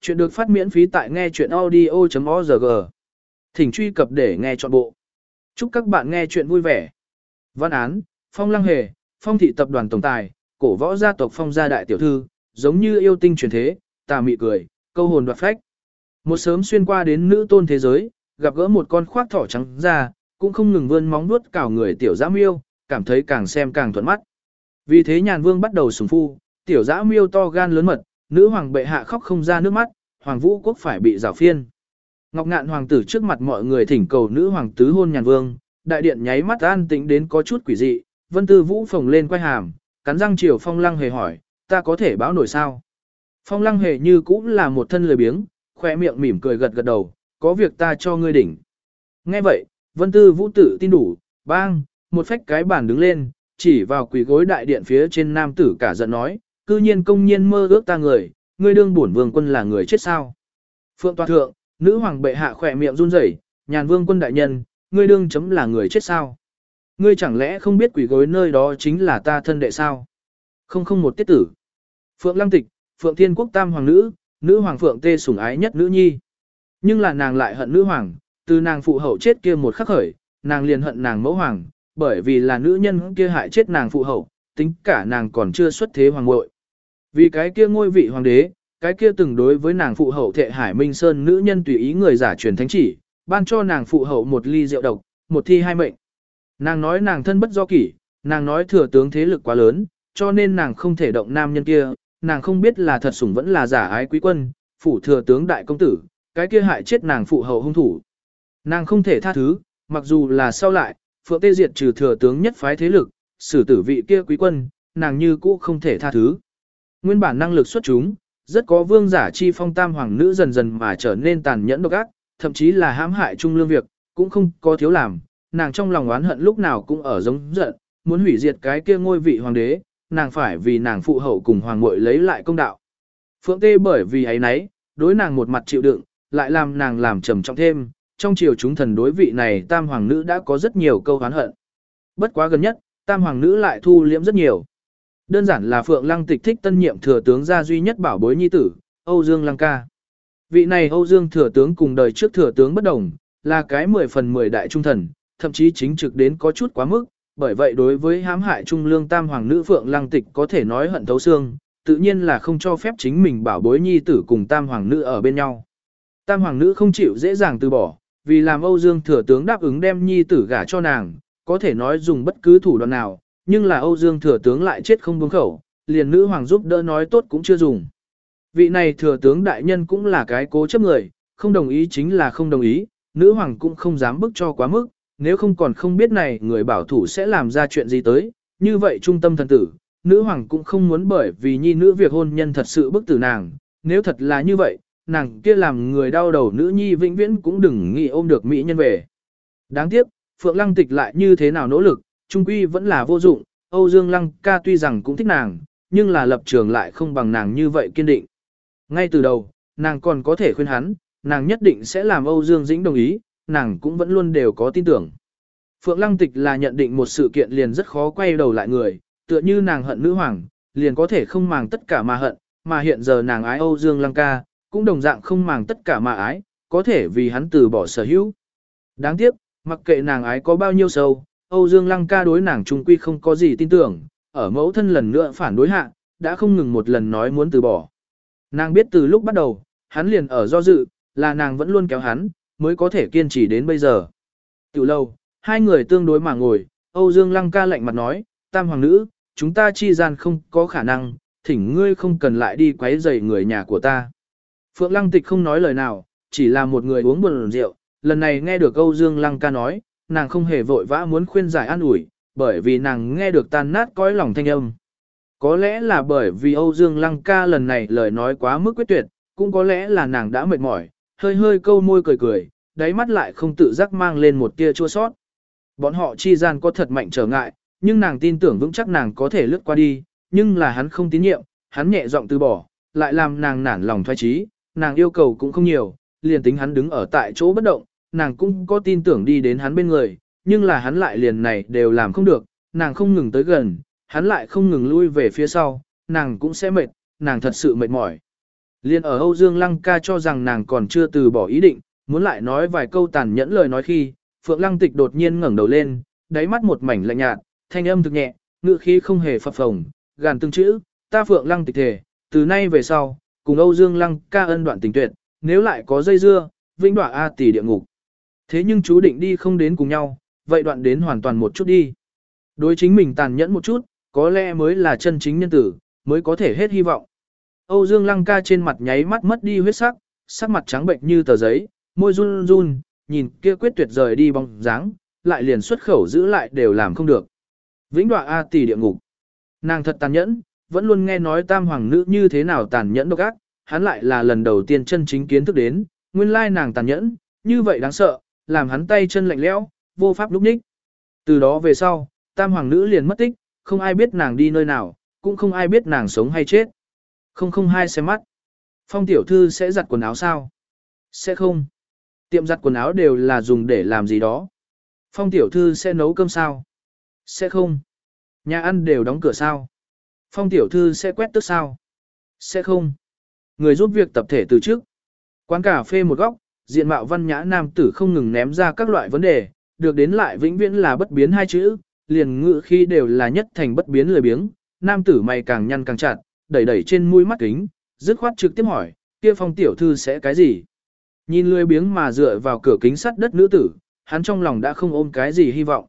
Chuyện được phát miễn phí tại nghe chuyện audio.org. Thỉnh truy cập để nghe trọn bộ. Chúc các bạn nghe chuyện vui vẻ. Văn án, Phong Lăng Hề, Phong thị tập đoàn tổng tài, cổ võ gia tộc Phong gia đại tiểu thư, giống như yêu tinh truyền thế, tà mị cười, câu hồn đoạt phách. Một sớm xuyên qua đến nữ tôn thế giới, gặp gỡ một con khoác thỏ trắng ra, cũng không ngừng vươn móng nuốt cào người tiểu giã miêu, cảm thấy càng xem càng thuận mắt. Vì thế nhàn vương bắt đầu sùng phu, tiểu giã miêu to gan lớn mật, nữ hoàng bệ hạ khóc không ra nước mắt, hoàng vũ quốc phải bị rào phiên. Ngọc ngạn hoàng tử trước mặt mọi người thỉnh cầu nữ hoàng tứ hôn nhàn vương, đại điện nháy mắt an tĩnh đến có chút quỷ dị, vân tư vũ phồng lên quay hàm, cắn răng chiều phong lăng hề hỏi, ta có thể báo nổi sao? Phong lăng hề như cũng là một thân lười biếng, khoe miệng mỉm cười gật gật đầu, có việc ta cho ngươi đỉnh. Nghe vậy, vân tư vũ tử tin đủ, bang, một phách cái bàn đứng lên, chỉ vào quỷ gối đại điện phía trên nam tử cả giận nói, cư nhiên công nhiên mơ ước ta người, ngươi đương bổn vương quân là người chết sao. Phượng Toàn Thượng, nữ hoàng bệ hạ khỏe miệng run rẩy, nhàn vương quân đại nhân, ngươi đương chấm là người chết sao. Ngươi chẳng lẽ không biết quỷ gối nơi đó chính là ta thân đệ sao? Không không một tiết tử. Phượng Lăng Tịch, Phượng Thiên Quốc Tam Hoàng Nữ, nữ hoàng Phượng Tê sủng ái nhất nữ nhi. Nhưng là nàng lại hận nữ hoàng, từ nàng phụ hậu chết kia một khắc khởi, nàng liền hận nàng mẫu hoàng, bởi vì là nữ nhân kia hại chết nàng phụ hậu, tính cả nàng còn chưa xuất thế hoàng muội. Vì cái kia ngôi vị hoàng đế, cái kia từng đối với nàng phụ hậu thệ Hải Minh Sơn nữ nhân tùy ý người giả truyền thánh chỉ, ban cho nàng phụ hậu một ly rượu độc, một thi hai mệnh. Nàng nói nàng thân bất do kỷ, nàng nói thừa tướng thế lực quá lớn, cho nên nàng không thể động nam nhân kia, nàng không biết là thật sủng vẫn là giả ái quý quân, phủ thừa tướng đại công tử, cái kia hại chết nàng phụ hậu hung thủ. Nàng không thể tha thứ, mặc dù là sau lại, Phượng Tê Diệt trừ thừa tướng nhất phái thế lực, xử tử vị kia quý quân, nàng như cũ không thể tha thứ. Nguyên bản năng lực xuất chúng, rất có vương giả chi phong tam hoàng nữ dần dần mà trở nên tàn nhẫn độc ác, thậm chí là hãm hại trung lương việc, cũng không có thiếu làm, nàng trong lòng oán hận lúc nào cũng ở giống giận, muốn hủy diệt cái kia ngôi vị hoàng đế, nàng phải vì nàng phụ hậu cùng hoàng muội lấy lại công đạo. Phượng Tê bởi vì ấy nấy, đối nàng một mặt chịu đựng, lại làm nàng làm trầm trọng thêm, trong chiều chúng thần đối vị này tam hoàng nữ đã có rất nhiều câu oán hận. Bất quá gần nhất, tam hoàng nữ lại thu liễm rất nhiều. Đơn giản là Phượng Lăng tịch thích tân nhiệm thừa tướng gia duy nhất bảo bối nhi tử, Âu Dương Lăng ca. Vị này Âu Dương thừa tướng cùng đời trước thừa tướng bất đồng, là cái 10 phần 10 đại trung thần, thậm chí chính trực đến có chút quá mức, bởi vậy đối với hãm hại trung lương tam hoàng nữ Phượng Lăng tịch có thể nói hận thấu xương, tự nhiên là không cho phép chính mình bảo bối nhi tử cùng tam hoàng nữ ở bên nhau. Tam hoàng nữ không chịu dễ dàng từ bỏ, vì làm Âu Dương thừa tướng đáp ứng đem nhi tử gả cho nàng, có thể nói dùng bất cứ thủ đoạn nào, nhưng là Âu Dương thừa tướng lại chết không buông khẩu, liền nữ hoàng giúp đỡ nói tốt cũng chưa dùng. Vị này thừa tướng đại nhân cũng là cái cố chấp người, không đồng ý chính là không đồng ý, nữ hoàng cũng không dám bức cho quá mức, nếu không còn không biết này người bảo thủ sẽ làm ra chuyện gì tới, như vậy trung tâm thần tử, nữ hoàng cũng không muốn bởi vì nhi nữ việc hôn nhân thật sự bức tử nàng, nếu thật là như vậy, nàng kia làm người đau đầu nữ nhi vĩnh viễn cũng đừng nghĩ ôm được mỹ nhân về. Đáng tiếc, Phượng Lăng Tịch lại như thế nào nỗ lực, trung quy vẫn là vô dụng, Âu Dương Lăng ca tuy rằng cũng thích nàng, nhưng là lập trường lại không bằng nàng như vậy kiên định. Ngay từ đầu, nàng còn có thể khuyên hắn, nàng nhất định sẽ làm Âu Dương Dĩnh đồng ý, nàng cũng vẫn luôn đều có tin tưởng. Phượng Lăng Tịch là nhận định một sự kiện liền rất khó quay đầu lại người, tựa như nàng hận nữ hoàng, liền có thể không màng tất cả mà hận, mà hiện giờ nàng ái Âu Dương Lăng ca, cũng đồng dạng không màng tất cả mà ái, có thể vì hắn từ bỏ sở hữu. Đáng tiếc, mặc kệ nàng ái có bao nhiêu sâu, Âu Dương Lăng ca đối nàng trung quy không có gì tin tưởng, ở mẫu thân lần nữa phản đối hạ, đã không ngừng một lần nói muốn từ bỏ. Nàng biết từ lúc bắt đầu, hắn liền ở do dự, là nàng vẫn luôn kéo hắn, mới có thể kiên trì đến bây giờ. Tiểu lâu, hai người tương đối mà ngồi, Âu Dương Lăng ca lạnh mặt nói, tam hoàng nữ, chúng ta chi gian không có khả năng, thỉnh ngươi không cần lại đi quấy rầy người nhà của ta. Phượng Lăng Tịch không nói lời nào, chỉ là một người uống buồn rượu, lần này nghe được Âu Dương Lăng ca nói, nàng không hề vội vã muốn khuyên giải an ủi, bởi vì nàng nghe được tan nát cõi lòng thanh âm. Có lẽ là bởi vì Âu Dương Lăng ca lần này lời nói quá mức quyết tuyệt, cũng có lẽ là nàng đã mệt mỏi, hơi hơi câu môi cười cười, đáy mắt lại không tự giác mang lên một tia chua sót. Bọn họ chi gian có thật mạnh trở ngại, nhưng nàng tin tưởng vững chắc nàng có thể lướt qua đi, nhưng là hắn không tín nhiệm, hắn nhẹ giọng từ bỏ, lại làm nàng nản lòng thoái trí, nàng yêu cầu cũng không nhiều, liền tính hắn đứng ở tại chỗ bất động, nàng cũng có tin tưởng đi đến hắn bên người, nhưng là hắn lại liền này đều làm không được, nàng không ngừng tới gần, hắn lại không ngừng lui về phía sau, nàng cũng sẽ mệt, nàng thật sự mệt mỏi. Liên ở Âu Dương Lăng ca cho rằng nàng còn chưa từ bỏ ý định, muốn lại nói vài câu tàn nhẫn lời nói khi, Phượng Lăng Tịch đột nhiên ngẩng đầu lên, đáy mắt một mảnh lạnh nhạt, thanh âm thực nhẹ, ngữ khí không hề phập phồng, gàn từng chữ, ta Phượng Lăng Tịch thể, từ nay về sau, cùng Âu Dương Lăng ca ân đoạn tình tuyệt, nếu lại có dây dưa, vĩnh đoạ A tỷ địa ngục. Thế nhưng chú định đi không đến cùng nhau, vậy đoạn đến hoàn toàn một chút đi. Đối chính mình tàn nhẫn một chút, có lẽ mới là chân chính nhân tử, mới có thể hết hy vọng. Âu Dương Lăng ca trên mặt nháy mắt mất đi huyết sắc, sắc mặt trắng bệnh như tờ giấy, môi run run, nhìn kia quyết tuyệt rời đi bóng dáng, lại liền xuất khẩu giữ lại đều làm không được. Vĩnh đoạ A tỷ địa ngục. Nàng thật tàn nhẫn, vẫn luôn nghe nói tam hoàng nữ như thế nào tàn nhẫn độc ác, hắn lại là lần đầu tiên chân chính kiến thức đến, nguyên lai nàng tàn nhẫn, như vậy đáng sợ, làm hắn tay chân lạnh lẽo, vô pháp lúc ních. Từ đó về sau, tam hoàng nữ liền mất tích, không ai biết nàng đi nơi nào, cũng không ai biết nàng sống hay chết. Không không hai xem mắt. Phong tiểu thư sẽ giặt quần áo sao? Sẽ không. Tiệm giặt quần áo đều là dùng để làm gì đó. Phong tiểu thư sẽ nấu cơm sao? Sẽ không. Nhà ăn đều đóng cửa sao? Phong tiểu thư sẽ quét tước sao? Sẽ không. Người giúp việc tập thể từ trước. Quán cà phê một góc, diện mạo văn nhã nam tử không ngừng ném ra các loại vấn đề, được đến lại vĩnh viễn là bất biến hai chữ, liền ngự khi đều là nhất thành bất biến lười biếng, nam tử mày càng nhăn càng chặt, đẩy đẩy trên mũi mắt kính, dứt khoát trực tiếp hỏi, kia phong tiểu thư sẽ cái gì? Nhìn lười biếng mà dựa vào cửa kính sắt đất nữ tử, hắn trong lòng đã không ôm cái gì hy vọng.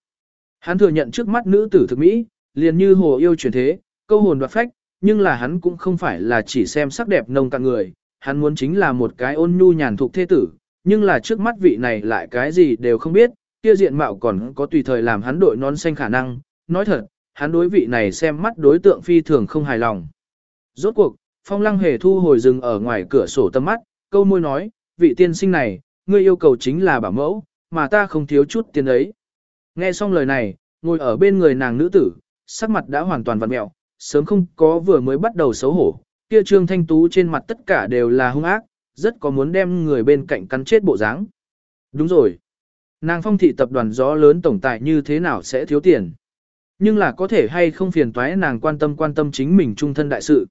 Hắn thừa nhận trước mắt nữ tử thực mỹ, liền như hồ yêu chuyển thế, câu hồn đoạt phách, nhưng là hắn cũng không phải là chỉ xem sắc đẹp nông cạn người, hắn muốn chính là một cái ôn nhu nhàn thục thế tử, nhưng là trước mắt vị này lại cái gì đều không biết, kia diện mạo còn có tùy thời làm hắn đội non xanh khả năng, nói thật, hắn đối vị này xem mắt đối tượng phi thường không hài lòng. Rốt cuộc, phong lăng hề thu hồi rừng ở ngoài cửa sổ tâm mắt, câu môi nói, vị tiên sinh này, ngươi yêu cầu chính là bảo mẫu, mà ta không thiếu chút tiền ấy. Nghe xong lời này, ngồi ở bên người nàng nữ tử, sắc mặt đã hoàn toàn vặn mẹo, sớm không có vừa mới bắt đầu xấu hổ, kia trương thanh tú trên mặt tất cả đều là hung ác, rất có muốn đem người bên cạnh cắn chết bộ dáng. Đúng rồi. Nàng phong thị tập đoàn gió lớn tổng tài như thế nào sẽ thiếu tiền. Nhưng là có thể hay không phiền toái nàng quan tâm quan tâm chính mình trung thân đại sự.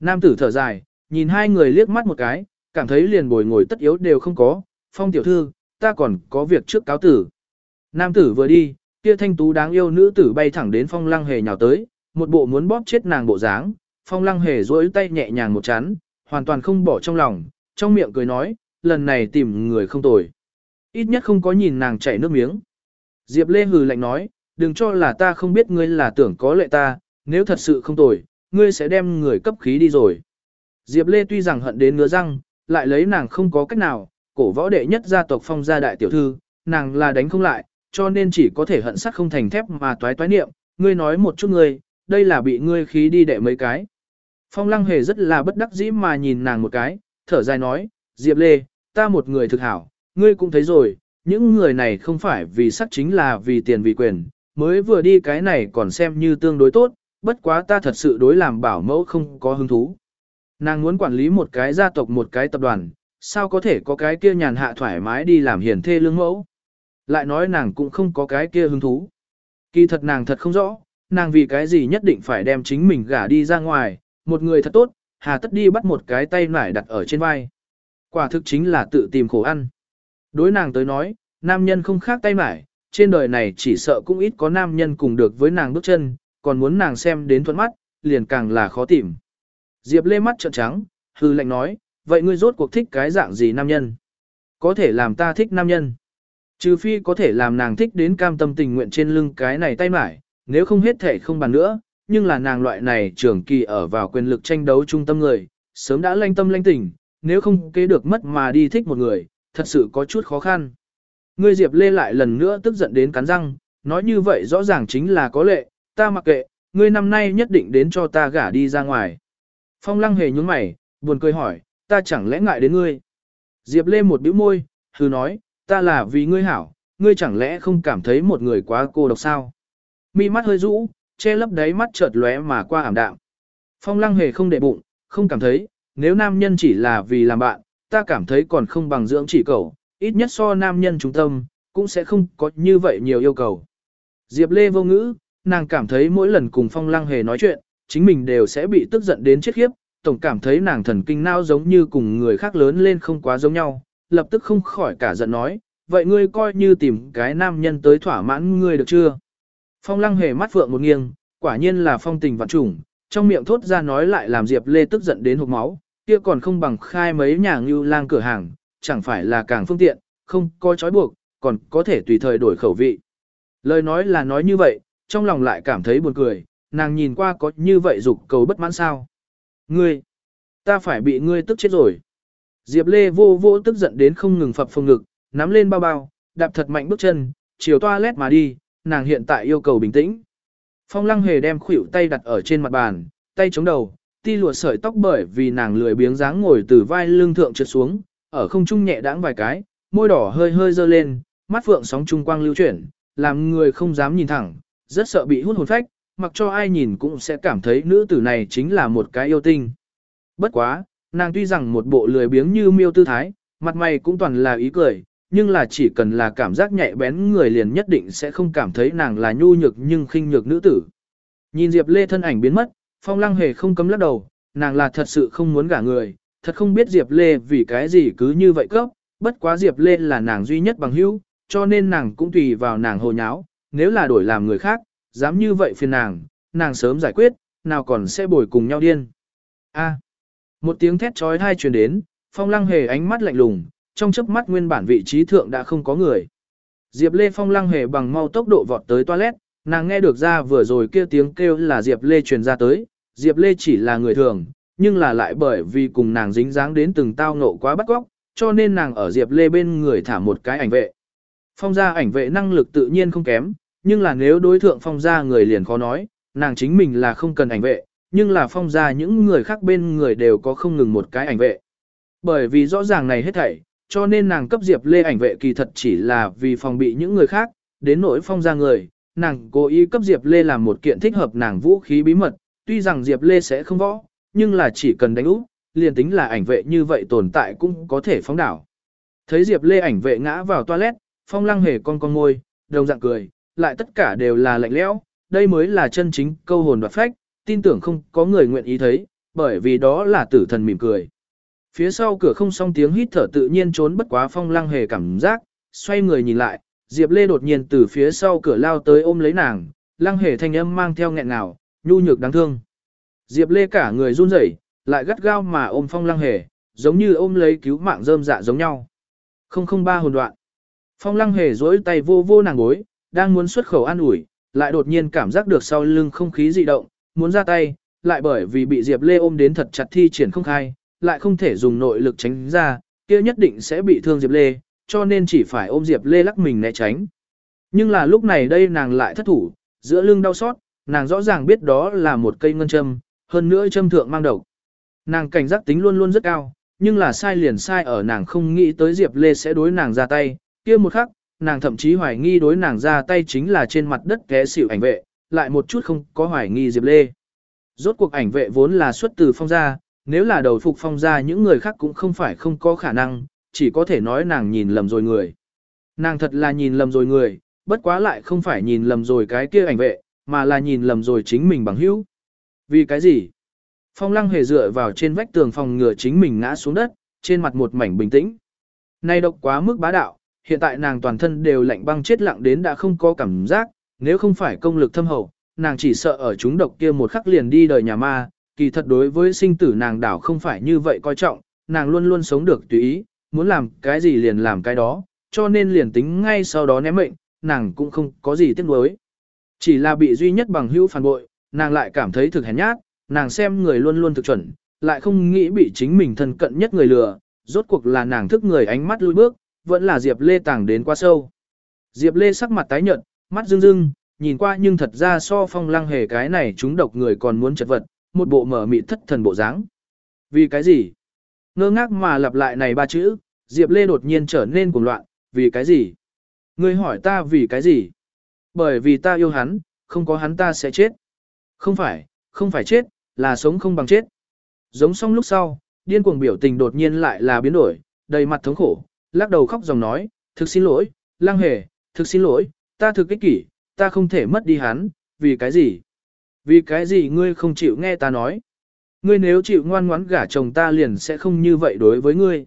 Nam tử thở dài, nhìn hai người liếc mắt một cái, cảm thấy liền bồi ngồi tất yếu đều không có, phong tiểu thư, ta còn có việc trước cáo tử. Nam tử vừa đi, kia thanh tú đáng yêu nữ tử bay thẳng đến phong lăng hề nhào tới, một bộ muốn bóp chết nàng bộ dáng, phong lăng hề duỗi tay nhẹ nhàng một chán, hoàn toàn không bỏ trong lòng, trong miệng cười nói, lần này tìm người không tồi. Ít nhất không có nhìn nàng chảy nước miếng. Diệp Lê hừ lạnh nói, đừng cho là ta không biết ngươi là tưởng có lệ ta, nếu thật sự không tồi, ngươi sẽ đem người cấp khí đi rồi. Diệp Lê tuy rằng hận đến ngứa răng, lại lấy nàng không có cách nào, cổ võ đệ nhất gia tộc phong gia đại tiểu thư, nàng là đánh không lại, cho nên chỉ có thể hận sắt không thành thép mà toái toái niệm, ngươi nói một chút ngươi, đây là bị ngươi khí đi đệ mấy cái. Phong lăng hề rất là bất đắc dĩ mà nhìn nàng một cái, thở dài nói, Diệp Lê, ta một người thực hảo, ngươi cũng thấy rồi, những người này không phải vì sắc chính là vì tiền vì quyền, mới vừa đi cái này còn xem như tương đối tốt, bất quá ta thật sự đối làm bảo mẫu không có hứng thú. Nàng muốn quản lý một cái gia tộc một cái tập đoàn, sao có thể có cái kia nhàn hạ thoải mái đi làm hiền thê lương mẫu. Lại nói nàng cũng không có cái kia hứng thú. Kỳ thật nàng thật không rõ, nàng vì cái gì nhất định phải đem chính mình gả đi ra ngoài, một người thật tốt, hà tất đi bắt một cái tay nải đặt ở trên vai. Quả thực chính là tự tìm khổ ăn. Đối nàng tới nói, nam nhân không khác tay nải, trên đời này chỉ sợ cũng ít có nam nhân cùng được với nàng bước chân, còn muốn nàng xem đến thuận mắt, liền càng là khó tìm. Diệp lê mắt trợn trắng, hư lệnh nói, vậy ngươi rốt cuộc thích cái dạng gì nam nhân? Có thể làm ta thích nam nhân. Trừ phi có thể làm nàng thích đến cam tâm tình nguyện trên lưng cái này tay mải, nếu không hết thể không bàn nữa, nhưng là nàng loại này trưởng kỳ ở vào quyền lực tranh đấu trung tâm người, sớm đã lanh tâm lanh tỉnh nếu không kế được mất mà đi thích một người, thật sự có chút khó khăn. Ngươi Diệp Lê lại lần nữa tức giận đến cắn răng, nói như vậy rõ ràng chính là có lệ, ta mặc kệ, ngươi năm nay nhất định đến cho ta gả đi ra ngoài. Phong lăng hề nhúng mày, buồn cười hỏi, ta chẳng lẽ ngại đến ngươi. Diệp Lê một bĩu môi, hừ nói, ta là vì ngươi hảo, ngươi chẳng lẽ không cảm thấy một người quá cô độc sao. Mi mắt hơi rũ, che lấp đáy mắt chợt lóe mà qua ảm đạm. Phong lăng hề không để bụng, không cảm thấy, nếu nam nhân chỉ là vì làm bạn, ta cảm thấy còn không bằng dưỡng chỉ cầu, ít nhất so nam nhân trung tâm, cũng sẽ không có như vậy nhiều yêu cầu. Diệp Lê vô ngữ, nàng cảm thấy mỗi lần cùng phong lăng hề nói chuyện, chính mình đều sẽ bị tức giận đến chết khiếp, tổng cảm thấy nàng thần kinh não giống như cùng người khác lớn lên không quá giống nhau, lập tức không khỏi cả giận nói, vậy ngươi coi như tìm cái nam nhân tới thỏa mãn ngươi được chưa? Phong lăng hề mắt phượng một nghiêng, quả nhiên là phong tình vạn trùng, trong miệng thốt ra nói lại làm Diệp Lê tức giận đến hộc máu, kia còn không bằng khai mấy nhà ngưu lang cửa hàng, chẳng phải là càng phương tiện, không có trói buộc, còn có thể tùy thời đổi khẩu vị. Lời nói là nói như vậy, trong lòng lại cảm thấy buồn cười, nàng nhìn qua có như vậy dục cầu bất mãn sao. Ngươi, ta phải bị ngươi tức chết rồi. Diệp Lê vô vô tức giận đến không ngừng phập phồng ngực, nắm lên bao bao, đạp thật mạnh bước chân, chiều toilet mà đi, nàng hiện tại yêu cầu bình tĩnh. Phong lăng hề đem khuỷu tay đặt ở trên mặt bàn, tay chống đầu, ti lụa sợi tóc bởi vì nàng lười biếng dáng ngồi từ vai lưng thượng trượt xuống, ở không trung nhẹ đãng vài cái, môi đỏ hơi hơi dơ lên, mắt phượng sóng trung quang lưu chuyển, làm người không dám nhìn thẳng, rất sợ bị hút hồn phách, mặc cho ai nhìn cũng sẽ cảm thấy nữ tử này chính là một cái yêu tinh. Bất quá, nàng tuy rằng một bộ lười biếng như miêu tư thái, mặt mày cũng toàn là ý cười, nhưng là chỉ cần là cảm giác nhạy bén người liền nhất định sẽ không cảm thấy nàng là nhu nhược nhưng khinh nhược nữ tử. Nhìn Diệp Lê thân ảnh biến mất, Phong Lăng hề không cấm lắc đầu, nàng là thật sự không muốn gả người, thật không biết Diệp Lê vì cái gì cứ như vậy cấp, bất quá Diệp Lê là nàng duy nhất bằng hữu, cho nên nàng cũng tùy vào nàng hồ nháo, nếu là đổi làm người khác, dám như vậy phiền nàng, nàng sớm giải quyết, nào còn sẽ bồi cùng nhau điên. A. một tiếng thét trói thai truyền đến, Phong Lăng hề ánh mắt lạnh lùng, trong chớp mắt nguyên bản vị trí thượng đã không có người. Diệp Lê Phong Lăng hề bằng mau tốc độ vọt tới toilet, nàng nghe được ra vừa rồi kia tiếng kêu là Diệp Lê truyền ra tới, Diệp Lê chỉ là người thường, nhưng là lại bởi vì cùng nàng dính dáng đến từng tao ngộ quá bắt góc, cho nên nàng ở Diệp Lê bên người thả một cái ảnh vệ. Phong gia ảnh vệ năng lực tự nhiên không kém, nhưng là nếu đối thượng phong gia người liền khó nói, nàng chính mình là không cần ảnh vệ, nhưng là phong gia những người khác bên người đều có không ngừng một cái ảnh vệ. Bởi vì rõ ràng này hết thảy, cho nên nàng cấp Diệp Lê ảnh vệ kỳ thật chỉ là vì phòng bị những người khác, đến nỗi phong ra người, nàng cố ý cấp Diệp Lê làm một kiện thích hợp nàng vũ khí bí mật, tuy rằng Diệp Lê sẽ không võ, nhưng là chỉ cần đánh úp, liền tính là ảnh vệ như vậy tồn tại cũng có thể phóng đảo. Thấy Diệp Lê ảnh vệ ngã vào toilet, phong lăng hề con con môi, đồng dạng cười, lại tất cả đều là lạnh lẽo, đây mới là chân chính câu hồn đoạt phách, tin tưởng không có người nguyện ý thấy, bởi vì đó là tử thần mỉm cười. Phía sau cửa không xong tiếng hít thở tự nhiên trốn bất quá phong lăng hề cảm giác, xoay người nhìn lại, Diệp Lê đột nhiên từ phía sau cửa lao tới ôm lấy nàng, lăng hề thanh âm mang theo nghẹn ngào, nhu nhược đáng thương. Diệp Lê cả người run rẩy, lại gắt gao mà ôm phong lăng hề, giống như ôm lấy cứu mạng rơm dạ giống nhau. Không không ba hồn đoạn. Phong lăng hề dối tay vô vô nàng gối, đang muốn xuất khẩu an ủi, lại đột nhiên cảm giác được sau lưng không khí dị động, muốn ra tay, lại bởi vì bị Diệp Lê ôm đến thật chặt thi triển không khai, lại không thể dùng nội lực tránh ra, kia nhất định sẽ bị thương Diệp Lê, cho nên chỉ phải ôm Diệp Lê lắc mình né tránh. Nhưng là lúc này đây nàng lại thất thủ, giữa lưng đau xót, nàng rõ ràng biết đó là một cây ngân châm, hơn nữa châm thượng mang độc. Nàng cảnh giác tính luôn luôn rất cao, nhưng là sai liền sai ở nàng không nghĩ tới Diệp Lê sẽ đối nàng ra tay, kia một khắc, nàng thậm chí hoài nghi đối nàng ra tay chính là trên mặt đất té xỉu ảnh vệ, lại một chút không có hoài nghi Diệp Lê. Rốt cuộc ảnh vệ vốn là xuất từ phong gia, nếu là đầu phục phong gia những người khác cũng không phải không có khả năng, chỉ có thể nói nàng nhìn lầm rồi người. Nàng thật là nhìn lầm rồi người, bất quá lại không phải nhìn lầm rồi cái kia ảnh vệ, mà là nhìn lầm rồi chính mình bằng hữu. Vì cái gì? Phong lăng hề dựa vào trên vách tường phòng ngừa chính mình ngã xuống đất, trên mặt một mảnh bình tĩnh. Nay độc quá mức bá đạo, hiện tại nàng toàn thân đều lạnh băng chết lặng đến đã không có cảm giác, nếu không phải công lực thâm hậu, nàng chỉ sợ ở chúng độc kia một khắc liền đi đời nhà ma, kỳ thật đối với sinh tử nàng đảo không phải như vậy coi trọng, nàng luôn luôn sống được tùy ý, muốn làm cái gì liền làm cái đó, cho nên liền tính ngay sau đó ném mệnh, nàng cũng không có gì tiếc nuối. Chỉ là bị duy nhất bằng hữu phản bội, nàng lại cảm thấy thực hèn nhát, nàng xem người luôn luôn thực chuẩn, lại không nghĩ bị chính mình thân cận nhất người lừa, rốt cuộc là nàng thức người ánh mắt lùi bước, vẫn là Diệp Lê tàng đến quá sâu. Diệp Lê sắc mặt tái nhợt, mắt rưng rưng, nhìn qua nhưng thật ra so phong lăng hề cái này chúng độc người còn muốn chật vật, một bộ mở mịt thất thần bộ dáng. Vì cái gì? Ngơ ngác mà lặp lại này ba chữ, Diệp Lê đột nhiên trở nên cuồng loạn, vì cái gì? Ngươi hỏi ta vì cái gì? Bởi vì ta yêu hắn, không có hắn ta sẽ chết. Không phải, không phải chết, là sống không bằng chết. Giống xong lúc sau, điên cuồng biểu tình đột nhiên lại là biến đổi, đầy mặt thống khổ, lắc đầu khóc dòng nói, thực xin lỗi, lang hề, thực xin lỗi, ta thực ích kỷ, ta không thể mất đi hắn, vì cái gì? Vì cái gì ngươi không chịu nghe ta nói? Ngươi nếu chịu ngoan ngoãn gả chồng ta liền sẽ không như vậy đối với ngươi.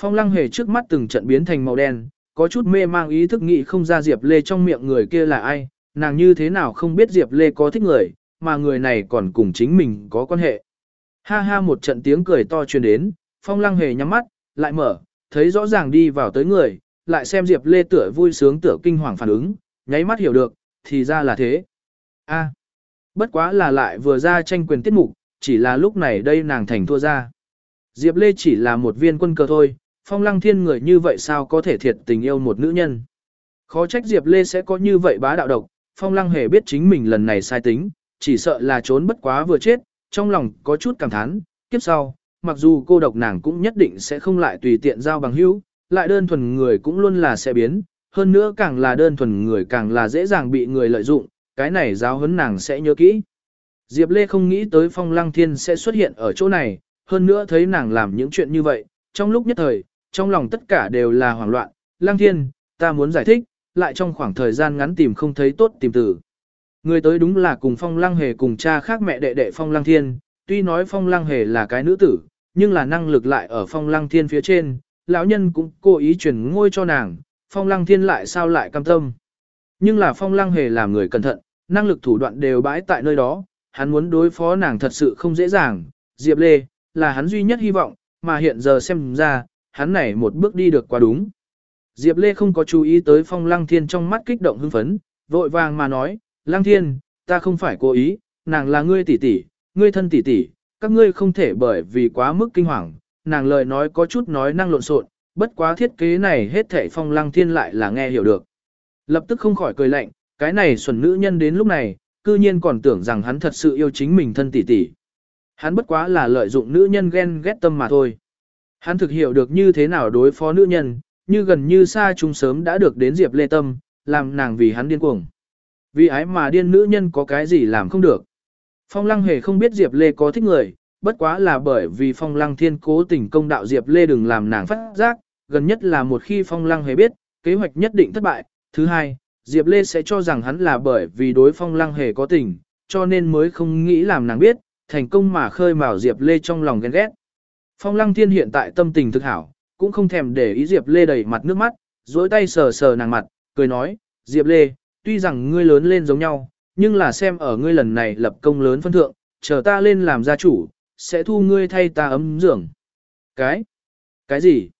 Phong lăng hề trước mắt từng trận biến thành màu đen, có chút mê mang ý thức nghĩ không ra Diệp Lê trong miệng người kia là ai, nàng như thế nào không biết Diệp Lê có thích người, mà người này còn cùng chính mình có quan hệ. Ha ha một trận tiếng cười to truyền đến, phong lăng hề nhắm mắt, lại mở, thấy rõ ràng đi vào tới người, lại xem Diệp Lê tựa vui sướng tựa kinh hoàng phản ứng, nháy mắt hiểu được, thì ra là thế. A, bất quá là lại vừa ra tranh quyền tiết mục, chỉ là lúc này đây nàng thành thua ra. Diệp Lê chỉ là một viên quân cờ thôi, phong lăng thiên người như vậy sao có thể thiệt tình yêu một nữ nhân. Khó trách Diệp Lê sẽ có như vậy bá đạo độc, phong lăng hề biết chính mình lần này sai tính, chỉ sợ là trốn bất quá vừa chết, trong lòng có chút cảm thán, kiếp sau, mặc dù cô độc nàng cũng nhất định sẽ không lại tùy tiện giao bằng hữu, lại đơn thuần người cũng luôn là sẽ biến, hơn nữa càng là đơn thuần người càng là dễ dàng bị người lợi dụng, cái này giáo huấn nàng sẽ nhớ kỹ. Diệp Lê không nghĩ tới Phong Lăng Thiên sẽ xuất hiện ở chỗ này, hơn nữa thấy nàng làm những chuyện như vậy, trong lúc nhất thời, trong lòng tất cả đều là hoảng loạn, Lăng Thiên, ta muốn giải thích, lại trong khoảng thời gian ngắn tìm không thấy tốt tìm từ. Người tới đúng là cùng Phong Lăng Hề cùng cha khác mẹ đệ đệ Phong Lăng Thiên, tuy nói Phong Lăng Hề là cái nữ tử, nhưng là năng lực lại ở Phong Lăng Thiên phía trên, lão nhân cũng cố ý chuyển ngôi cho nàng, Phong Lăng Thiên lại sao lại cam tâm. Nhưng là Phong Lăng Hề làm người cẩn thận, năng lực thủ đoạn đều bãi tại nơi đó, hắn muốn đối phó nàng thật sự không dễ dàng, Diệp Lê, là hắn duy nhất hy vọng, mà hiện giờ xem ra, hắn này một bước đi được quá đúng. Diệp Lê không có chú ý tới Phong Lăng Thiên trong mắt kích động hưng phấn, vội vàng mà nói, Lăng Thiên, ta không phải cố ý, nàng là ngươi tỷ tỷ, ngươi thân tỷ tỷ, các ngươi không thể bởi vì quá mức kinh hoàng, nàng lời nói có chút nói năng lộn xộn, bất quá thiết kế này hết thảy Phong Lăng Thiên lại là nghe hiểu được. Lập tức không khỏi cười lạnh, cái này xuẩn nữ nhân đến lúc này, cư nhiên còn tưởng rằng hắn thật sự yêu chính mình thân tỷ tỷ. Hắn bất quá là lợi dụng nữ nhân ghen ghét tâm mà thôi. Hắn thực hiểu được như thế nào đối phó nữ nhân, như gần như xa chúng sớm đã được đến Diệp Lê Tâm, làm nàng vì hắn điên cuồng. Vì ái mà điên nữ nhân có cái gì làm không được. Phong Lăng hề không biết Diệp Lê có thích người, bất quá là bởi vì Phong Lăng Thiên cố tình công đạo Diệp Lê đừng làm nàng phát giác, gần nhất là một khi Phong Lăng hề biết, kế hoạch nhất định thất bại. Thứ hai, Diệp Lê sẽ cho rằng hắn là bởi vì đối Phong Lăng hề có tình, cho nên mới không nghĩ làm nàng biết, thành công mà khơi mào Diệp Lê trong lòng ghen ghét. Phong Lăng Thiên hiện tại tâm tình thực hảo, cũng không thèm để ý Diệp Lê đầy mặt nước mắt, duỗi tay sờ sờ nàng mặt, cười nói, Diệp Lê, tuy rằng ngươi lớn lên giống nhau, nhưng là xem ở ngươi lần này lập công lớn phân thượng, chờ ta lên làm gia chủ, sẽ thu ngươi thay ta ấm dưỡng. Cái? Cái gì?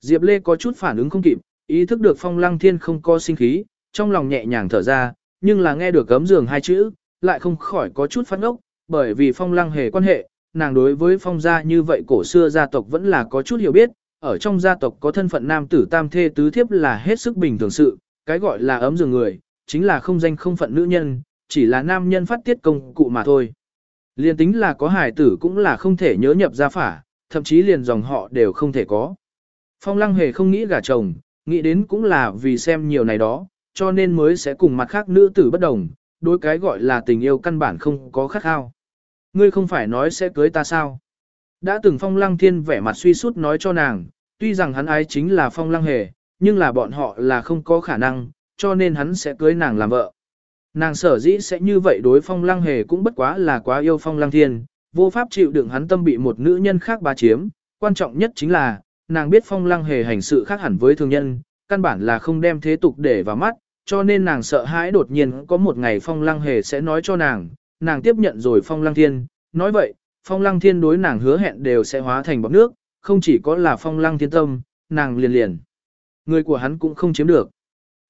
Diệp Lê có chút phản ứng không kịp, ý thức được Phong Lăng Thiên không có sinh khí, trong lòng nhẹ nhàng thở ra, nhưng là nghe được gấm giường hai chữ, lại không khỏi có chút phát ốc, bởi vì Phong Lăng hề quan hệ, nàng đối với Phong gia như vậy cổ xưa gia tộc vẫn là có chút hiểu biết, ở trong gia tộc có thân phận nam tử tam thê tứ thiếp là hết sức bình thường sự, cái gọi là ấm giường người, chính là không danh không phận nữ nhân, chỉ là nam nhân phát tiết công cụ mà thôi. Liên tính là có hài tử cũng là không thể nhớ nhập gia phả, thậm chí liền dòng họ đều không thể có. Phong lăng hề không nghĩ gả chồng, nghĩ đến cũng là vì xem nhiều này đó, cho nên mới sẽ cùng mặt khác nữ tử bất đồng, đối cái gọi là tình yêu căn bản không có khát khao. Ngươi không phải nói sẽ cưới ta sao? Đã từng phong lăng thiên vẻ mặt suy sút nói cho nàng, tuy rằng hắn ái chính là phong lăng hề, nhưng là bọn họ là không có khả năng, cho nên hắn sẽ cưới nàng làm vợ. Nàng sở dĩ sẽ như vậy đối phong lăng hề cũng bất quá là quá yêu phong lăng thiên, vô pháp chịu đựng hắn tâm bị một nữ nhân khác bá chiếm, quan trọng nhất chính là, nàng biết phong lăng hề hành sự khác hẳn với thường nhân, căn bản là không đem thế tục để vào mắt, cho nên nàng sợ hãi đột nhiên có một ngày phong lăng hề sẽ nói cho nàng, nàng tiếp nhận rồi phong lăng thiên, nói vậy, phong lăng thiên đối nàng hứa hẹn đều sẽ hóa thành bọc nước, không chỉ có là phong lăng thiên tâm, nàng liền liền. Người của hắn cũng không chiếm được.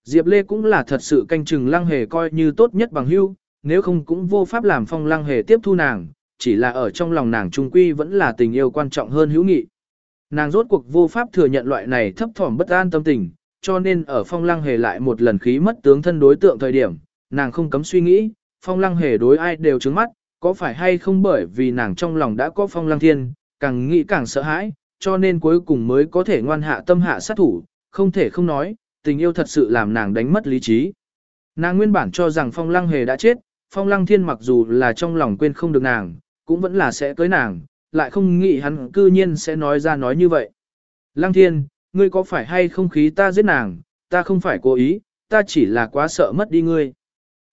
Diệp Lê cũng là thật sự canh chừng lăng hề coi như tốt nhất bằng hưu, nếu không cũng vô pháp làm phong lăng hề tiếp thu nàng, chỉ là ở trong lòng nàng trung quy vẫn là tình yêu quan trọng hơn hữu nghị. Nàng rốt cuộc vô pháp thừa nhận loại này thấp thỏm bất an tâm tình, cho nên ở phong lăng hề lại một lần khí mất tướng thân đối tượng thời điểm, nàng không cấm suy nghĩ, phong lăng hề đối ai đều trứng mắt, có phải hay không bởi vì nàng trong lòng đã có phong lăng thiên, càng nghĩ càng sợ hãi, cho nên cuối cùng mới có thể ngoan hạ tâm hạ sát thủ, không thể không nói, tình yêu thật sự làm nàng đánh mất lý trí. Nàng nguyên bản cho rằng phong lăng hề đã chết, phong lăng thiên mặc dù là trong lòng quên không được nàng, cũng vẫn là sẽ cưới nàng, lại không nghĩ hắn cư nhiên sẽ nói ra nói như vậy. Lăng thiên, ngươi có phải hay không khí ta giết nàng, ta không phải cố ý, ta chỉ là quá sợ mất đi ngươi.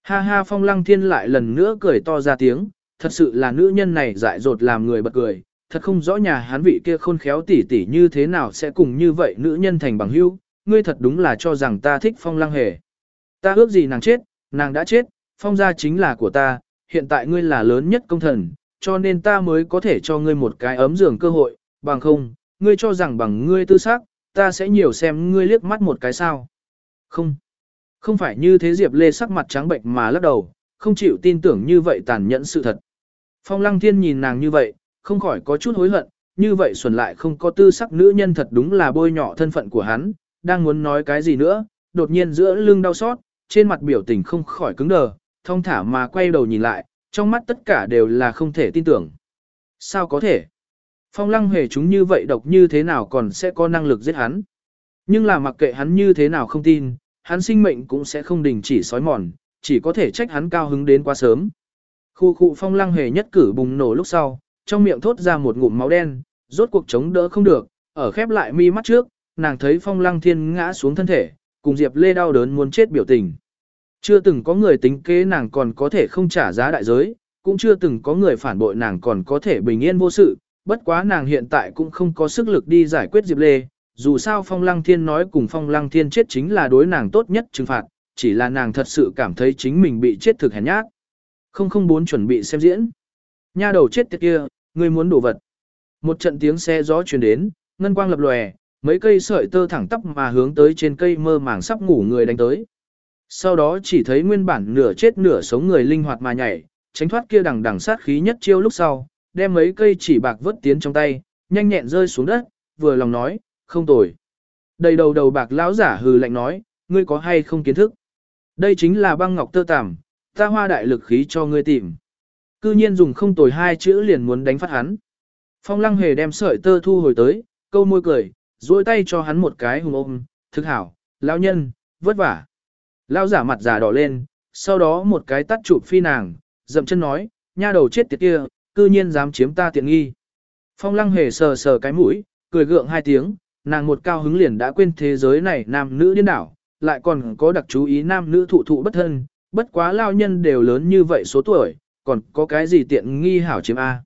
Ha ha phong lăng thiên lại lần nữa cười to ra tiếng, thật sự là nữ nhân này dại dột làm người bật cười, thật không rõ nhà hắn vị kia khôn khéo tỉ tỉ như thế nào sẽ cùng như vậy nữ nhân thành bằng hữu, ngươi thật đúng là cho rằng ta thích phong lăng hề. Ta ước gì nàng chết, nàng đã chết, phong gia chính là của ta, hiện tại ngươi là lớn nhất công thần, cho nên ta mới có thể cho ngươi một cái ấm giường cơ hội, bằng không, ngươi cho rằng bằng ngươi tư xác, ta sẽ nhiều xem ngươi liếc mắt một cái sao. Không, không phải như thế Diệp Lê sắc mặt trắng bệnh mà lắc đầu, không chịu tin tưởng như vậy tàn nhẫn sự thật. Phong Lăng Thiên nhìn nàng như vậy, không khỏi có chút hối hận, như vậy xuẩn lại không có tư sắc nữ nhân thật đúng là bôi nhọ thân phận của hắn, đang muốn nói cái gì nữa, đột nhiên giữa lưng đau xót, trên mặt biểu tình không khỏi cứng đờ, thông thả mà quay đầu nhìn lại, trong mắt tất cả đều là không thể tin tưởng. Sao có thể? Phong lăng hề chúng như vậy độc như thế nào còn sẽ có năng lực giết hắn? Nhưng là mặc kệ hắn như thế nào không tin, hắn sinh mệnh cũng sẽ không đình chỉ sói mòn, chỉ có thể trách hắn cao hứng đến quá sớm. Khu khu phong lăng hề nhất cử bùng nổ lúc sau, trong miệng thốt ra một ngụm máu đen, rốt cuộc chống đỡ không được, ở khép lại mi mắt trước, nàng thấy phong lăng thiên ngã xuống thân thể, cùng Diệp Lê đau đớn muốn chết biểu tình. Chưa từng có người tính kế nàng còn có thể không trả giá đại giới, cũng chưa từng có người phản bội nàng còn có thể bình yên vô sự, bất quá nàng hiện tại cũng không có sức lực đi giải quyết Diệp Lê, dù sao Phong Lăng Thiên nói cùng Phong Lăng Thiên chết chính là đối nàng tốt nhất trừng phạt, chỉ là nàng thật sự cảm thấy chính mình bị chết thực hèn nhát. Không không bốn chuẩn bị xem diễn. Nha đầu chết tiệt kia, ngươi muốn đổ vật. Một trận tiếng xe gió truyền đến, ngân quang lập lòe, mấy cây sợi tơ thẳng tắp mà hướng tới trên cây mơ màng sắp ngủ người đánh tới. Sau đó chỉ thấy nguyên bản nửa chết nửa sống người linh hoạt mà nhảy, tránh thoát kia đằng đằng sát khí nhất chiêu lúc sau, đem mấy cây chỉ bạc vớt tiến trong tay, nhanh nhẹn rơi xuống đất, vừa lòng nói, không tồi. Đầy đầu đầu bạc lão giả hừ lạnh nói, ngươi có hay không kiến thức? Đây chính là băng ngọc tơ tằm, ta hoa đại lực khí cho ngươi tìm. Cư nhiên dùng không tồi hai chữ liền muốn đánh phát hắn. Phong lăng hề đem sợi tơ thu hồi tới, câu môi cười, duỗi tay cho hắn một cái hùng ôm, thực hảo, lão nhân, vất vả. Lão giả mặt già đỏ lên, sau đó một cái tắt chụp phi nàng, dậm chân nói, nha đầu chết tiệt kia, cư nhiên dám chiếm ta tiện nghi. Phong lăng hề sờ sờ cái mũi, cười gượng hai tiếng, nàng một cao hứng liền đã quên thế giới này nam nữ điên đảo, lại còn có đặc chú ý nam nữ thụ thụ bất thân, bất quá lao nhân đều lớn như vậy số tuổi, còn có cái gì tiện nghi hảo chiếm A.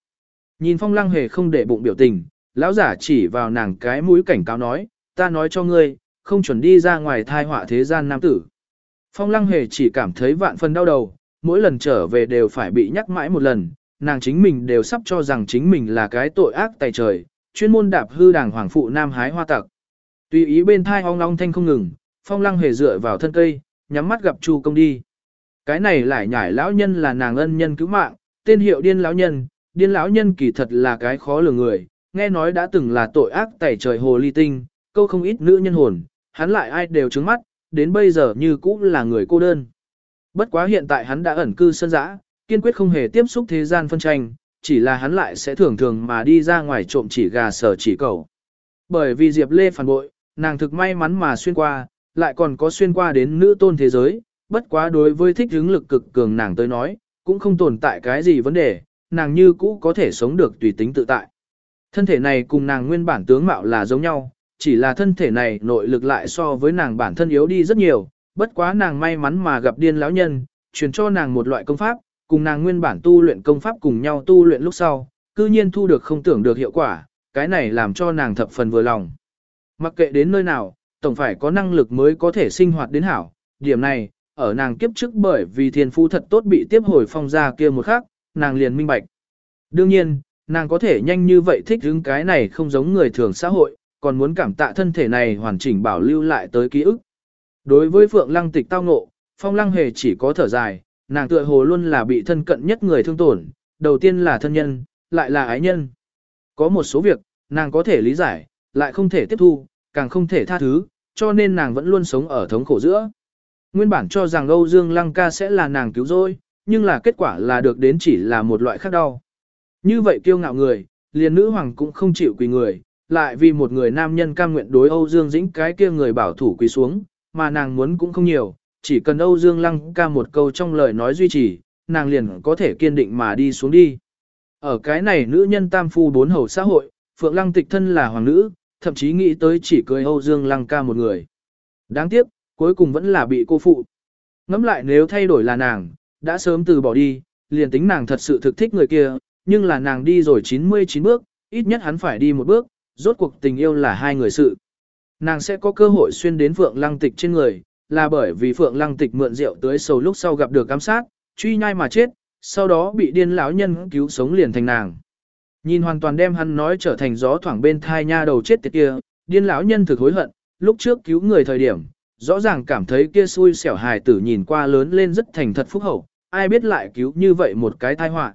Nhìn phong lăng hề không để bụng biểu tình, lão giả chỉ vào nàng cái mũi cảnh cáo nói, ta nói cho ngươi, không chuẩn đi ra ngoài thai họa thế gian nam tử. Phong lăng hề chỉ cảm thấy vạn phần đau đầu, mỗi lần trở về đều phải bị nhắc mãi một lần, nàng chính mình đều sắp cho rằng chính mình là cái tội ác tài trời, chuyên môn đạp hư đảng hoàng phụ nam hái hoa tặc. Tùy ý bên thai ong long thanh không ngừng, phong lăng hề dựa vào thân cây, nhắm mắt gặp chu công đi. Cái này lại nhải lão nhân là nàng ân nhân cứu mạng, tên hiệu điên lão nhân, điên lão nhân kỳ thật là cái khó lường người, nghe nói đã từng là tội ác tẩy trời hồ ly tinh, câu không ít nữ nhân hồn, hắn lại ai đều trứng mắt, đến bây giờ như cũng là người cô đơn. Bất quá hiện tại hắn đã ẩn cư sân dã, kiên quyết không hề tiếp xúc thế gian phân tranh, chỉ là hắn lại sẽ thường thường mà đi ra ngoài trộm chỉ gà sở chỉ cầu. Bởi vì Diệp Lê phản bội, nàng thực may mắn mà xuyên qua, lại còn có xuyên qua đến nữ tôn thế giới, bất quá đối với thích hứng lực cực cường nàng tới nói, cũng không tồn tại cái gì vấn đề, nàng như cũ có thể sống được tùy tính tự tại. Thân thể này cùng nàng nguyên bản tướng mạo là giống nhau, chỉ là thân thể này nội lực lại so với nàng bản thân yếu đi rất nhiều, bất quá nàng may mắn mà gặp điên lão nhân, truyền cho nàng một loại công pháp, cùng nàng nguyên bản tu luyện công pháp cùng nhau tu luyện lúc sau, cư nhiên thu được không tưởng được hiệu quả, cái này làm cho nàng thập phần vừa lòng. Mặc kệ đến nơi nào, tổng phải có năng lực mới có thể sinh hoạt đến hảo, điểm này, ở nàng kiếp trước bởi vì thiên phú thật tốt bị tiếp hồi phong ra kia một khắc, nàng liền minh bạch. Đương nhiên, nàng có thể nhanh như vậy thích ứng cái này không giống người thường xã hội, còn muốn cảm tạ thân thể này hoàn chỉnh bảo lưu lại tới ký ức. Đối với Phượng Lăng tịch tao ngộ, Phong Lăng hề chỉ có thở dài, nàng tựa hồ luôn là bị thân cận nhất người thương tổn, đầu tiên là thân nhân, lại là ái nhân. Có một số việc, nàng có thể lý giải, lại không thể tiếp thu, càng không thể tha thứ, cho nên nàng vẫn luôn sống ở thống khổ giữa. Nguyên bản cho rằng Âu Dương Lăng ca sẽ là nàng cứu rỗi, nhưng là kết quả là được đến chỉ là một loại khác đau. Như vậy kiêu ngạo người, liền nữ hoàng cũng không chịu quỳ người, lại vì một người nam nhân cam nguyện đối Âu Dương Dĩnh cái kia người bảo thủ quỳ xuống, mà nàng muốn cũng không nhiều, chỉ cần Âu Dương Lăng ca một câu trong lời nói duy trì, nàng liền có thể kiên định mà đi xuống đi. Ở cái này nữ nhân tam phu bốn hầu xã hội, Phượng Lăng tịch thân là hoàng nữ, thậm chí nghĩ tới chỉ cưới Âu Dương Lăng ca một người. Đáng tiếc, cuối cùng vẫn là bị cô phụ. Ngắm lại nếu thay đổi là nàng, đã sớm từ bỏ đi, liền tính nàng thật sự thực thích người kia, nhưng là nàng đi rồi 99 bước, ít nhất hắn phải đi một bước, rốt cuộc tình yêu là hai người sự. Nàng sẽ có cơ hội xuyên đến Phượng Lăng Tịch trên người, là bởi vì Phượng Lăng Tịch mượn rượu tới sầu lúc sau gặp được cám sát, truy nhai mà chết, sau đó bị điên lão nhân cứu sống liền thành nàng. Nhìn hoàn toàn đem hắn nói trở thành gió thoảng bên thai nha đầu chết tiệt kia, điên lão nhân thực hối hận, lúc trước cứu người thời điểm, rõ ràng cảm thấy kia xui xẻo hài tử nhìn qua lớn lên rất thành thật phúc hậu, ai biết lại cứu như vậy một cái tai họa.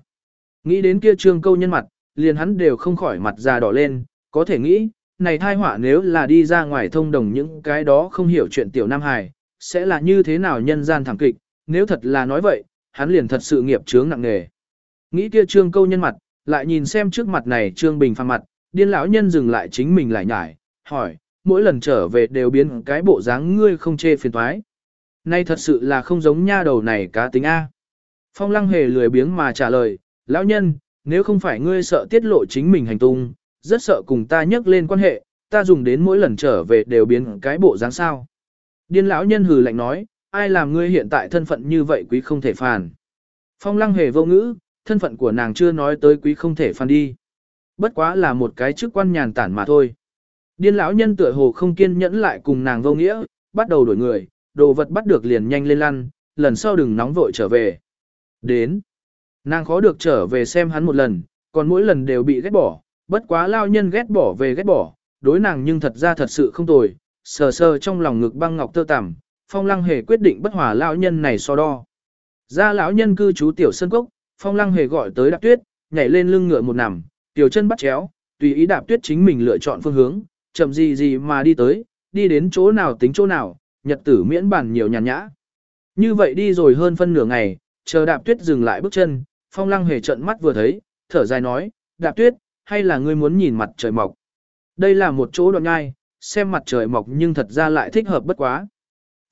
Nghĩ đến kia trương câu nhân mặt, liền hắn đều không khỏi mặt già đỏ lên, có thể nghĩ, này thai họa nếu là đi ra ngoài thông đồng những cái đó không hiểu chuyện tiểu Nam Hải, sẽ là như thế nào nhân gian thẳng kịch, nếu thật là nói vậy, hắn liền thật sự nghiệp chướng nặng nề. Nghĩ kia trương câu nhân mặt, lại nhìn xem trước mặt này trương bình phang mặt, điên lão nhân dừng lại chính mình lại nhải, hỏi, mỗi lần trở về đều biến cái bộ dáng ngươi không chê phiền toái. Nay thật sự là không giống nha đầu này cá tính A. Phong lăng hề lười biếng mà trả lời, lão nhân, nếu không phải ngươi sợ tiết lộ chính mình hành tung, rất sợ cùng ta nhắc lên quan hệ, ta dùng đến mỗi lần trở về đều biến cái bộ dáng sao. Điên lão nhân hừ lạnh nói, ai làm ngươi hiện tại thân phận như vậy quý không thể phàn. Phong lăng hề vô ngữ, thân phận của nàng chưa nói tới quý không thể phàn đi. Bất quá là một cái chức quan nhàn tản mà thôi. Điên lão nhân tựa hồ không kiên nhẫn lại cùng nàng vô nghĩa, bắt đầu đổi người, đồ vật bắt được liền nhanh lên lăn, lần sau đừng nóng vội trở về. Đến. Nàng khó được trở về xem hắn một lần, còn mỗi lần đều bị ghét bỏ, bất quá lao nhân ghét bỏ về ghét bỏ, đối nàng nhưng thật ra thật sự không tồi, sờ sờ trong lòng ngực băng ngọc tơ tằm, phong lăng hề quyết định bất hòa lão nhân này so đo. Ra lão nhân cư trú tiểu sân cốc, phong lăng hề gọi tới đạp tuyết, nhảy lên lưng ngựa một nằm, tiểu chân bắt chéo, tùy ý đạp tuyết chính mình lựa chọn phương hướng, chậm gì gì mà đi tới, đi đến chỗ nào tính chỗ nào, nhật tử miễn bản nhiều nhàn nhã. Như vậy đi rồi hơn phân nửa ngày, chờ đạp tuyết dừng lại bước chân, phong lăng hề trận mắt vừa thấy, thở dài nói, đạp tuyết, hay là ngươi muốn nhìn mặt trời mọc? Đây là một chỗ đoạn nhai, xem mặt trời mọc nhưng thật ra lại thích hợp bất quá.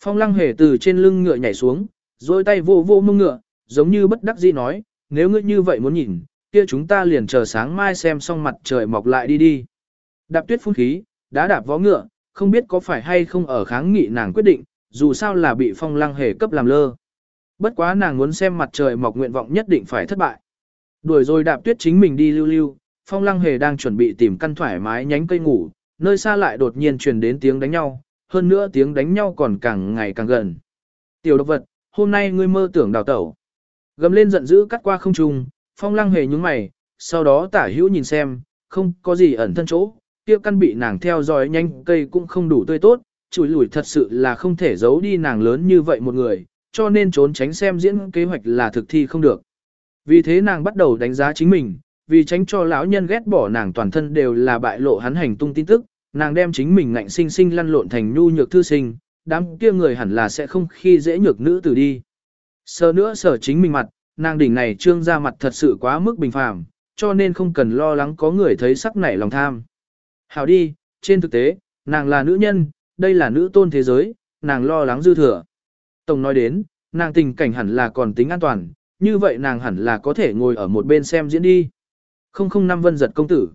Phong lăng hề từ trên lưng ngựa nhảy xuống, rồi tay vô vô mông ngựa, giống như bất đắc dĩ nói, nếu ngươi như vậy muốn nhìn, kia chúng ta liền chờ sáng mai xem xong mặt trời mọc lại đi đi. Đạp tuyết phun khí, đã đạp vó ngựa, không biết có phải hay không ở kháng nghị nàng quyết định, dù sao là bị phong lăng hề cấp làm lơ. Bất quá nàng muốn xem mặt trời mọc nguyện vọng nhất định phải thất bại. Đuổi rồi đạp tuyết chính mình đi lưu lưu, phong lăng hề đang chuẩn bị tìm căn thoải mái nhánh cây ngủ, nơi xa lại đột nhiên truyền đến tiếng đánh nhau, hơn nữa tiếng đánh nhau còn càng ngày càng gần. Tiểu độc vật, hôm nay ngươi mơ tưởng đào tẩu. Gầm lên giận dữ cắt qua không trung, phong lăng hề nhúng mày, sau đó tả hữu nhìn xem, không có gì ẩn thân chỗ, kia căn bị nàng theo dõi nhanh cây cũng không đủ tươi tốt, chùi lùi thật sự là không thể giấu đi nàng lớn như vậy một người, cho nên trốn tránh xem diễn kế hoạch là thực thi không được. Vì thế nàng bắt đầu đánh giá chính mình, vì tránh cho lão nhân ghét bỏ nàng toàn thân đều là bại lộ hắn hành tung tin tức, nàng đem chính mình ngạnh sinh sinh lăn lộn thành nhu nhược thư sinh, đám kia người hẳn là sẽ không khi dễ nhược nữ tử đi. Sờ nữa sở chính mình mặt, nàng đỉnh này trương ra mặt thật sự quá mức bình phàm, cho nên không cần lo lắng có người thấy sắc nảy lòng tham. Hảo đi, trên thực tế, nàng là nữ nhân, đây là nữ tôn thế giới, nàng lo lắng dư thừa. Tổng nói đến, nàng tình cảnh hẳn là còn tính an toàn, như vậy nàng hẳn là có thể ngồi ở một bên xem diễn đi. Không không năm vân giật công tử.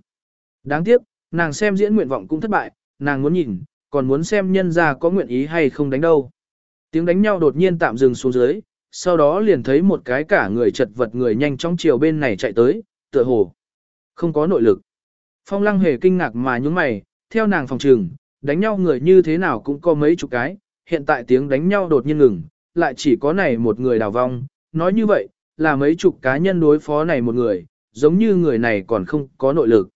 Đáng tiếc, nàng xem diễn nguyện vọng cũng thất bại, nàng muốn nhìn, còn muốn xem nhân ra có nguyện ý hay không đánh đâu. Tiếng đánh nhau đột nhiên tạm dừng xuống dưới, sau đó liền thấy một cái cả người chật vật người nhanh trong chiều bên này chạy tới, tựa hồ. Không có nội lực. Phong lăng hề kinh ngạc mà nhúng mày, theo nàng phòng trường, đánh nhau người như thế nào cũng có mấy chục cái, hiện tại tiếng đánh nhau đột nhiên ngừng, lại chỉ có này một người đào vong, nói như vậy, là mấy chục cá nhân đối phó này một người, giống như người này còn không có nội lực.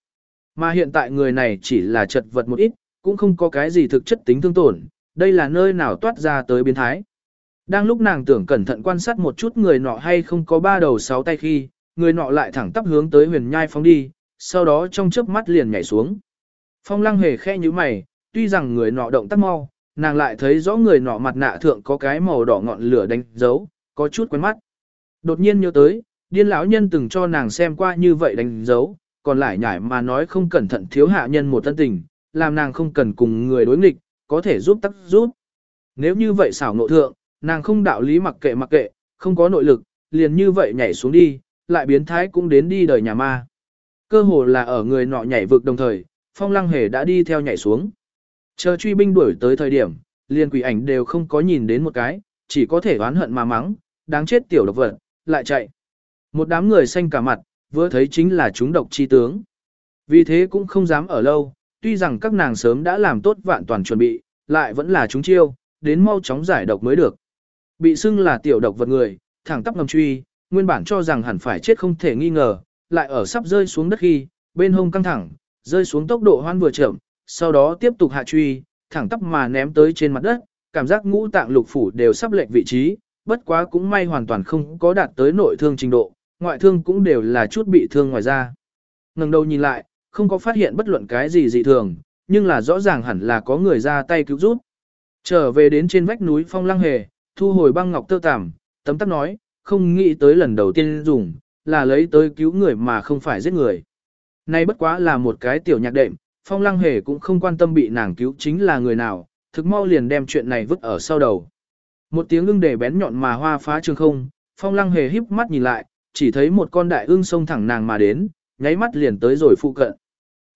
Mà hiện tại người này chỉ là chật vật một ít, cũng không có cái gì thực chất tính thương tổn, đây là nơi nào toát ra tới biến thái. Đang lúc nàng tưởng cẩn thận quan sát một chút người nọ hay không có ba đầu sáu tay khi, người nọ lại thẳng tắp hướng tới huyền nhai phóng đi, sau đó trong chớp mắt liền nhảy xuống. Phong lăng hề khe như mày, tuy rằng người nọ động tác mau, nàng lại thấy rõ người nọ mặt nạ thượng có cái màu đỏ ngọn lửa đánh dấu, có chút quen mắt. Đột nhiên nhớ tới, điên lão nhân từng cho nàng xem qua như vậy đánh dấu, còn lại nhải mà nói không cẩn thận thiếu hạ nhân một thân tình, làm nàng không cần cùng người đối nghịch, có thể giúp tắc giúp. Nếu như vậy xảo ngộ thượng, nàng không đạo lý mặc kệ mặc kệ, không có nội lực, liền như vậy nhảy xuống đi, lại biến thái cũng đến đi đời nhà ma. Cơ hồ là ở người nọ nhảy vực đồng thời, phong lăng hề đã đi theo nhảy xuống. Chờ truy binh đuổi tới thời điểm, liền quỷ ảnh đều không có nhìn đến một cái, chỉ có thể oán hận mà mắng, đáng chết tiểu độc vật, lại chạy. Một đám người xanh cả mặt, vừa thấy chính là chúng độc chi tướng. Vì thế cũng không dám ở lâu, tuy rằng các nàng sớm đã làm tốt vạn toàn chuẩn bị, lại vẫn là chúng chiêu, đến mau chóng giải độc mới được. Bị xưng là tiểu độc vật người, thẳng tắp ngầm truy, nguyên bản cho rằng hẳn phải chết không thể nghi ngờ, lại ở sắp rơi xuống đất khi, bên hông căng thẳng, rơi xuống tốc độ hoan vừa chậm, sau đó tiếp tục hạ truy, thẳng tắp mà ném tới trên mặt đất, cảm giác ngũ tạng lục phủ đều sắp lệch vị trí, bất quá cũng may hoàn toàn không có đạt tới nội thương trình độ, ngoại thương cũng đều là chút bị thương ngoài da. Ngẩng đầu nhìn lại, không có phát hiện bất luận cái gì dị thường, nhưng là rõ ràng hẳn là có người ra tay cứu giúp. Trở về đến trên vách núi phong lăng hề, thu hồi băng ngọc tơ tằm, tấm tắc nói, không nghĩ tới lần đầu tiên dùng, là lấy tới cứu người mà không phải giết người. Nay bất quá là một cái tiểu nhạc đệm, phong lăng hề cũng không quan tâm bị nàng cứu chính là người nào, thực mau liền đem chuyện này vứt ở sau đầu. Một tiếng ưng để bén nhọn mà hoa phá trường không, phong lăng hề híp mắt nhìn lại, chỉ thấy một con đại ưng xông thẳng nàng mà đến, nháy mắt liền tới rồi phụ cận.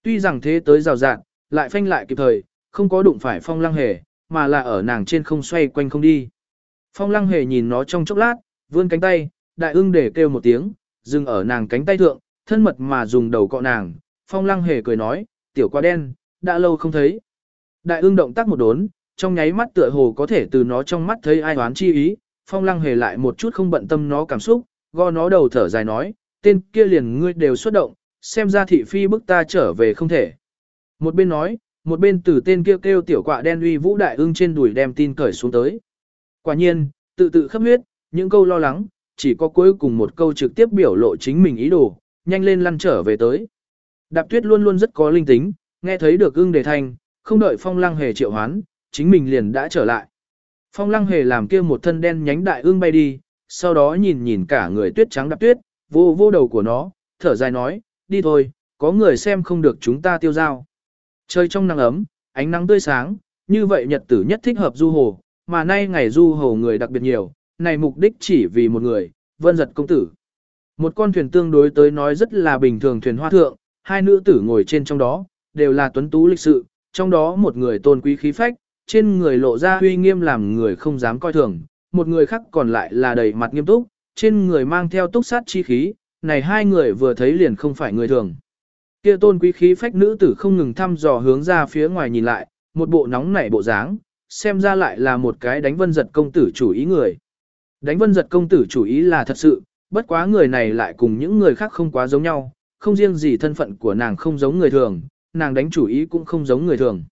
Tuy rằng thế tới rào rạt, lại phanh lại kịp thời, không có đụng phải phong lăng hề, mà là ở nàng trên không xoay quanh không đi. Phong lăng hề nhìn nó trong chốc lát, vươn cánh tay, đại ưng để kêu một tiếng, dừng ở nàng cánh tay thượng, thân mật mà dùng đầu cọ nàng. Phong lăng hề cười nói, tiểu quá đen, đã lâu không thấy. Đại ưng động tác một đốn, trong nháy mắt tựa hồ có thể từ nó trong mắt thấy ai đoán chi ý, phong lăng hề lại một chút không bận tâm nó cảm xúc, go nó đầu thở dài nói, tên kia liền ngươi đều xuất động, xem ra thị phi bức ta trở về không thể. Một bên nói, một bên từ tên kia kêu, kêu tiểu quạ đen uy vũ đại ưng trên đùi đem tin cởi xuống tới. Quả nhiên, tự tự khắp huyết, những câu lo lắng, chỉ có cuối cùng một câu trực tiếp biểu lộ chính mình ý đồ, nhanh lên lăn trở về tới. Đạp tuyết luôn luôn rất có linh tính, nghe thấy được ưng đề thanh, không đợi phong lăng hề triệu hoán, chính mình liền đã trở lại. Phong lăng hề làm kia một thân đen nhánh đại ưng bay đi, sau đó nhìn nhìn cả người tuyết trắng đạp tuyết, vô vô đầu của nó, thở dài nói, đi thôi, có người xem không được chúng ta tiêu dao. Trời trong nắng ấm, ánh nắng tươi sáng, như vậy nhật tử nhất thích hợp du hồ, mà nay ngày du hồ người đặc biệt nhiều, này mục đích chỉ vì một người, vân giật công tử. Một con thuyền tương đối tới nói rất là bình thường thuyền hoa thượng, hai nữ tử ngồi trên trong đó, đều là tuấn tú lịch sự, trong đó một người tôn quý khí phách, trên người lộ ra uy nghiêm làm người không dám coi thường, một người khác còn lại là đầy mặt nghiêm túc, trên người mang theo túc sát chi khí, này hai người vừa thấy liền không phải người thường. Kia tôn quý khí phách nữ tử không ngừng thăm dò hướng ra phía ngoài nhìn lại, một bộ nóng nảy bộ dáng, xem ra lại là một cái đánh vân giật công tử chủ ý người. Đánh vân giật công tử chủ ý là thật sự, bất quá người này lại cùng những người khác không quá giống nhau, không riêng gì thân phận của nàng không giống người thường, nàng đánh chủ ý cũng không giống người thường.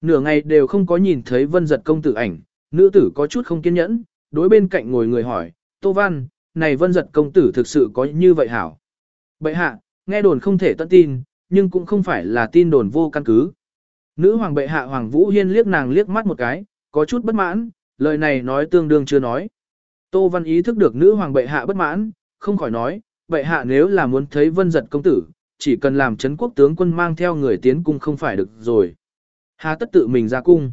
Nửa ngày đều không có nhìn thấy vân giật công tử ảnh, nữ tử có chút không kiên nhẫn, đối bên cạnh ngồi người hỏi, Tô Văn, này vân giật công tử thực sự có như vậy hảo. Bậy hạ, nghe đồn không thể tận tin, nhưng cũng không phải là tin đồn vô căn cứ. Nữ hoàng bệ hạ Hoàng Vũ Hiên liếc nàng liếc mắt một cái, có chút bất mãn, lời này nói tương đương chưa nói. Tô Văn ý thức được nữ hoàng bệ hạ bất mãn, không khỏi nói, bệ hạ nếu là muốn thấy vân giật công tử, chỉ cần làm chấn quốc tướng quân mang theo người tiến cung không phải được rồi. Hà tất tự mình ra cung.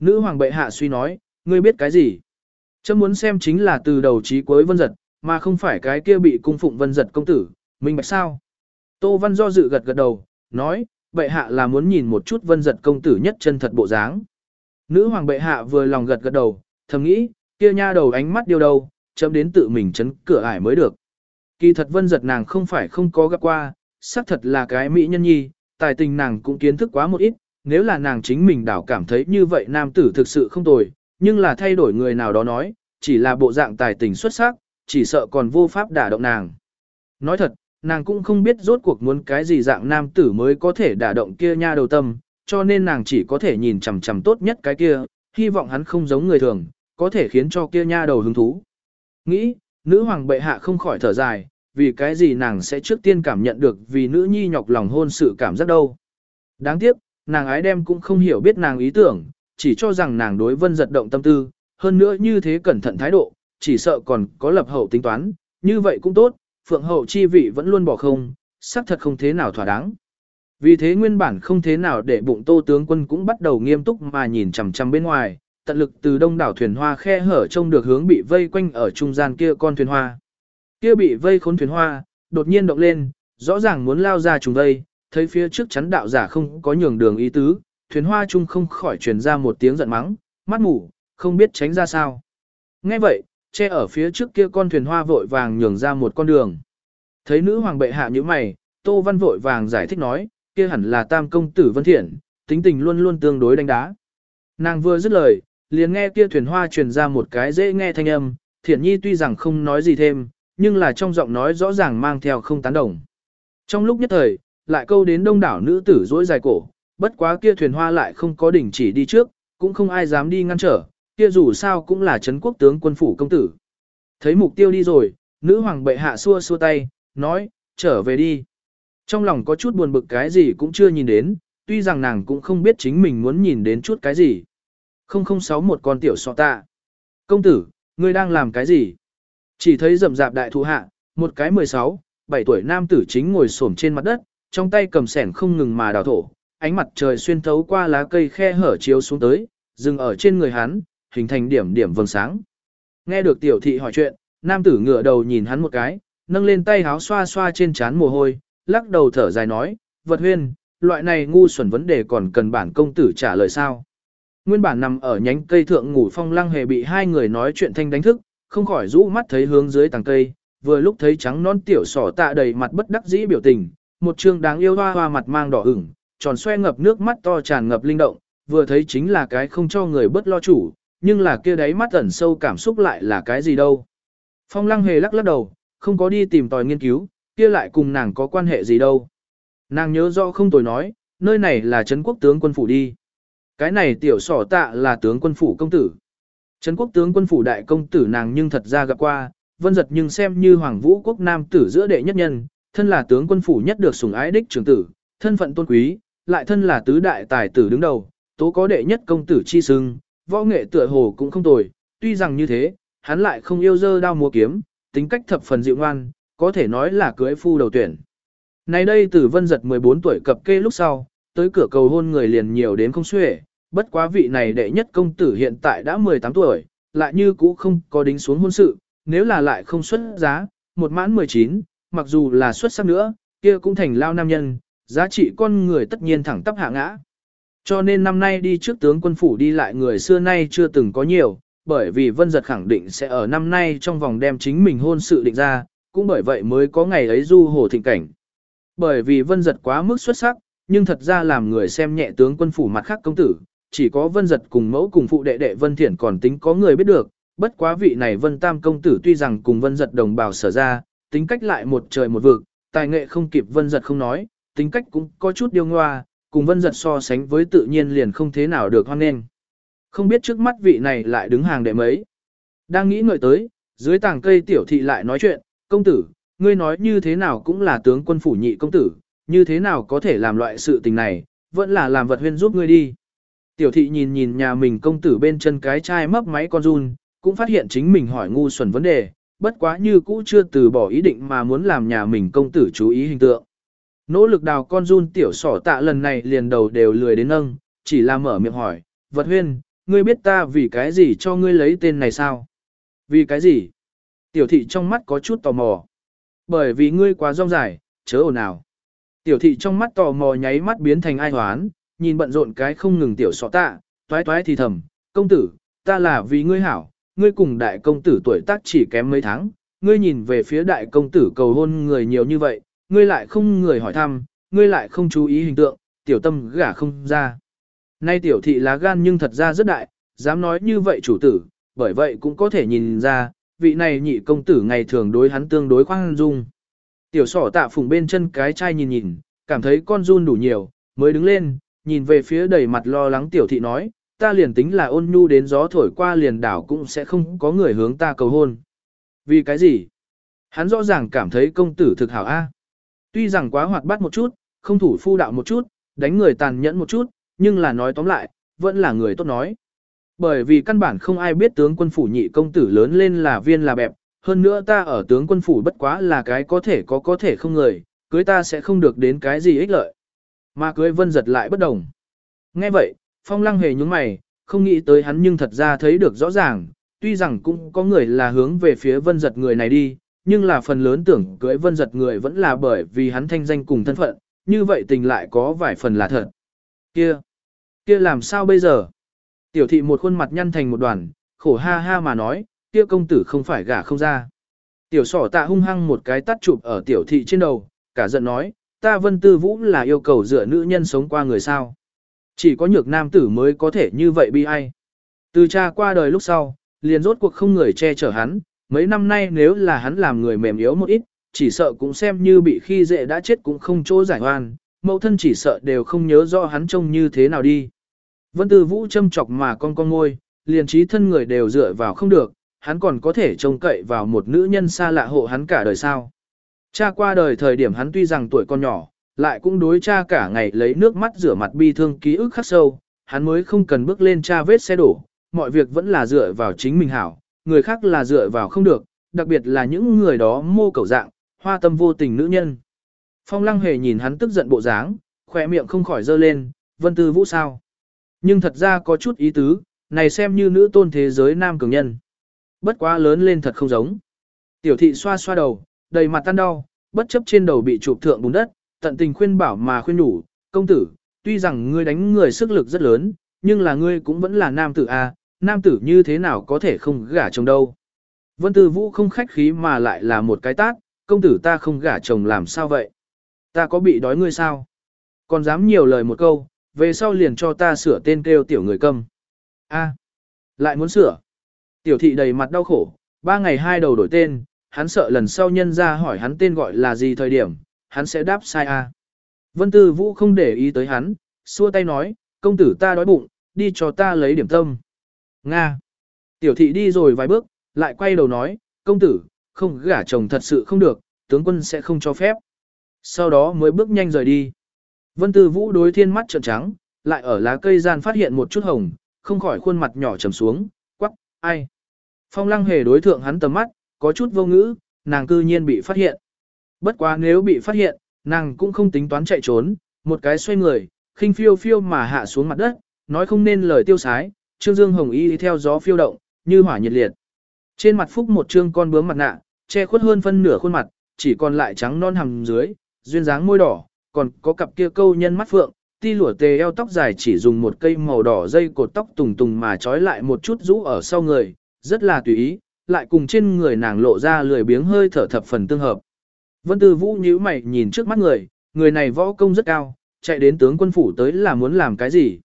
Nữ hoàng bệ hạ suy nói, ngươi biết cái gì? Chấm muốn xem chính là từ đầu chí cuối vân giật, mà không phải cái kia bị cung phụng vân giật công tử, minh bạch sao? Tô Văn do dự gật gật đầu, nói, bệ hạ là muốn nhìn một chút vân giật công tử nhất chân thật bộ dáng. Nữ hoàng bệ hạ vừa lòng gật gật đầu, thầm nghĩ, kia nha đầu ánh mắt điêu đâu, chấm đến tự mình chấn cửa ải mới được. Kỳ thật vân giật nàng không phải không có gặp qua, xác thật là cái mỹ nhân nhi, tài tình nàng cũng kiến thức quá một ít, nếu là nàng chính mình đảo cảm thấy như vậy nam tử thực sự không tồi, nhưng là thay đổi người nào đó nói, chỉ là bộ dạng tài tình xuất sắc, chỉ sợ còn vô pháp đả động nàng. Nói thật, nàng cũng không biết rốt cuộc muốn cái gì dạng nam tử mới có thể đả động kia nha đầu tâm, cho nên nàng chỉ có thể nhìn chằm chằm tốt nhất cái kia, hy vọng hắn không giống người thường, có thể khiến cho kia nha đầu hứng thú. Nghĩ, nữ hoàng bệ hạ không khỏi thở dài, vì cái gì nàng sẽ trước tiên cảm nhận được vì nữ nhi nhọc lòng hôn sự cảm giác đâu. Đáng tiếc, nàng ái đem cũng không hiểu biết nàng ý tưởng, chỉ cho rằng nàng đối vân giật động tâm tư, hơn nữa như thế cẩn thận thái độ, chỉ sợ còn có lập hậu tính toán, như vậy cũng tốt, phượng hậu chi vị vẫn luôn bỏ không, xác thật không thế nào thỏa đáng. Vì thế nguyên bản không thế nào để bụng tô tướng quân cũng bắt đầu nghiêm túc mà nhìn chằm chằm bên ngoài, tận lực từ đông đảo thuyền hoa khe hở trông được hướng bị vây quanh ở trung gian kia con thuyền hoa. Kia bị vây khốn thuyền hoa, đột nhiên động lên, rõ ràng muốn lao ra trùng vây, thấy phía trước chắn đạo giả không có nhường đường ý tứ, thuyền hoa chung không khỏi truyền ra một tiếng giận mắng, mắt mù, không biết tránh ra sao. Nghe vậy, che ở phía trước kia con thuyền hoa vội vàng nhường ra một con đường. Thấy nữ hoàng bệ hạ như mày, Tô Văn vội vàng giải thích nói, kia hẳn là tam công tử Vân Thiện, tính tình luôn luôn tương đối đánh đá. Nàng vừa dứt lời, liền nghe kia thuyền hoa truyền ra một cái dễ nghe thanh âm, Thiện Nhi tuy rằng không nói gì thêm, nhưng là trong giọng nói rõ ràng mang theo không tán đồng. Trong lúc nhất thời, lại câu đến đông đảo nữ tử dỗi dài cổ, bất quá kia thuyền hoa lại không có đỉnh chỉ đi trước, cũng không ai dám đi ngăn trở, kia dù sao cũng là Trấn quốc tướng quân phủ công tử. Thấy mục tiêu đi rồi, nữ hoàng bệ hạ xua xua tay, nói, trở về đi. Trong lòng có chút buồn bực cái gì cũng chưa nhìn đến, tuy rằng nàng cũng không biết chính mình muốn nhìn đến chút cái gì. 006 một con tiểu sọ tạ. Công tử, ngươi đang làm cái gì? Chỉ thấy rậm rạp đại thụ hạ, một cái 16, 7 tuổi nam tử chính ngồi xổm trên mặt đất, trong tay cầm sẻn không ngừng mà đào thổ, ánh mặt trời xuyên thấu qua lá cây khe hở chiếu xuống tới, dừng ở trên người hắn, hình thành điểm điểm vầng sáng. Nghe được tiểu thị hỏi chuyện, nam tử ngửa đầu nhìn hắn một cái, nâng lên tay háo xoa xoa trên trán mồ hôi, lắc đầu thở dài nói, vật huyên, loại này ngu xuẩn vấn đề còn cần bản công tử trả lời sao. Nguyên bản nằm ở nhánh cây thượng ngủ phong lăng hề bị hai người nói chuyện thanh đánh thức, không khỏi rũ mắt thấy hướng dưới tàng cây, vừa lúc thấy trắng non tiểu sỏ tạ đầy mặt bất đắc dĩ biểu tình, một trương đáng yêu hoa hoa mặt mang đỏ ửng, tròn xoe ngập nước mắt to tràn ngập linh động, vừa thấy chính là cái không cho người bất lo chủ, nhưng là kia đáy mắt ẩn sâu cảm xúc lại là cái gì đâu. Phong lăng hề lắc lắc đầu, không có đi tìm tòi nghiên cứu, kia lại cùng nàng có quan hệ gì đâu. Nàng nhớ rõ không tồi nói, nơi này là Trấn quốc tướng quân phủ đi. Cái này tiểu sỏ tạ là tướng quân phủ công tử. Trấn quốc tướng quân phủ đại công tử nàng nhưng thật ra gặp qua, vân giật nhưng xem như hoàng vũ quốc nam tử giữa đệ nhất nhân, thân là tướng quân phủ nhất được sủng ái đích trưởng tử, thân phận tôn quý, lại thân là tứ đại tài tử đứng đầu, tố có đệ nhất công tử chi sưng, võ nghệ tựa hồ cũng không tồi, tuy rằng như thế, hắn lại không yêu dơ đao múa kiếm, tính cách thập phần dịu ngoan, có thể nói là cưới phu đầu tuyển. nay đây tử vân giật 14 tuổi cập kê lúc sau, tới cửa cầu hôn người liền nhiều đến không xuể, bất quá vị này đệ nhất công tử hiện tại đã 18 tuổi, lại như cũ không có đính xuống hôn sự, nếu là lại không xuất giá, một mãn 19, mặc dù là xuất sắc nữa, kia cũng thành lao nam nhân, giá trị con người tất nhiên thẳng tắp hạ ngã. Cho nên năm nay đi trước tướng quân phủ đi lại người xưa nay chưa từng có nhiều, bởi vì Vân Giật khẳng định sẽ ở năm nay trong vòng đem chính mình hôn sự định ra, cũng bởi vậy mới có ngày ấy du hồ thịnh cảnh. Bởi vì Vân Giật quá mức xuất sắc, nhưng thật ra làm người xem nhẹ tướng quân phủ mặt khác công tử, chỉ có Vân Giật cùng mẫu cùng phụ đệ đệ Vân Thiển còn tính có người biết được, bất quá vị này Vân Tam công tử tuy rằng cùng Vân Giật đồng bào sở ra, tính cách lại một trời một vực, tài nghệ không kịp Vân Giật không nói, tính cách cũng có chút điêu ngoa, cùng Vân Giật so sánh với tự nhiên liền không thế nào được hoan nghênh. Không biết trước mắt vị này lại đứng hàng đệ mấy. Đang nghĩ ngợi tới, dưới tàng cây tiểu thị lại nói chuyện, công tử, ngươi nói như thế nào cũng là tướng quân phủ nhị công tử, như thế nào có thể làm loại sự tình này, vẫn là làm vật huyên giúp ngươi đi. Tiểu thị nhìn nhìn nhà mình công tử bên chân cái chai mấp máy con run, cũng phát hiện chính mình hỏi ngu xuẩn vấn đề, bất quá như cũ chưa từ bỏ ý định mà muốn làm nhà mình công tử chú ý hình tượng. Nỗ lực đào con run tiểu sỏ tạ lần này liền đầu đều lười đến nâng, chỉ là mở miệng hỏi, vật huyên, ngươi biết ta vì cái gì cho ngươi lấy tên này sao? Vì cái gì? Tiểu thị trong mắt có chút tò mò. Bởi vì ngươi quá rong dài, chớ ồn nào. Tiểu thị trong mắt tò mò nháy mắt biến thành ai hoán, nhìn bận rộn cái không ngừng tiểu sọ tạ, toái toái thì thầm, công tử, ta là vì ngươi hảo, ngươi cùng đại công tử tuổi tác chỉ kém mấy tháng, ngươi nhìn về phía đại công tử cầu hôn người nhiều như vậy, ngươi lại không người hỏi thăm, ngươi lại không chú ý hình tượng, tiểu tâm gả không ra. Nay tiểu thị lá gan nhưng thật ra rất đại, dám nói như vậy chủ tử, bởi vậy cũng có thể nhìn ra, vị này nhị công tử ngày thường đối hắn tương đối khoan dung. Tiểu sỏ tạ phùng bên chân cái chai nhìn nhìn, cảm thấy con run đủ nhiều, mới đứng lên, nhìn về phía đầy mặt lo lắng tiểu thị nói, ta liền tính là ôn nhu đến gió thổi qua liền đảo cũng sẽ không có người hướng ta cầu hôn. Vì cái gì? Hắn rõ ràng cảm thấy công tử thực hảo A. Tuy rằng quá hoạt bát một chút, không thủ phu đạo một chút, đánh người tàn nhẫn một chút, nhưng là nói tóm lại, vẫn là người tốt nói. Bởi vì căn bản không ai biết tướng quân phủ nhị công tử lớn lên là viên là bẹp, hơn nữa ta ở tướng quân phủ bất quá là cái có thể có có thể không người, cưới ta sẽ không được đến cái gì ích lợi. Mà cưới vân giật lại bất đồng. Nghe vậy, phong lăng hề nhúng mày, không nghĩ tới hắn nhưng thật ra thấy được rõ ràng, tuy rằng cũng có người là hướng về phía vân giật người này đi, nhưng là phần lớn tưởng cưới vân giật người vẫn là bởi vì hắn thanh danh cùng thân phận, như vậy tình lại có vài phần là thật. Kia, kia làm sao bây giờ? Tiểu thị một khuôn mặt nhăn thành một đoàn, khổ ha ha mà nói, kia công tử không phải gả không ra. Tiểu sỏ tạ hung hăng một cái tắt chụp ở tiểu thị trên đầu, cả giận nói, ta vân tư vũ là yêu cầu dựa nữ nhân sống qua người sao. Chỉ có nhược nam tử mới có thể như vậy bi ai. Từ cha qua đời lúc sau, liền rốt cuộc không người che chở hắn, mấy năm nay nếu là hắn làm người mềm yếu một ít, chỉ sợ cũng xem như bị khi dễ đã chết cũng không chỗ giải oan, mẫu thân chỉ sợ đều không nhớ rõ hắn trông như thế nào đi. Vân Tư Vũ châm chọc mà con con ngôi, liền trí thân người đều dựa vào không được, hắn còn có thể trông cậy vào một nữ nhân xa lạ hộ hắn cả đời sao. Cha qua đời thời điểm hắn tuy rằng tuổi còn nhỏ, lại cũng đối cha cả ngày lấy nước mắt rửa mặt bi thương ký ức khắc sâu, hắn mới không cần bước lên cha vết xe đổ, mọi việc vẫn là dựa vào chính mình hảo, người khác là dựa vào không được, đặc biệt là những người đó mô cầu dạng, hoa tâm vô tình nữ nhân. Phong lăng hề nhìn hắn tức giận bộ dáng, khỏe miệng không khỏi dơ lên, vân tư vũ sao. Nhưng thật ra có chút ý tứ, này xem như nữ tôn thế giới nam cường nhân. Bất quá lớn lên thật không giống. Tiểu thị xoa xoa đầu, đầy mặt tan đau, bất chấp trên đầu bị chụp thượng bùn đất, tận tình khuyên bảo mà khuyên nhủ, công tử, tuy rằng ngươi đánh người sức lực rất lớn, nhưng là ngươi cũng vẫn là nam tử a, nam tử như thế nào có thể không gả chồng đâu. Vân Tư Vũ không khách khí mà lại là một cái tát, công tử ta không gả chồng làm sao vậy? Ta có bị đói ngươi sao? Còn dám nhiều lời một câu, về sau liền cho ta sửa tên kêu tiểu người câm. A, lại muốn sửa. Tiểu thị đầy mặt đau khổ, ba ngày hai đầu đổi tên, hắn sợ lần sau nhân ra hỏi hắn tên gọi là gì thời điểm, hắn sẽ đáp sai à? Vân Tư Vũ không để ý tới hắn, xua tay nói, công tử ta đói bụng, đi cho ta lấy điểm tâm. Nga. Tiểu thị đi rồi vài bước, lại quay đầu nói, công tử, không gả chồng thật sự không được, tướng quân sẽ không cho phép. Sau đó mới bước nhanh rời đi. Vân Tư Vũ đối thiên mắt trợn trắng, lại ở lá cây gian phát hiện một chút hồng, không khỏi khuôn mặt nhỏ trầm xuống, quắc, ai. Phong lăng hề đối thượng hắn tầm mắt, có chút vô ngữ, nàng cư nhiên bị phát hiện. Bất quá nếu bị phát hiện, nàng cũng không tính toán chạy trốn, một cái xoay người, khinh phiêu phiêu mà hạ xuống mặt đất, nói không nên lời tiêu sái, Trương Dương Hồng Y theo gió phiêu động, như hỏa nhiệt liệt. Trên mặt phúc một trương con bướm mặt nạ, che khuất hơn phân nửa khuôn mặt, chỉ còn lại trắng non hầm dưới, duyên dáng môi đỏ, còn có cặp kia câu nhân mắt phượng, ti lửa tề eo tóc dài chỉ dùng một cây màu đỏ dây cột tóc tùng tùng mà trói lại một chút rũ ở sau người, rất là tùy ý, lại cùng trên người nàng lộ ra lười biếng hơi thở thập phần tương hợp. Vân Tư Vũ nhíu mày nhìn trước mắt người, người này võ công rất cao, chạy đến tướng quân phủ tới là muốn làm cái gì.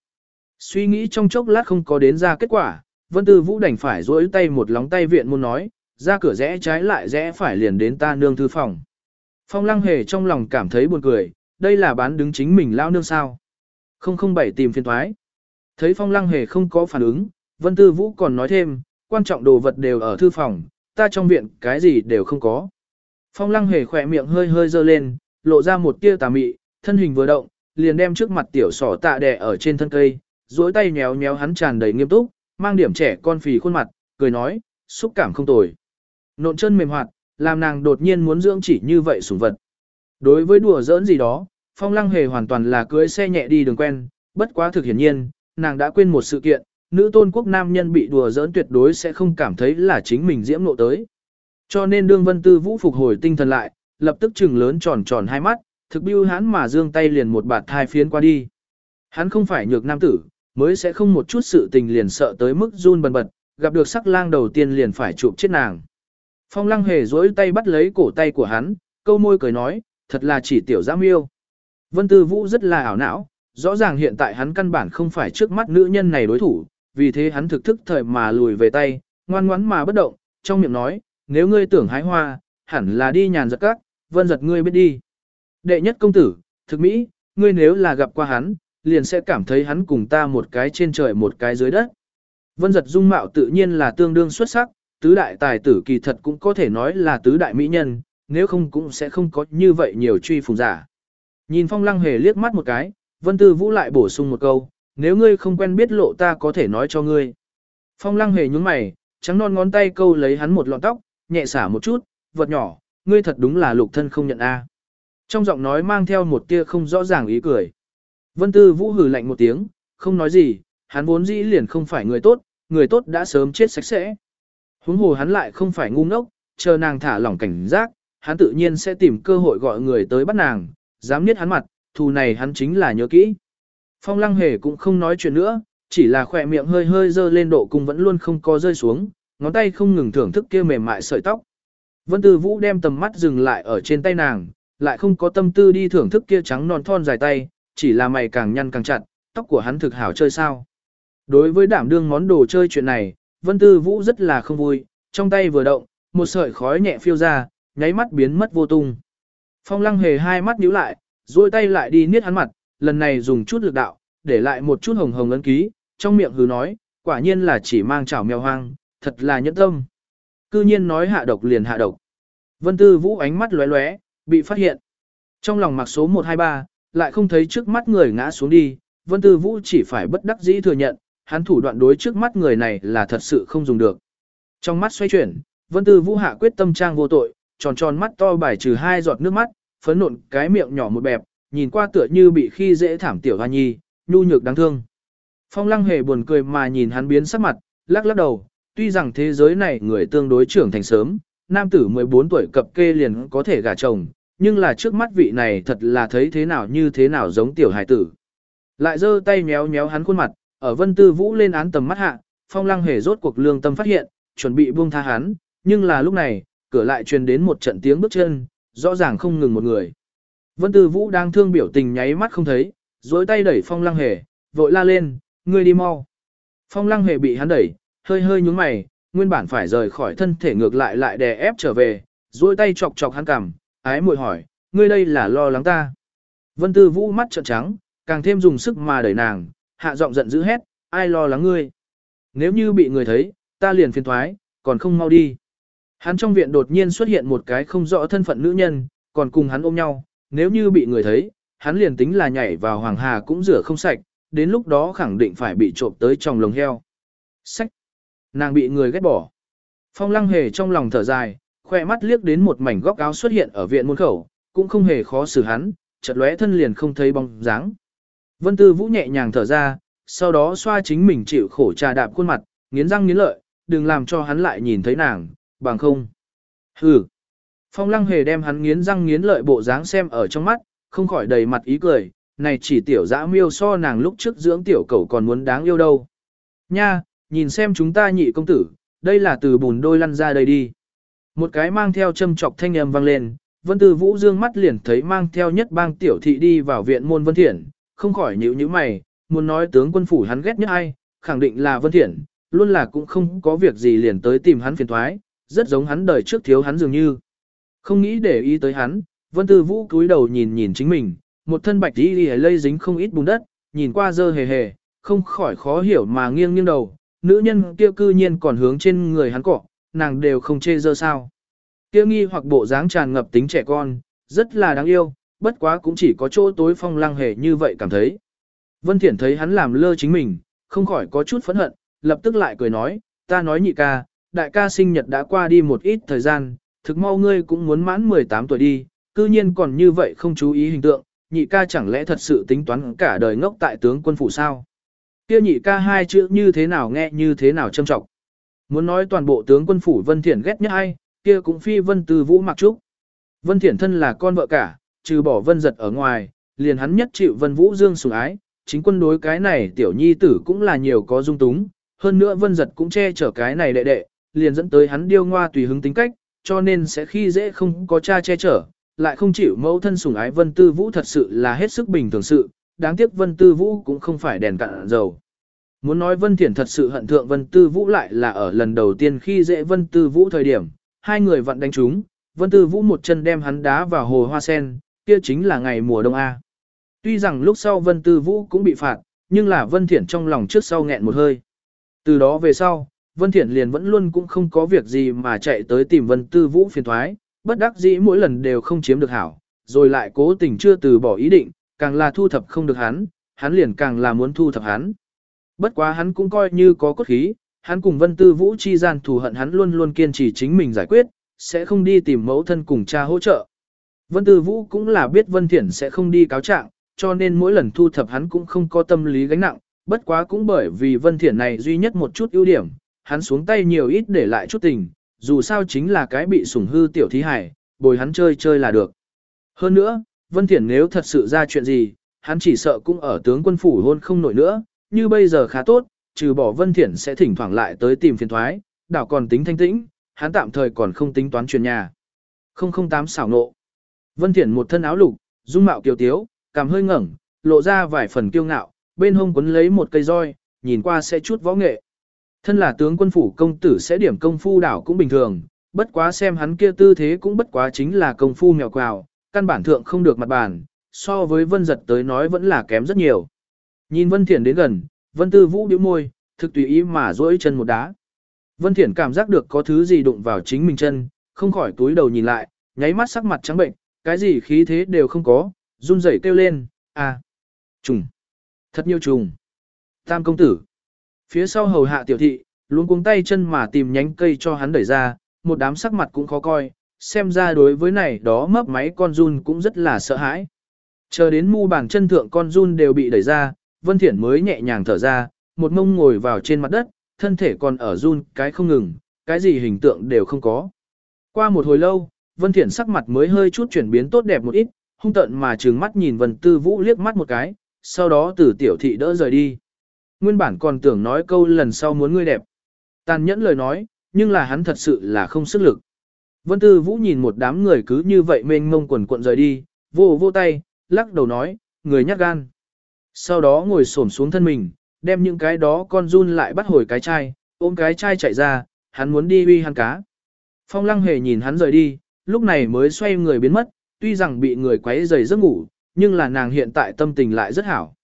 Suy nghĩ trong chốc lát không có đến ra kết quả, Vân Tư Vũ đành phải duỗi tay một lóng tay viện muốn nói, ra cửa rẽ trái lại rẽ phải liền đến ta nương thư phòng. Phong lăng hề trong lòng cảm thấy buồn cười, đây là bán đứng chính mình lao nương sao. Không không bảy tìm phiên thoái. Thấy phong lăng hề không có phản ứng, Vân Tư Vũ còn nói thêm, quan trọng đồ vật đều ở thư phòng, ta trong viện cái gì đều không có. Phong lăng hề khỏe miệng hơi hơi dơ lên, lộ ra một tia tà mị, thân hình vừa động, liền đem trước mặt tiểu sỏ tạ đè ở trên thân cây, duỗi tay nhéo nhéo hắn tràn đầy nghiêm túc, mang điểm trẻ con phì khuôn mặt, cười nói, xúc cảm không tồi. Nộn chân mềm hoạt, làm nàng đột nhiên muốn dưỡng chỉ như vậy sủng vật. Đối với đùa giỡn gì đó, Phong Lăng Hề hoàn toàn là cưới xe nhẹ đi đường quen, bất quá thực hiển nhiên, nàng đã quên một sự kiện, nữ tôn quốc nam nhân bị đùa giỡn tuyệt đối sẽ không cảm thấy là chính mình diễm nộ tới. Cho nên đương vân tư vũ phục hồi tinh thần lại, lập tức trừng lớn tròn tròn hai mắt, thực biêu hắn mà dương tay liền một bạt thai phiến qua đi. Hắn không phải nhược nam tử, mới sẽ không một chút sự tình liền sợ tới mức run bần bật, gặp được sắc lang đầu tiên liền phải chụp chết nàng. Phong lăng hề dối tay bắt lấy cổ tay của hắn, câu môi cười nói, thật là chỉ tiểu giam yêu. Vân Tư Vũ rất là ảo não, rõ ràng hiện tại hắn căn bản không phải trước mắt nữ nhân này đối thủ, vì thế hắn thực thức thời mà lùi về tay, ngoan ngoãn mà bất động, trong miệng nói, nếu ngươi tưởng hái hoa, hẳn là đi nhàn giật các, vân giật ngươi biết đi. Đệ nhất công tử, thực mỹ, ngươi nếu là gặp qua hắn, liền sẽ cảm thấy hắn cùng ta một cái trên trời một cái dưới đất. Vân giật dung mạo tự nhiên là tương đương xuất sắc, tứ đại tài tử kỳ thật cũng có thể nói là tứ đại mỹ nhân, nếu không cũng sẽ không có như vậy nhiều truy phùng giả. Nhìn phong lăng hề liếc mắt một cái, vân tư vũ lại bổ sung một câu, nếu ngươi không quen biết lộ ta có thể nói cho ngươi. Phong lăng hề nhúng mày, trắng non ngón tay câu lấy hắn một lọn tóc, nhẹ xả một chút, vật nhỏ, ngươi thật đúng là lục thân không nhận a. Trong giọng nói mang theo một tia không rõ ràng ý cười. Vân Tư Vũ hừ lạnh một tiếng, không nói gì, hắn vốn dĩ liền không phải người tốt, người tốt đã sớm chết sạch sẽ. Huống hồ hắn lại không phải ngu ngốc, chờ nàng thả lỏng cảnh giác, hắn tự nhiên sẽ tìm cơ hội gọi người tới bắt nàng, dám niết hắn mặt, thù này hắn chính là nhớ kỹ. Phong lăng hề cũng không nói chuyện nữa, chỉ là khỏe miệng hơi hơi dơ lên độ cung vẫn luôn không có rơi xuống, ngón tay không ngừng thưởng thức kia mềm mại sợi tóc. Vân Tư Vũ đem tầm mắt dừng lại ở trên tay nàng, lại không có tâm tư đi thưởng thức kia trắng non thon dài tay, chỉ là mày càng nhăn càng chặt, tóc của hắn thực hảo chơi sao. Đối với đảm đương món đồ chơi chuyện này, Vân Tư Vũ rất là không vui, trong tay vừa động, một sợi khói nhẹ phiêu ra, nháy mắt biến mất vô tung. Phong lăng hề hai mắt nhíu lại, duỗi tay lại đi niết hắn mặt, lần này dùng chút lực đạo, để lại một chút hồng hồng ấn ký, trong miệng hứ nói, quả nhiên là chỉ mang chảo mèo hoang, thật là nhẫn tâm. Cư nhiên nói hạ độc liền hạ độc. Vân Tư Vũ ánh mắt lóe lóe, bị phát hiện. Trong lòng mặc số 123, lại không thấy trước mắt người ngã xuống đi, Vân Tư Vũ chỉ phải bất đắc dĩ thừa nhận, hắn thủ đoạn đối trước mắt người này là thật sự không dùng được. Trong mắt xoay chuyển, Vân Tư Vũ hạ quyết tâm trang vô tội, tròn tròn mắt to bài trừ hai giọt nước mắt, phấn nộn cái miệng nhỏ một bẹp, nhìn qua tựa như bị khi dễ thảm tiểu hoa nhi, nhu nhược đáng thương. Phong lăng hề buồn cười mà nhìn hắn biến sắc mặt, lắc lắc đầu, tuy rằng thế giới này người tương đối trưởng thành sớm, nam tử 14 tuổi cập kê liền có thể gả chồng, nhưng là trước mắt vị này thật là thấy thế nào như thế nào giống tiểu hài tử. Lại giơ tay méo méo hắn khuôn mặt, ở vân tư vũ lên án tầm mắt hạ, phong lăng hề rốt cuộc lương tâm phát hiện, chuẩn bị buông tha hắn, nhưng là lúc này, cửa lại truyền đến một trận tiếng bước chân, rõ ràng không ngừng một người. Vân tư vũ đang thương biểu tình nháy mắt không thấy, dối tay đẩy phong lăng hề, vội la lên, ngươi đi mau. Phong lăng hề bị hắn đẩy, hơi hơi nhúng mày, nguyên bản phải rời khỏi thân thể ngược lại lại đè ép trở về, duỗi tay chọc chọc hắn cằm, ái muội hỏi, ngươi đây là lo lắng ta. Vân Tư Vũ mắt trợn trắng, càng thêm dùng sức mà đẩy nàng, hạ giọng giận dữ hét, ai lo lắng ngươi. Nếu như bị người thấy, ta liền phiền thoái, còn không mau đi. Hắn trong viện đột nhiên xuất hiện một cái không rõ thân phận nữ nhân, còn cùng hắn ôm nhau, nếu như bị người thấy, hắn liền tính là nhảy vào hoàng hà cũng rửa không sạch, đến lúc đó khẳng định phải bị trộm tới trong lồng heo. Sách! Nàng bị người ghét bỏ. Phong lăng hề trong lòng thở dài, khoe mắt liếc đến một mảnh góc áo xuất hiện ở viện môn khẩu, cũng không hề khó xử hắn, chợt lóe thân liền không thấy bóng dáng. Vân Tư Vũ nhẹ nhàng thở ra, sau đó xoa chính mình chịu khổ trà đạp khuôn mặt, nghiến răng nghiến lợi, đừng làm cho hắn lại nhìn thấy nàng, bằng không. Hừ. Phong lăng hề đem hắn nghiến răng nghiến lợi bộ dáng xem ở trong mắt, không khỏi đầy mặt ý cười, này chỉ tiểu dã miêu so nàng lúc trước dưỡng tiểu cẩu còn muốn đáng yêu đâu. Nha, nhìn xem chúng ta nhị công tử, đây là từ bùn đôi lăn ra đây đi. Một cái mang theo châm chọc thanh âm vang lên, Vân Tư Vũ dương mắt liền thấy mang theo nhất bang tiểu thị đi vào viện môn Vân Thiển, không khỏi nhíu nhíu mày, muốn nói tướng quân phủ hắn ghét nhất ai, khẳng định là Vân Thiển, luôn là cũng không có việc gì liền tới tìm hắn phiền thoái, rất giống hắn đời trước thiếu hắn dường như. Không nghĩ để ý tới hắn, Vân Tư Vũ cúi đầu nhìn nhìn chính mình, một thân bạch đi lây dính không ít bùn đất, nhìn qua dơ hề hề, không khỏi khó hiểu mà nghiêng nghiêng đầu, nữ nhân kia cư nhiên còn hướng trên người hắn cọ, nàng đều không chê dơ sao. Kia nghi hoặc bộ dáng tràn ngập tính trẻ con, rất là đáng yêu, bất quá cũng chỉ có chỗ tối phong lăng hề như vậy cảm thấy. Vân Thiển thấy hắn làm lơ chính mình, không khỏi có chút phẫn hận, lập tức lại cười nói, ta nói nhị ca, đại ca sinh nhật đã qua đi một ít thời gian, thực mau ngươi cũng muốn mãn 18 tuổi đi, cư nhiên còn như vậy không chú ý hình tượng, nhị ca chẳng lẽ thật sự tính toán cả đời ngốc tại tướng quân phủ sao? Kia nhị ca hai chữ như thế nào nghe như thế nào châm trọng. Muốn nói toàn bộ tướng quân phủ Vân Thiển ghét nhất ai, kia cũng phi Vân Tư Vũ mặc trúc. Vân Thiển thân là con vợ cả, trừ bỏ Vân giật ở ngoài, liền hắn nhất chịu Vân Vũ Dương sủng ái, chính quân đối cái này tiểu nhi tử cũng là nhiều có dung túng, hơn nữa Vân giật cũng che chở cái này đệ đệ, liền dẫn tới hắn điêu ngoa tùy hứng tính cách, cho nên sẽ khi dễ không có cha che chở, lại không chịu mẫu thân sủng ái Vân Tư Vũ thật sự là hết sức bình thường sự, đáng tiếc Vân Tư Vũ cũng không phải đèn cạn dầu. Muốn nói Vân Thiển thật sự hận thượng Vân Tư Vũ lại là ở lần đầu tiên khi dễ Vân Tư Vũ thời điểm, hai người vặn đánh chúng, Vân Tư Vũ một chân đem hắn đá vào hồ hoa sen, kia chính là ngày mùa đông A. Tuy rằng lúc sau Vân Tư Vũ cũng bị phạt, nhưng là Vân Thiển trong lòng trước sau nghẹn một hơi. Từ đó về sau, Vân Thiển liền vẫn luôn cũng không có việc gì mà chạy tới tìm Vân Tư Vũ phiền thoái, bất đắc dĩ mỗi lần đều không chiếm được hảo, rồi lại cố tình chưa từ bỏ ý định, càng là thu thập không được hắn, hắn liền càng là muốn thu thập hắn. Bất quá hắn cũng coi như có cốt khí, hắn cùng Vân Tư Vũ chi gian thù hận hắn luôn luôn kiên trì chính mình giải quyết, sẽ không đi tìm mẫu thân cùng cha hỗ trợ. Vân Tư Vũ cũng là biết Vân Thiển sẽ không đi cáo trạng, cho nên mỗi lần thu thập hắn cũng không có tâm lý gánh nặng, bất quá cũng bởi vì Vân Thiển này duy nhất một chút ưu điểm, hắn xuống tay nhiều ít để lại chút tình, dù sao chính là cái bị sủng hư tiểu thí hải, bồi hắn chơi chơi là được. Hơn nữa, Vân Thiển nếu thật sự ra chuyện gì, hắn chỉ sợ cũng ở tướng quân phủ hôn không nổi nữa, như bây giờ khá tốt, trừ bỏ Vân Thiển sẽ thỉnh thoảng lại tới tìm phiền thoái, đảo còn tính thanh tĩnh, hắn tạm thời còn không tính toán chuyển nhà. 008 xảo nộ. Vân Thiển một thân áo lục, dung mạo kiều tiếu, cảm hơi ngẩng, lộ ra vài phần kiêu ngạo, bên hông quấn lấy một cây roi, nhìn qua sẽ chút võ nghệ. Thân là tướng quân phủ công tử sẽ điểm công phu đảo cũng bình thường, bất quá xem hắn kia tư thế cũng bất quá chính là công phu mèo quào, căn bản thượng không được mặt bàn, so với vân giật tới nói vẫn là kém rất nhiều. Nhìn vân thiển đến gần, vân tư vũ điếu môi, thực tùy ý mà duỗi chân một đá. Vân thiển cảm giác được có thứ gì đụng vào chính mình chân, không khỏi túi đầu nhìn lại, nháy mắt sắc mặt trắng bệnh, cái gì khí thế đều không có, run rẩy kêu lên, à, trùng, thật nhiều trùng. Tam công tử, phía sau hầu hạ tiểu thị, luôn cuống tay chân mà tìm nhánh cây cho hắn đẩy ra, một đám sắc mặt cũng khó coi, xem ra đối với này đó mấp máy con run cũng rất là sợ hãi. Chờ đến mu bàn chân thượng con run đều bị đẩy ra, Vân Thiển mới nhẹ nhàng thở ra, một mông ngồi vào trên mặt đất, thân thể còn ở run cái không ngừng, cái gì hình tượng đều không có. Qua một hồi lâu, Vân Thiển sắc mặt mới hơi chút chuyển biến tốt đẹp một ít, hung tận mà trừng mắt nhìn Vân Tư Vũ liếc mắt một cái, sau đó từ tiểu thị đỡ rời đi. Nguyên bản còn tưởng nói câu lần sau muốn ngươi đẹp. Tàn nhẫn lời nói, nhưng là hắn thật sự là không sức lực. Vân Tư Vũ nhìn một đám người cứ như vậy mênh mông quần cuộn rời đi, vô vô tay, lắc đầu nói, người nhát gan. Sau đó ngồi xổm xuống thân mình, đem những cái đó con run lại bắt hồi cái chai, ôm cái chai chạy ra, hắn muốn đi uy hắn cá. Phong lăng hề nhìn hắn rời đi, lúc này mới xoay người biến mất, tuy rằng bị người quấy rầy giấc ngủ, nhưng là nàng hiện tại tâm tình lại rất hảo.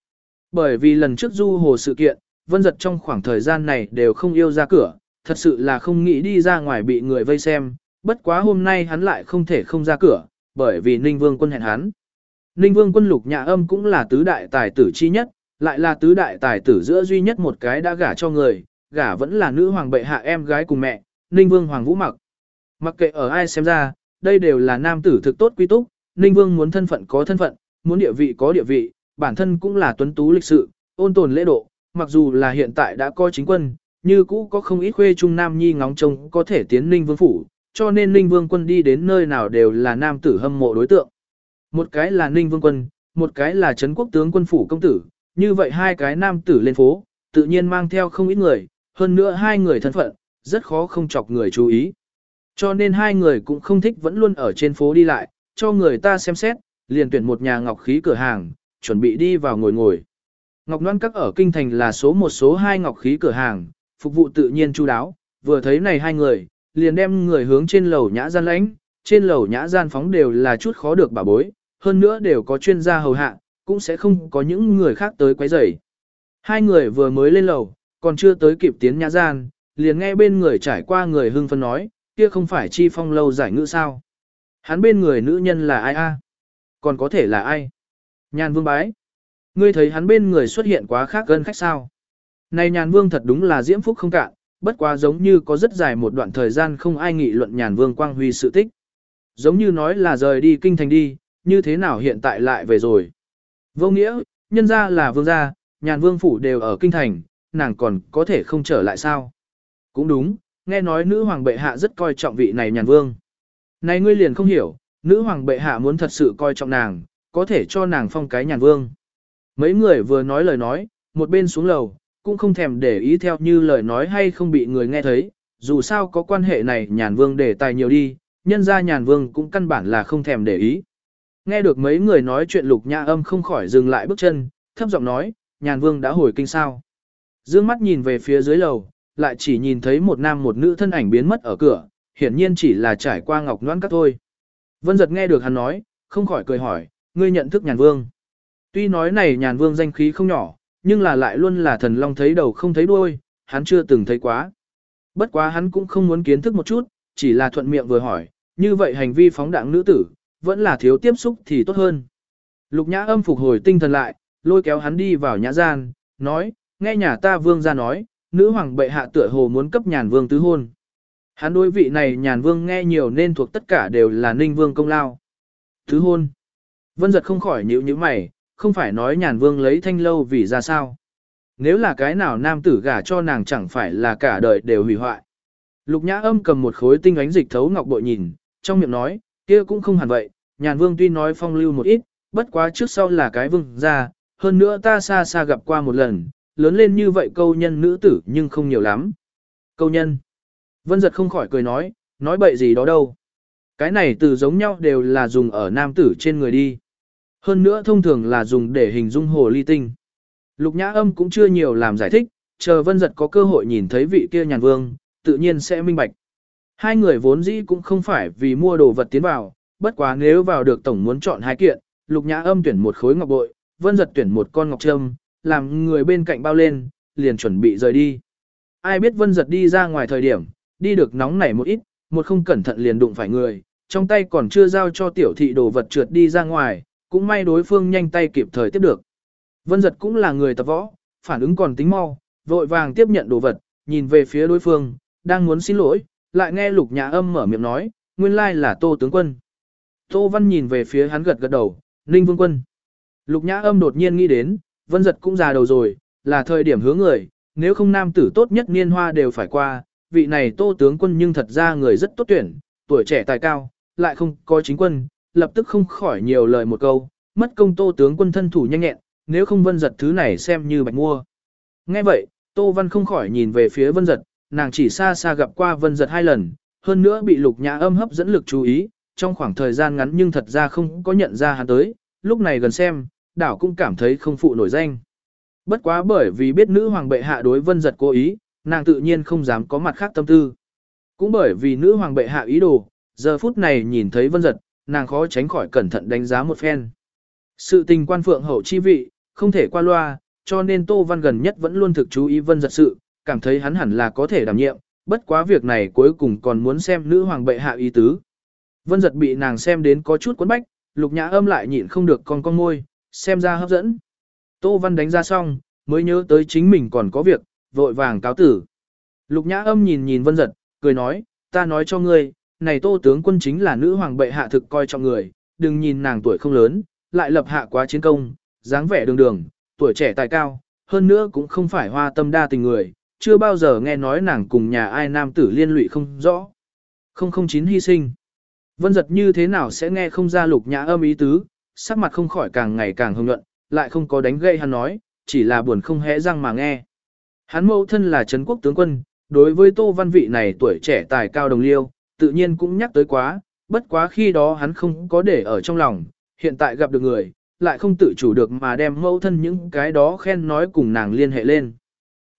Bởi vì lần trước du hồ sự kiện, vân giật trong khoảng thời gian này đều không yêu ra cửa, thật sự là không nghĩ đi ra ngoài bị người vây xem, bất quá hôm nay hắn lại không thể không ra cửa, bởi vì Ninh Vương quân hẹn hắn. Ninh Vương quân lục nhà âm cũng là tứ đại tài tử chi nhất, lại là tứ đại tài tử giữa duy nhất một cái đã gả cho người, gả vẫn là nữ hoàng bệ hạ em gái cùng mẹ, Ninh Vương Hoàng Vũ Mặc. Mặc kệ ở ai xem ra, đây đều là nam tử thực tốt quy túc, Ninh Vương muốn thân phận có thân phận, muốn địa vị có địa vị, bản thân cũng là tuấn tú lịch sự, ôn tồn lễ độ, mặc dù là hiện tại đã có chính quân, như cũ có không ít khuê trung nam nhi ngóng trông có thể tiến Ninh Vương phủ, cho nên Ninh Vương quân đi đến nơi nào đều là nam tử hâm mộ đối tượng. Một cái là Ninh Vương quân, một cái là Trấn quốc tướng quân phủ công tử, như vậy hai cái nam tử lên phố, tự nhiên mang theo không ít người, hơn nữa hai người thân phận, rất khó không chọc người chú ý. Cho nên hai người cũng không thích vẫn luôn ở trên phố đi lại, cho người ta xem xét, liền tuyển một nhà ngọc khí cửa hàng, chuẩn bị đi vào ngồi ngồi. Ngọc Loan Các ở Kinh Thành là số một số hai ngọc khí cửa hàng, phục vụ tự nhiên chu đáo, vừa thấy này hai người, liền đem người hướng trên lầu nhã gian lãnh, trên lầu nhã gian phóng đều là chút khó được bà bối, hơn nữa đều có chuyên gia hầu hạ, cũng sẽ không có những người khác tới quấy rầy. Hai người vừa mới lên lầu, còn chưa tới kịp tiến nhã gian, liền nghe bên người trải qua người hưng phân nói, kia không phải chi phong lâu giải ngữ sao. Hắn bên người nữ nhân là ai a? Còn có thể là ai? Nhàn vương bái. Ngươi thấy hắn bên người xuất hiện quá khác gần khách sao? Này nhàn vương thật đúng là diễm phúc không cạn, bất quá giống như có rất dài một đoạn thời gian không ai nghị luận nhàn vương quang huy sự tích. Giống như nói là rời đi kinh thành đi, như thế nào hiện tại lại về rồi. Vô nghĩa, nhân ra là vương gia, nhàn vương phủ đều ở kinh thành, nàng còn có thể không trở lại sao? Cũng đúng, nghe nói nữ hoàng bệ hạ rất coi trọng vị này nhàn vương. Này ngươi liền không hiểu, nữ hoàng bệ hạ muốn thật sự coi trọng nàng, có thể cho nàng phong cái nhàn vương. Mấy người vừa nói lời nói, một bên xuống lầu, cũng không thèm để ý theo như lời nói hay không bị người nghe thấy, dù sao có quan hệ này nhàn vương để tài nhiều đi, nhân ra nhàn vương cũng căn bản là không thèm để ý. Nghe được mấy người nói chuyện lục nhã âm không khỏi dừng lại bước chân, thấp giọng nói, nhàn vương đã hồi kinh sao. Dương mắt nhìn về phía dưới lầu, lại chỉ nhìn thấy một nam một nữ thân ảnh biến mất ở cửa, hiển nhiên chỉ là trải qua ngọc noãn các thôi. Vân giật nghe được hắn nói, không khỏi cười hỏi, ngươi nhận thức nhàn vương. Tuy nói này nhàn vương danh khí không nhỏ, nhưng là lại luôn là thần long thấy đầu không thấy đuôi, hắn chưa từng thấy quá. Bất quá hắn cũng không muốn kiến thức một chút, chỉ là thuận miệng vừa hỏi, như vậy hành vi phóng đảng nữ tử, vẫn là thiếu tiếp xúc thì tốt hơn. Lục nhã âm phục hồi tinh thần lại, lôi kéo hắn đi vào nhã gian, nói, nghe nhà ta vương ra nói, nữ hoàng bệ hạ tựa hồ muốn cấp nhàn vương tứ hôn. Hắn đối vị này nhàn vương nghe nhiều nên thuộc tất cả đều là ninh vương công lao. Tứ hôn. Vân giật không khỏi nhíu như mày, không phải nói nhàn vương lấy thanh lâu vì ra sao. Nếu là cái nào nam tử gả cho nàng chẳng phải là cả đời đều hủy hoại. Lục nhã âm cầm một khối tinh ánh dịch thấu ngọc bội nhìn, trong miệng nói, kia cũng không hẳn vậy, nhàn vương tuy nói phong lưu một ít, bất quá trước sau là cái vương ra, hơn nữa ta xa xa gặp qua một lần, lớn lên như vậy câu nhân nữ tử nhưng không nhiều lắm. Câu nhân. Vân giật không khỏi cười nói, nói bậy gì đó đâu. Cái này từ giống nhau đều là dùng ở nam tử trên người đi. Hơn nữa thông thường là dùng để hình dung hồ ly tinh. Lục nhã âm cũng chưa nhiều làm giải thích, chờ vân giật có cơ hội nhìn thấy vị kia nhàn vương, tự nhiên sẽ minh bạch. Hai người vốn dĩ cũng không phải vì mua đồ vật tiến vào, bất quá nếu vào được tổng muốn chọn hai kiện, lục nhã âm tuyển một khối ngọc bội, vân giật tuyển một con ngọc trâm, làm người bên cạnh bao lên, liền chuẩn bị rời đi. Ai biết vân giật đi ra ngoài thời điểm, đi được nóng nảy một ít, một không cẩn thận liền đụng phải người, trong tay còn chưa giao cho tiểu thị đồ vật trượt đi ra ngoài, cũng may đối phương nhanh tay kịp thời tiếp được. Vân giật cũng là người tập võ, phản ứng còn tính mau, vội vàng tiếp nhận đồ vật, nhìn về phía đối phương, đang muốn xin lỗi, lại nghe lục nhã âm mở miệng nói, nguyên lai là tô tướng quân. Tô Văn nhìn về phía hắn gật gật đầu, Ninh Vương Quân. Lục nhã âm đột nhiên nghĩ đến, Vân giật cũng già đầu rồi, là thời điểm hướng người, nếu không nam tử tốt nhất niên hoa đều phải qua, vị này tô tướng quân nhưng thật ra người rất tốt tuyển, tuổi trẻ tài cao, lại không có chính quân, lập tức không khỏi nhiều lời một câu, mất công tô tướng quân thân thủ nhanh nhẹn, nếu không vân giật thứ này xem như bạch mua. Nghe vậy, tô văn không khỏi nhìn về phía vân giật, nàng chỉ xa xa gặp qua vân giật hai lần, hơn nữa bị lục nhã âm hấp dẫn lực chú ý, trong khoảng thời gian ngắn nhưng thật ra không có nhận ra hắn tới, lúc này gần xem, đảo cũng cảm thấy không phụ nổi danh. Bất quá bởi vì biết nữ hoàng bệ hạ đối vân giật cố ý, nàng tự nhiên không dám có mặt khác tâm tư. Cũng bởi vì nữ hoàng bệ hạ ý đồ, giờ phút này nhìn thấy vân giật, nàng khó tránh khỏi cẩn thận đánh giá một phen. Sự tình quan phượng hậu chi vị, không thể qua loa, cho nên Tô Văn gần nhất vẫn luôn thực chú ý vân giật sự, cảm thấy hắn hẳn là có thể đảm nhiệm, bất quá việc này cuối cùng còn muốn xem nữ hoàng bệ hạ ý tứ. Vân giật bị nàng xem đến có chút cuốn bách, lục nhã âm lại nhịn không được con con môi, xem ra hấp dẫn. Tô Văn đánh ra xong, mới nhớ tới chính mình còn có việc, vội vàng cáo tử. Lục nhã âm nhìn nhìn vân giật, cười nói, ta nói cho ngươi, này tô tướng quân chính là nữ hoàng bệ hạ thực coi trọng người, đừng nhìn nàng tuổi không lớn, lại lập hạ quá chiến công, dáng vẻ đường đường, tuổi trẻ tài cao, hơn nữa cũng không phải hoa tâm đa tình người, chưa bao giờ nghe nói nàng cùng nhà ai nam tử liên lụy không rõ. 009 hy sinh. Vân giật như thế nào sẽ nghe không ra lục nhã âm ý tứ, sắc mặt không khỏi càng ngày càng hưng nhuận, lại không có đánh gây hắn nói, chỉ là buồn không hẽ răng mà nghe. Hắn mẫu thân là Trấn quốc tướng quân, đối với Tô Văn vị này tuổi trẻ tài cao đồng liêu, tự nhiên cũng nhắc tới quá, bất quá khi đó hắn không có để ở trong lòng, hiện tại gặp được người, lại không tự chủ được mà đem mẫu thân những cái đó khen nói cùng nàng liên hệ lên.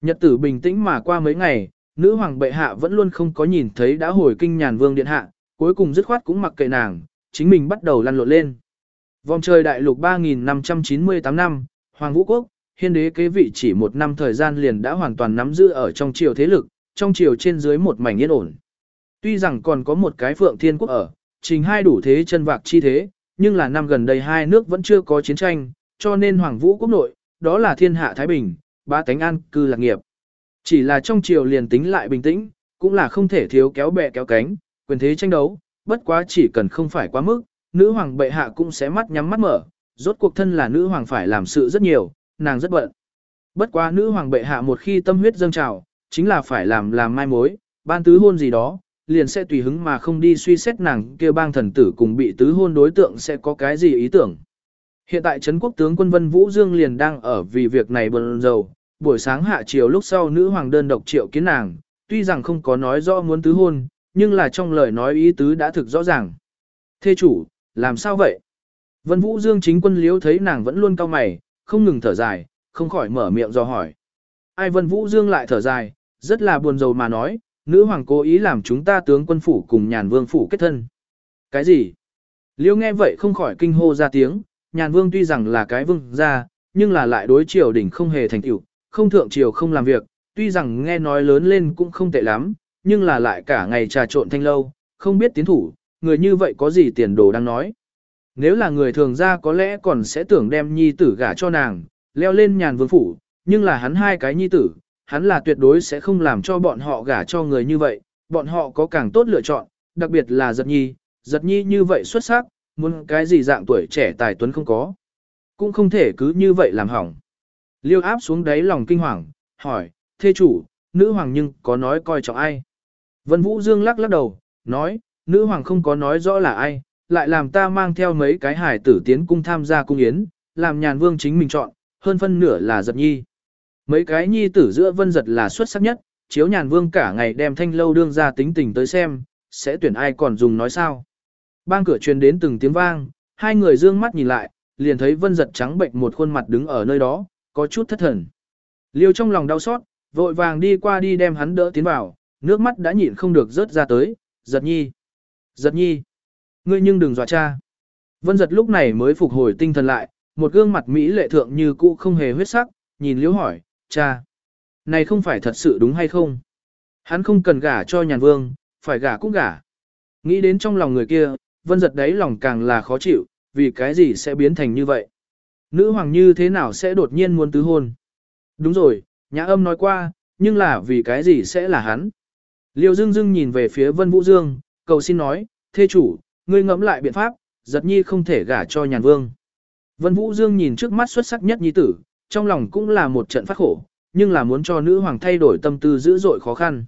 Nhật tử bình tĩnh mà qua mấy ngày, nữ hoàng bệ hạ vẫn luôn không có nhìn thấy đã hồi kinh nhàn vương điện hạ, cuối cùng dứt khoát cũng mặc kệ nàng, chính mình bắt đầu lăn lộn lên. Vòng trời đại lục 3598 năm, Hoàng Vũ Quốc, hiên đế kế vị chỉ một năm thời gian liền đã hoàn toàn nắm giữ ở trong triều thế lực, trong triều trên dưới một mảnh yên ổn. Tuy rằng còn có một cái phượng thiên quốc ở, trình hai đủ thế chân vạc chi thế, nhưng là năm gần đây hai nước vẫn chưa có chiến tranh, cho nên Hoàng Vũ quốc nội, đó là thiên hạ Thái Bình, ba tánh an cư lạc nghiệp. Chỉ là trong triều liền tính lại bình tĩnh, cũng là không thể thiếu kéo bè kéo cánh, quyền thế tranh đấu, bất quá chỉ cần không phải quá mức, nữ hoàng bệ hạ cũng sẽ mắt nhắm mắt mở, rốt cuộc thân là nữ hoàng phải làm sự rất nhiều, nàng rất bận. Bất quá nữ hoàng bệ hạ một khi tâm huyết dâng trào, chính là phải làm làm mai mối, ban tứ hôn gì đó, liền sẽ tùy hứng mà không đi suy xét nàng kia bang thần tử cùng bị tứ hôn đối tượng sẽ có cái gì ý tưởng. Hiện tại Trấn quốc tướng quân Vân Vũ Dương liền đang ở vì việc này bần dầu, buổi sáng hạ chiều lúc sau nữ hoàng đơn độc triệu kiến nàng, tuy rằng không có nói rõ muốn tứ hôn, nhưng là trong lời nói ý tứ đã thực rõ ràng. Thê chủ, làm sao vậy? Vân Vũ Dương chính quân liếu thấy nàng vẫn luôn cao mày, không ngừng thở dài, không khỏi mở miệng do hỏi. Ai Vân Vũ Dương lại thở dài, rất là buồn rầu mà nói, nữ hoàng cố ý làm chúng ta tướng quân phủ cùng nhàn vương phủ kết thân. Cái gì? Liêu nghe vậy không khỏi kinh hô ra tiếng, nhàn vương tuy rằng là cái vương gia, nhưng là lại đối triều đỉnh không hề thành tựu, không thượng triều không làm việc, tuy rằng nghe nói lớn lên cũng không tệ lắm, nhưng là lại cả ngày trà trộn thanh lâu, không biết tiến thủ, người như vậy có gì tiền đồ đang nói. Nếu là người thường ra có lẽ còn sẽ tưởng đem nhi tử gả cho nàng, leo lên nhàn vương phủ, nhưng là hắn hai cái nhi tử, hắn là tuyệt đối sẽ không làm cho bọn họ gả cho người như vậy, bọn họ có càng tốt lựa chọn, đặc biệt là giật nhi, giật nhi như vậy xuất sắc, muốn cái gì dạng tuổi trẻ tài tuấn không có. Cũng không thể cứ như vậy làm hỏng. Liêu áp xuống đáy lòng kinh hoàng, hỏi, thê chủ, nữ hoàng nhưng có nói coi trọng ai? Vân Vũ Dương lắc lắc đầu, nói, nữ hoàng không có nói rõ là ai, lại làm ta mang theo mấy cái hải tử tiến cung tham gia cung yến, làm nhàn vương chính mình chọn, hơn phân nửa là giật nhi. Mấy cái nhi tử giữa vân giật là xuất sắc nhất, chiếu nhàn vương cả ngày đem thanh lâu đương ra tính tình tới xem, sẽ tuyển ai còn dùng nói sao. Bang cửa truyền đến từng tiếng vang, hai người dương mắt nhìn lại, liền thấy vân giật trắng bệnh một khuôn mặt đứng ở nơi đó, có chút thất thần. Liêu trong lòng đau xót, vội vàng đi qua đi đem hắn đỡ tiến vào, nước mắt đã nhịn không được rớt ra tới, giật nhi. Giật nhi. Ngươi nhưng đừng dọa cha. Vân giật lúc này mới phục hồi tinh thần lại, một gương mặt Mỹ lệ thượng như cũ không hề huyết sắc, nhìn liễu hỏi, cha. Này không phải thật sự đúng hay không? Hắn không cần gả cho nhàn vương, phải gả cũng gả. Nghĩ đến trong lòng người kia, vân giật đấy lòng càng là khó chịu, vì cái gì sẽ biến thành như vậy? Nữ hoàng như thế nào sẽ đột nhiên muốn tứ hôn? Đúng rồi, nhã âm nói qua, nhưng là vì cái gì sẽ là hắn? Liêu dương dương nhìn về phía vân vũ dương, cầu xin nói, thê chủ, ngươi ngẫm lại biện pháp, giật nhi không thể gả cho nhàn vương. Vân Vũ Dương nhìn trước mắt xuất sắc nhất nhi tử, trong lòng cũng là một trận phát khổ, nhưng là muốn cho nữ hoàng thay đổi tâm tư dữ dội khó khăn.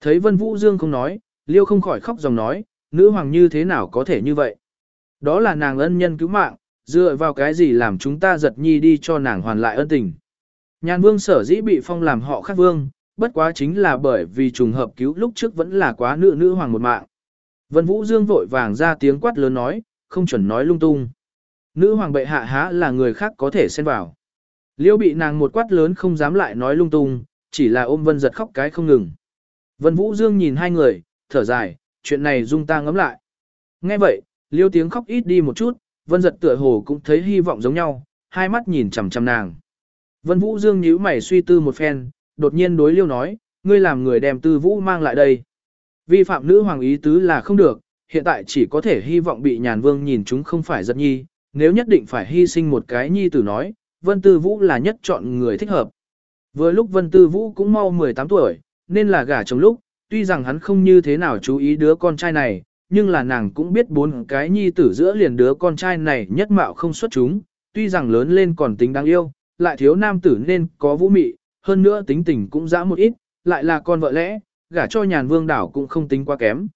Thấy Vân Vũ Dương không nói, Liêu không khỏi khóc dòng nói, nữ hoàng như thế nào có thể như vậy? Đó là nàng ân nhân cứu mạng, dựa vào cái gì làm chúng ta giật nhi đi cho nàng hoàn lại ân tình. Nhàn vương sở dĩ bị phong làm họ khác vương, bất quá chính là bởi vì trùng hợp cứu lúc trước vẫn là quá nữ nữ hoàng một mạng. Vân Vũ Dương vội vàng ra tiếng quát lớn nói, không chuẩn nói lung tung. Nữ hoàng bệ hạ há là người khác có thể xen vào. Liêu bị nàng một quát lớn không dám lại nói lung tung, chỉ là ôm vân giật khóc cái không ngừng. Vân Vũ Dương nhìn hai người, thở dài, chuyện này dung ta ngấm lại. Nghe vậy, liêu tiếng khóc ít đi một chút, vân giật tựa hồ cũng thấy hy vọng giống nhau, hai mắt nhìn chằm chằm nàng. Vân Vũ Dương nhíu mày suy tư một phen, đột nhiên đối liêu nói, ngươi làm người đem tư vũ mang lại đây. Vi phạm nữ hoàng ý tứ là không được, hiện tại chỉ có thể hy vọng bị nhàn vương nhìn chúng không phải giật nhi, nếu nhất định phải hy sinh một cái nhi tử nói, Vân Tư Vũ là nhất chọn người thích hợp. Vừa lúc Vân Tư Vũ cũng mau 18 tuổi, nên là gả chồng lúc, tuy rằng hắn không như thế nào chú ý đứa con trai này, nhưng là nàng cũng biết bốn cái nhi tử giữa liền đứa con trai này nhất mạo không xuất chúng, tuy rằng lớn lên còn tính đáng yêu, lại thiếu nam tử nên có vũ mị, hơn nữa tính tình cũng dã một ít, lại là con vợ lẽ, gả cho nhàn vương đảo cũng không tính quá kém.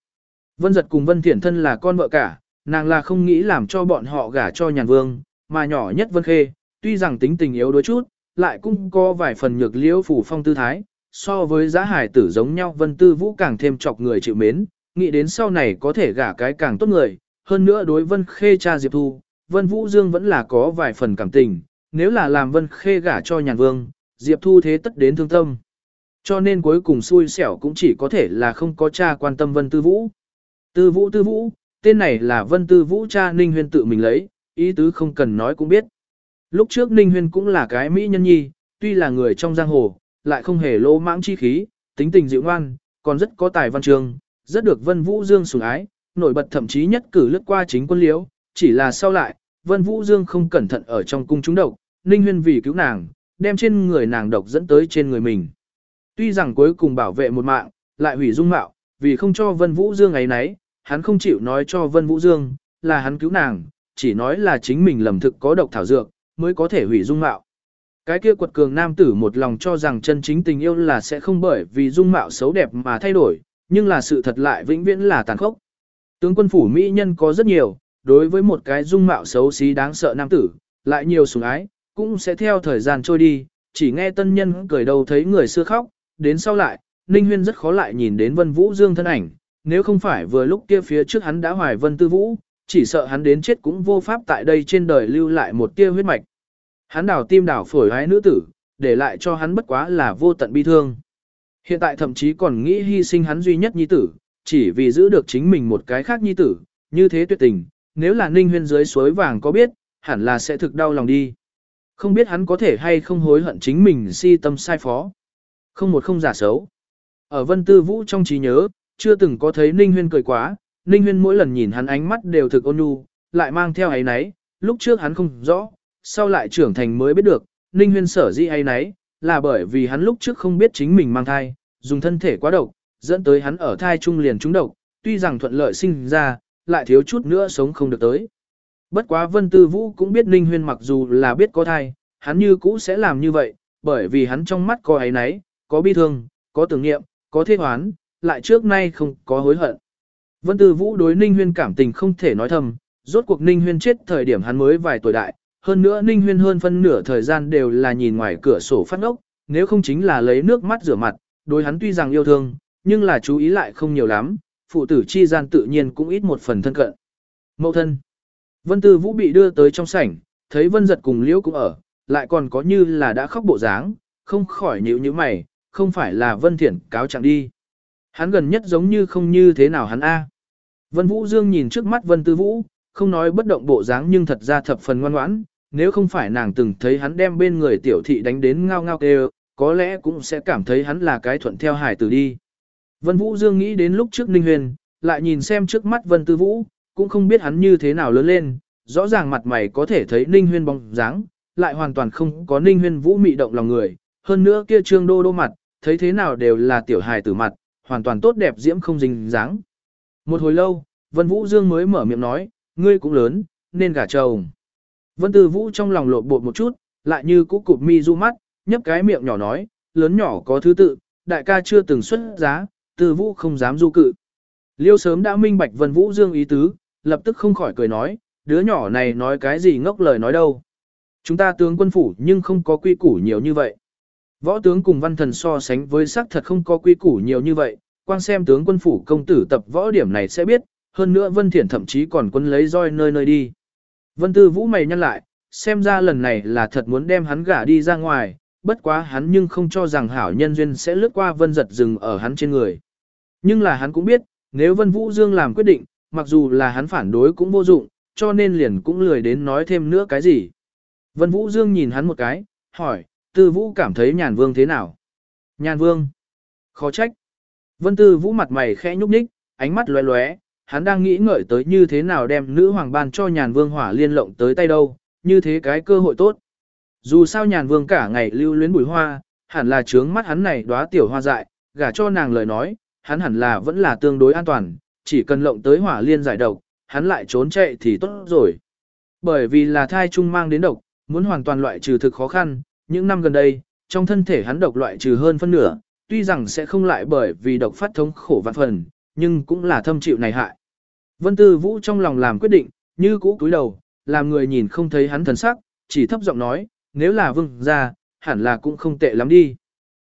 Vân giật cùng Vân Thiển thân là con vợ cả, nàng là không nghĩ làm cho bọn họ gả cho nhàn vương, mà nhỏ nhất Vân Khê, tuy rằng tính tình yếu đuối chút, lại cũng có vài phần nhược liễu phủ phong tư thái, so với giá hải tử giống nhau Vân Tư Vũ càng thêm chọc người chịu mến, nghĩ đến sau này có thể gả cái càng tốt người, hơn nữa đối Vân Khê cha Diệp Thu, Vân Vũ Dương vẫn là có vài phần cảm tình, nếu là làm Vân Khê gả cho nhàn vương, Diệp Thu thế tất đến thương tâm. Cho nên cuối cùng xui xẻo cũng chỉ có thể là không có cha quan tâm Vân Tư Vũ. Tư Vũ Tư Vũ, tên này là Vân Tư Vũ cha Ninh Huyên tự mình lấy, ý tứ không cần nói cũng biết. Lúc trước Ninh Huyên cũng là cái mỹ nhân nhi, tuy là người trong giang hồ, lại không hề lỗ mãng chi khí, tính tình dịu ngoan, còn rất có tài văn trường, rất được Vân Vũ Dương sủng ái, nổi bật thậm chí nhất cử lướt qua chính quân liễu, chỉ là sau lại, Vân Vũ Dương không cẩn thận ở trong cung chúng độc, Ninh Huyên vì cứu nàng, đem trên người nàng độc dẫn tới trên người mình. Tuy rằng cuối cùng bảo vệ một mạng, lại hủy dung mạo, vì không cho Vân Vũ Dương ấy nấy, hắn không chịu nói cho Vân Vũ Dương, là hắn cứu nàng, chỉ nói là chính mình lầm thực có độc thảo dược, mới có thể hủy dung mạo. Cái kia quật cường nam tử một lòng cho rằng chân chính tình yêu là sẽ không bởi vì dung mạo xấu đẹp mà thay đổi, nhưng là sự thật lại vĩnh viễn là tàn khốc. Tướng quân phủ Mỹ nhân có rất nhiều, đối với một cái dung mạo xấu xí đáng sợ nam tử, lại nhiều sủng ái, cũng sẽ theo thời gian trôi đi, chỉ nghe tân nhân cười đầu thấy người xưa khóc, đến sau lại, Ninh Huyên rất khó lại nhìn đến Vân Vũ Dương thân ảnh, nếu không phải vừa lúc kia phía trước hắn đã hoài Vân Tư Vũ, chỉ sợ hắn đến chết cũng vô pháp tại đây trên đời lưu lại một tia huyết mạch. Hắn đào tim đào phổi hái nữ tử, để lại cho hắn bất quá là vô tận bi thương. Hiện tại thậm chí còn nghĩ hy sinh hắn duy nhất nhi tử, chỉ vì giữ được chính mình một cái khác nhi tử, như thế tuyệt tình, nếu là Ninh Huyên dưới suối vàng có biết, hẳn là sẽ thực đau lòng đi. Không biết hắn có thể hay không hối hận chính mình si tâm sai phó. Không một không giả xấu. Ở Vân Tư Vũ trong trí nhớ, chưa từng có thấy Ninh Huyên cười quá, Ninh Huyên mỗi lần nhìn hắn ánh mắt đều thực ôn nhu, lại mang theo ấy nấy, lúc trước hắn không rõ, sau lại trưởng thành mới biết được, Ninh Huyên sở dĩ ấy nấy, là bởi vì hắn lúc trước không biết chính mình mang thai, dùng thân thể quá độc, dẫn tới hắn ở thai trung liền trúng độc, tuy rằng thuận lợi sinh ra, lại thiếu chút nữa sống không được tới. Bất quá Vân Tư Vũ cũng biết Ninh Huyên mặc dù là biết có thai, hắn như cũ sẽ làm như vậy, bởi vì hắn trong mắt có ấy nấy, có bi thương, có tưởng niệm, có thế hoán, lại trước nay không có hối hận. Vân Tư Vũ đối Ninh Huyên cảm tình không thể nói thầm, rốt cuộc Ninh Huyên chết thời điểm hắn mới vài tuổi đại, hơn nữa Ninh Huyên hơn phân nửa thời gian đều là nhìn ngoài cửa sổ phát ốc, nếu không chính là lấy nước mắt rửa mặt, đối hắn tuy rằng yêu thương, nhưng là chú ý lại không nhiều lắm, phụ tử chi gian tự nhiên cũng ít một phần thân cận. Mậu thân. Vân Tư Vũ bị đưa tới trong sảnh, thấy Vân Giật cùng Liễu cũng ở, lại còn có như là đã khóc bộ dáng, không khỏi nhíu như mày, không phải là Vân Thiển cáo trạng đi. Hắn gần nhất giống như không như thế nào hắn a. Vân Vũ Dương nhìn trước mắt Vân Tư Vũ, không nói bất động bộ dáng nhưng thật ra thập phần ngoan ngoãn, nếu không phải nàng từng thấy hắn đem bên người tiểu thị đánh đến ngao ngao kêu, có lẽ cũng sẽ cảm thấy hắn là cái thuận theo hải tử đi. Vân Vũ Dương nghĩ đến lúc trước Ninh Huyền, lại nhìn xem trước mắt Vân Tư Vũ, cũng không biết hắn như thế nào lớn lên, rõ ràng mặt mày có thể thấy Ninh Huyên bóng dáng, lại hoàn toàn không có Ninh Huyên Vũ mị động lòng người, hơn nữa kia trương đô đô mặt, thấy thế nào đều là tiểu hài tử mặt, hoàn toàn tốt đẹp diễm không dính dáng. Một hồi lâu, Vân Vũ Dương mới mở miệng nói, ngươi cũng lớn, nên gả chồng. Vân Tư Vũ trong lòng lộn bột một chút, lại như cũ cụp mi du mắt, nhấp cái miệng nhỏ nói, lớn nhỏ có thứ tự, đại ca chưa từng xuất giá, Tư Vũ không dám du cự. Liêu sớm đã minh bạch Vân Vũ Dương ý tứ, lập tức không khỏi cười nói, đứa nhỏ này nói cái gì ngốc lời nói đâu. Chúng ta tướng quân phủ nhưng không có quy củ nhiều như vậy. Võ tướng cùng văn thần so sánh với sắc thật không có quy củ nhiều như vậy, quan xem tướng quân phủ công tử tập võ điểm này sẽ biết, hơn nữa Vân Thiển thậm chí còn quấn lấy roi nơi nơi đi. Vân Tư Vũ mày nhăn lại, xem ra lần này là thật muốn đem hắn gả đi ra ngoài, bất quá hắn nhưng không cho rằng hảo nhân duyên sẽ lướt qua Vân giật dừng ở hắn trên người. Nhưng là hắn cũng biết, nếu Vân Vũ Dương làm quyết định, mặc dù là hắn phản đối cũng vô dụng, cho nên liền cũng lười đến nói thêm nữa cái gì. Vân Vũ Dương nhìn hắn một cái, hỏi, Tư Vũ cảm thấy nhàn vương thế nào? Nhàn vương. Khó trách. Vân Tư Vũ mặt mày khẽ nhúc nhích, ánh mắt lóe lóe, hắn đang nghĩ ngợi tới như thế nào đem nữ hoàng ban cho nhàn vương hỏa liên lộng tới tay đâu, như thế cái cơ hội tốt. Dù sao nhàn vương cả ngày lưu luyến bùi hoa, hẳn là trướng mắt hắn này đóa tiểu hoa dại, gả cho nàng lời nói, hắn hẳn là vẫn là tương đối an toàn, chỉ cần lộng tới hỏa liên giải độc, hắn lại trốn chạy thì tốt rồi. Bởi vì là thai trung mang đến độc, muốn hoàn toàn loại trừ thực khó khăn, những năm gần đây, trong thân thể hắn độc loại trừ hơn phân nửa, tuy rằng sẽ không lại bởi vì độc phát thống khổ vạn phần, nhưng cũng là thâm chịu này hại. Vân Tư Vũ trong lòng làm quyết định, như cũ cúi đầu, làm người nhìn không thấy hắn thần sắc, chỉ thấp giọng nói, nếu là vương ra, hẳn là cũng không tệ lắm đi.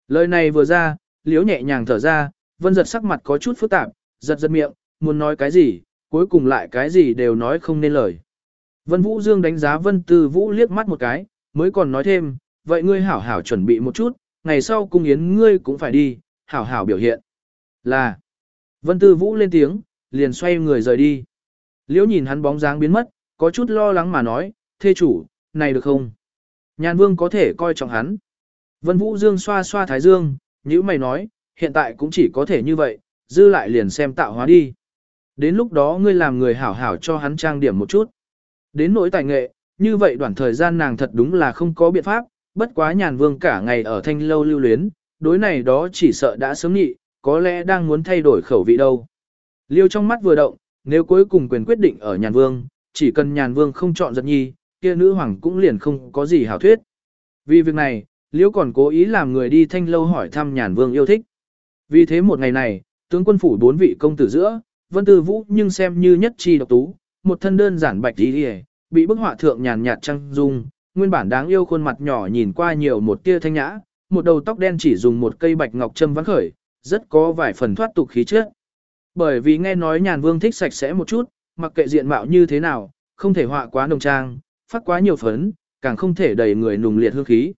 Lời này vừa ra, liếu nhẹ nhàng thở ra, vân giật sắc mặt có chút phức tạp, giật giật miệng, muốn nói cái gì, cuối cùng lại cái gì đều nói không nên lời. Vân Vũ Dương đánh giá Vân Tư Vũ liếc mắt một cái, mới còn nói thêm, vậy ngươi hảo hảo chuẩn bị một chút, ngày sau cung yến ngươi cũng phải đi, hảo hảo biểu hiện. Là, Vân Tư Vũ lên tiếng, liền xoay người rời đi. Liễu nhìn hắn bóng dáng biến mất, có chút lo lắng mà nói, thê chủ, này được không? Nhàn vương có thể coi trọng hắn. Vân Vũ Dương xoa xoa thái dương, như mày nói, hiện tại cũng chỉ có thể như vậy, dư lại liền xem tạo hóa đi. Đến lúc đó ngươi làm người hảo hảo cho hắn trang điểm một chút. Đến nỗi tài nghệ, như vậy đoạn thời gian nàng thật đúng là không có biện pháp, bất quá nhàn vương cả ngày ở thanh lâu lưu luyến, đối này đó chỉ sợ đã sớm nhị, có lẽ đang muốn thay đổi khẩu vị đâu. Liêu trong mắt vừa động, nếu cuối cùng quyền quyết định ở nhàn vương, chỉ cần nhàn vương không chọn giật nhi, kia nữ hoàng cũng liền không có gì hảo thuyết. Vì việc này, Liêu còn cố ý làm người đi thanh lâu hỏi thăm nhàn vương yêu thích. Vì thế một ngày này, tướng quân phủ bốn vị công tử giữa, Vân Tư Vũ nhưng xem như nhất chi độc tú, một thân đơn giản bạch đi hề, bị bức họa thượng nhàn nhạt trăng dung, nguyên bản đáng yêu khuôn mặt nhỏ nhìn qua nhiều một tia thanh nhã, một đầu tóc đen chỉ dùng một cây bạch ngọc châm vắn khởi, rất có vài phần thoát tục khí chất. Bởi vì nghe nói nhàn vương thích sạch sẽ một chút, mặc kệ diện mạo như thế nào, không thể họa quá nồng trang, phát quá nhiều phấn, càng không thể đầy người nùng liệt hương khí.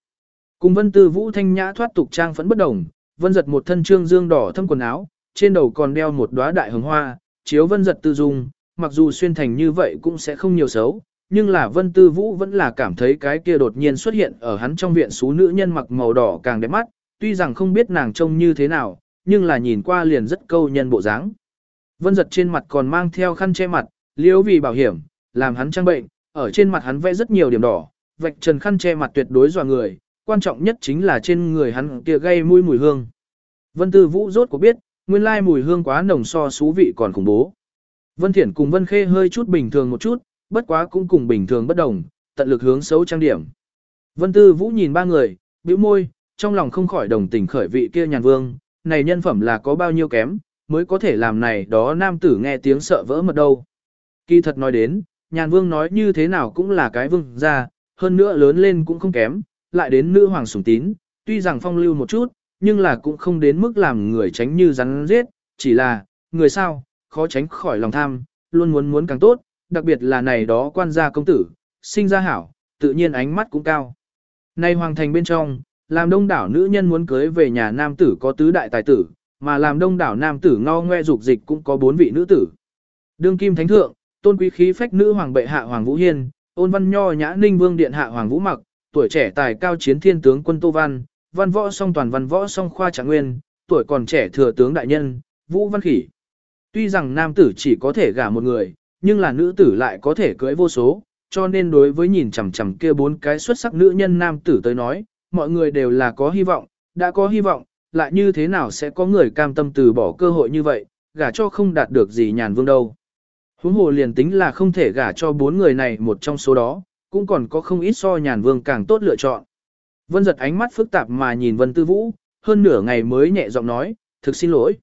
Cùng vân tư vũ thanh nhã thoát tục trang phấn bất đồng, vân giật một thân trương dương đỏ thâm quần áo, trên đầu còn đeo một đóa đại hồng hoa, chiếu vân giật tư dung, mặc dù xuyên thành như vậy cũng sẽ không nhiều xấu, nhưng là vân tư vũ vẫn là cảm thấy cái kia đột nhiên xuất hiện ở hắn trong viện số nữ nhân mặc màu đỏ càng đẹp mắt, tuy rằng không biết nàng trông như thế nào, nhưng là nhìn qua liền rất câu nhân bộ dáng. Vân giật trên mặt còn mang theo khăn che mặt, liếu vì bảo hiểm, làm hắn trang bệnh, ở trên mặt hắn vẽ rất nhiều điểm đỏ, vạch trần khăn che mặt tuyệt đối dọa người, quan trọng nhất chính là trên người hắn kia gây mùi mùi hương. Vân Tư Vũ rốt có biết, nguyên lai mùi hương quá nồng so xú vị còn khủng bố. Vân Thiển cùng Vân Khê hơi chút bình thường một chút, bất quá cũng cùng bình thường bất đồng, tận lực hướng xấu trang điểm. Vân Tư Vũ nhìn ba người, bĩu môi, trong lòng không khỏi đồng tình khởi vị kia nhàn vương, này nhân phẩm là có bao nhiêu kém, mới có thể làm này đó nam tử nghe tiếng sợ vỡ mật đâu. Kỳ thật nói đến, nhàn vương nói như thế nào cũng là cái vương ra, hơn nữa lớn lên cũng không kém, lại đến nữ hoàng sủng tín, tuy rằng phong lưu một chút, nhưng là cũng không đến mức làm người tránh như rắn giết, chỉ là, người sao, khó tránh khỏi lòng tham, luôn muốn muốn càng tốt, đặc biệt là này đó quan gia công tử, sinh ra hảo, tự nhiên ánh mắt cũng cao. Nay hoàng thành bên trong, làm đông đảo nữ nhân muốn cưới về nhà nam tử có tứ đại tài tử, mà làm đông đảo nam tử ngao ngoe dục dịch cũng có bốn vị nữ tử. Đương kim thánh thượng, tôn quý khí phách nữ hoàng bệ hạ hoàng vũ hiên, ôn văn nho nhã ninh vương điện hạ hoàng vũ mặc, tuổi trẻ tài cao chiến thiên tướng quân tô văn, văn võ song toàn văn võ song khoa trạng nguyên, tuổi còn trẻ thừa tướng đại nhân, vũ văn khỉ. Tuy rằng nam tử chỉ có thể gả một người, nhưng là nữ tử lại có thể cưới vô số, cho nên đối với nhìn chằm chằm kia bốn cái xuất sắc nữ nhân nam tử tới nói, mọi người đều là có hy vọng, đã có hy vọng, lại như thế nào sẽ có người cam tâm từ bỏ cơ hội như vậy, gả cho không đạt được gì nhàn vương đâu. Huống hồ liền tính là không thể gả cho bốn người này một trong số đó, cũng còn có không ít so nhàn vương càng tốt lựa chọn. Vân giật ánh mắt phức tạp mà nhìn Vân Tư Vũ, hơn nửa ngày mới nhẹ giọng nói, thực xin lỗi.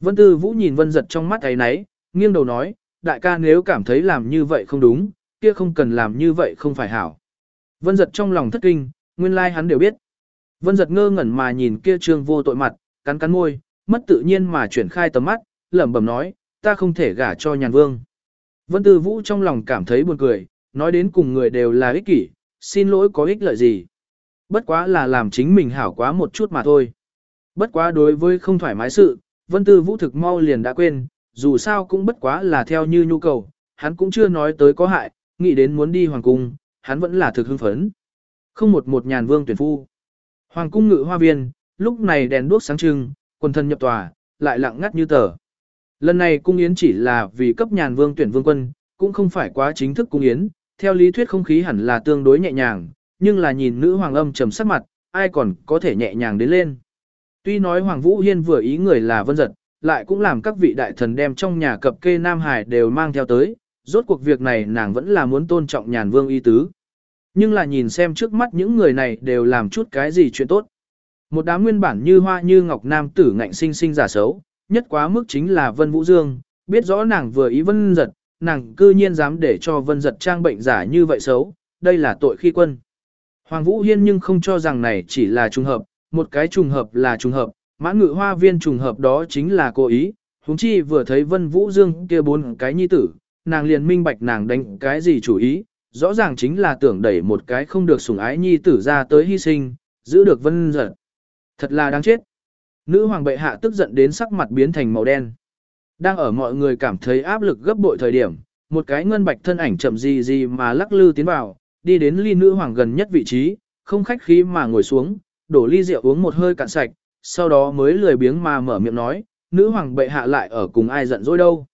Vân Tư Vũ nhìn Vân giật trong mắt ấy nấy, nghiêng đầu nói, đại ca nếu cảm thấy làm như vậy không đúng, kia không cần làm như vậy không phải hảo. Vân giật trong lòng thất kinh, nguyên lai like hắn đều biết. Vân giật ngơ ngẩn mà nhìn kia trương vô tội mặt, cắn cắn môi, mất tự nhiên mà chuyển khai tầm mắt, lẩm bẩm nói, ta không thể gả cho nhàn vương. Vân Tư Vũ trong lòng cảm thấy buồn cười, nói đến cùng người đều là ích kỷ, xin lỗi có ích lợi gì. Bất quá là làm chính mình hảo quá một chút mà thôi. Bất quá đối với không thoải mái sự, Vân Tư Vũ thực mau liền đã quên, dù sao cũng bất quá là theo như nhu cầu, hắn cũng chưa nói tới có hại, nghĩ đến muốn đi hoàng cung, hắn vẫn là thực hưng phấn. Không một một nhàn vương tuyển phu. Hoàng cung ngự hoa viên, lúc này đèn đuốc sáng trưng, quần thân nhập tòa, lại lặng ngắt như tờ. Lần này cung yến chỉ là vì cấp nhàn vương tuyển vương quân, cũng không phải quá chính thức cung yến, theo lý thuyết không khí hẳn là tương đối nhẹ nhàng, nhưng là nhìn nữ hoàng âm trầm sắc mặt, ai còn có thể nhẹ nhàng đến lên. Tuy nói Hoàng Vũ Hiên vừa ý người là vân giật, lại cũng làm các vị đại thần đem trong nhà cập kê Nam Hải đều mang theo tới, rốt cuộc việc này nàng vẫn là muốn tôn trọng nhàn vương y tứ. Nhưng là nhìn xem trước mắt những người này đều làm chút cái gì chuyện tốt. Một đám nguyên bản như hoa như ngọc nam tử ngạnh sinh sinh giả xấu, nhất quá mức chính là Vân Vũ Dương, biết rõ nàng vừa ý Vân Giật, nàng cư nhiên dám để cho Vân Giật trang bệnh giả như vậy xấu, đây là tội khi quân. Hoàng Vũ Hiên nhưng không cho rằng này chỉ là trùng hợp, một cái trùng hợp là trùng hợp, mãn ngự hoa viên trùng hợp đó chính là cố ý, huống chi vừa thấy Vân Vũ Dương kia bốn cái nhi tử, nàng liền minh bạch nàng đánh cái gì chủ ý, rõ ràng chính là tưởng đẩy một cái không được sủng ái nhi tử ra tới hy sinh, giữ được Vân Giật. Thật là đáng chết. Nữ hoàng bệ hạ tức giận đến sắc mặt biến thành màu đen. Đang ở mọi người cảm thấy áp lực gấp bội thời điểm, một cái ngân bạch thân ảnh chậm gì gì mà lắc lư tiến vào, đi đến ly nữ hoàng gần nhất vị trí, không khách khí mà ngồi xuống, đổ ly rượu uống một hơi cạn sạch, sau đó mới lười biếng mà mở miệng nói, nữ hoàng bệ hạ lại ở cùng ai giận dỗi đâu.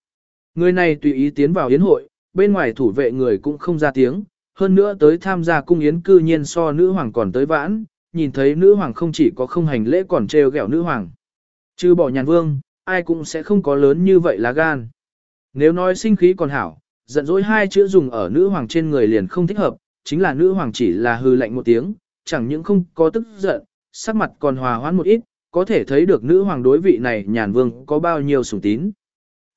Người này tùy ý tiến vào yến hội, bên ngoài thủ vệ người cũng không ra tiếng, hơn nữa tới tham gia cung yến cư nhiên so nữ hoàng còn tới vãn, nhìn thấy nữ hoàng không chỉ có không hành lễ còn trêu ghẹo nữ hoàng. Chứ bỏ nhàn vương, ai cũng sẽ không có lớn như vậy là gan. Nếu nói sinh khí còn hảo, giận dỗi hai chữ dùng ở nữ hoàng trên người liền không thích hợp, chính là nữ hoàng chỉ là hư lạnh một tiếng, chẳng những không có tức giận, sắc mặt còn hòa hoãn một ít, có thể thấy được nữ hoàng đối vị này nhàn vương có bao nhiêu sủng tín.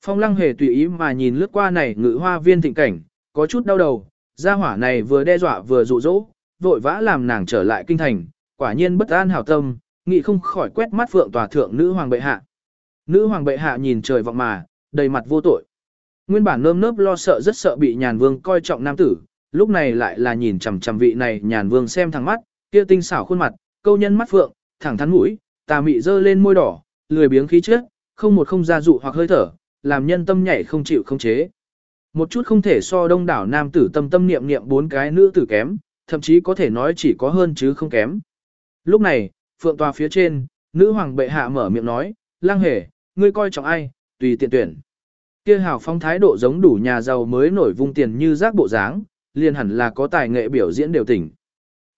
Phong lăng hề tùy ý mà nhìn lướt qua này ngự hoa viên thịnh cảnh, có chút đau đầu, gia hỏa này vừa đe dọa vừa dụ dỗ, vội vã làm nàng trở lại kinh thành, quả nhiên bất an hảo tâm, nghị không khỏi quét mắt phượng tòa thượng nữ hoàng bệ hạ. Nữ hoàng bệ hạ nhìn trời vọng mà, đầy mặt vô tội. Nguyên bản nơm nớp lo sợ rất sợ bị nhàn vương coi trọng nam tử, lúc này lại là nhìn chằm chằm vị này nhàn vương xem thẳng mắt, kia tinh xảo khuôn mặt, câu nhân mắt phượng, thẳng thắn mũi, tà mị dơ lên môi đỏ, lười biếng khí trước, không một không ra dụ hoặc hơi thở, làm nhân tâm nhảy không chịu không chế. Một chút không thể so đông đảo nam tử tâm tâm niệm niệm bốn cái nữ tử kém, thậm chí có thể nói chỉ có hơn chứ không kém. Lúc này, phượng tòa phía trên, nữ hoàng bệ hạ mở miệng nói, lang hề, ngươi coi trọng ai, tùy tiện tuyển. Kia hào phong thái độ giống đủ nhà giàu mới nổi vung tiền như rác bộ dáng, liền hẳn là có tài nghệ biểu diễn đều tỉnh.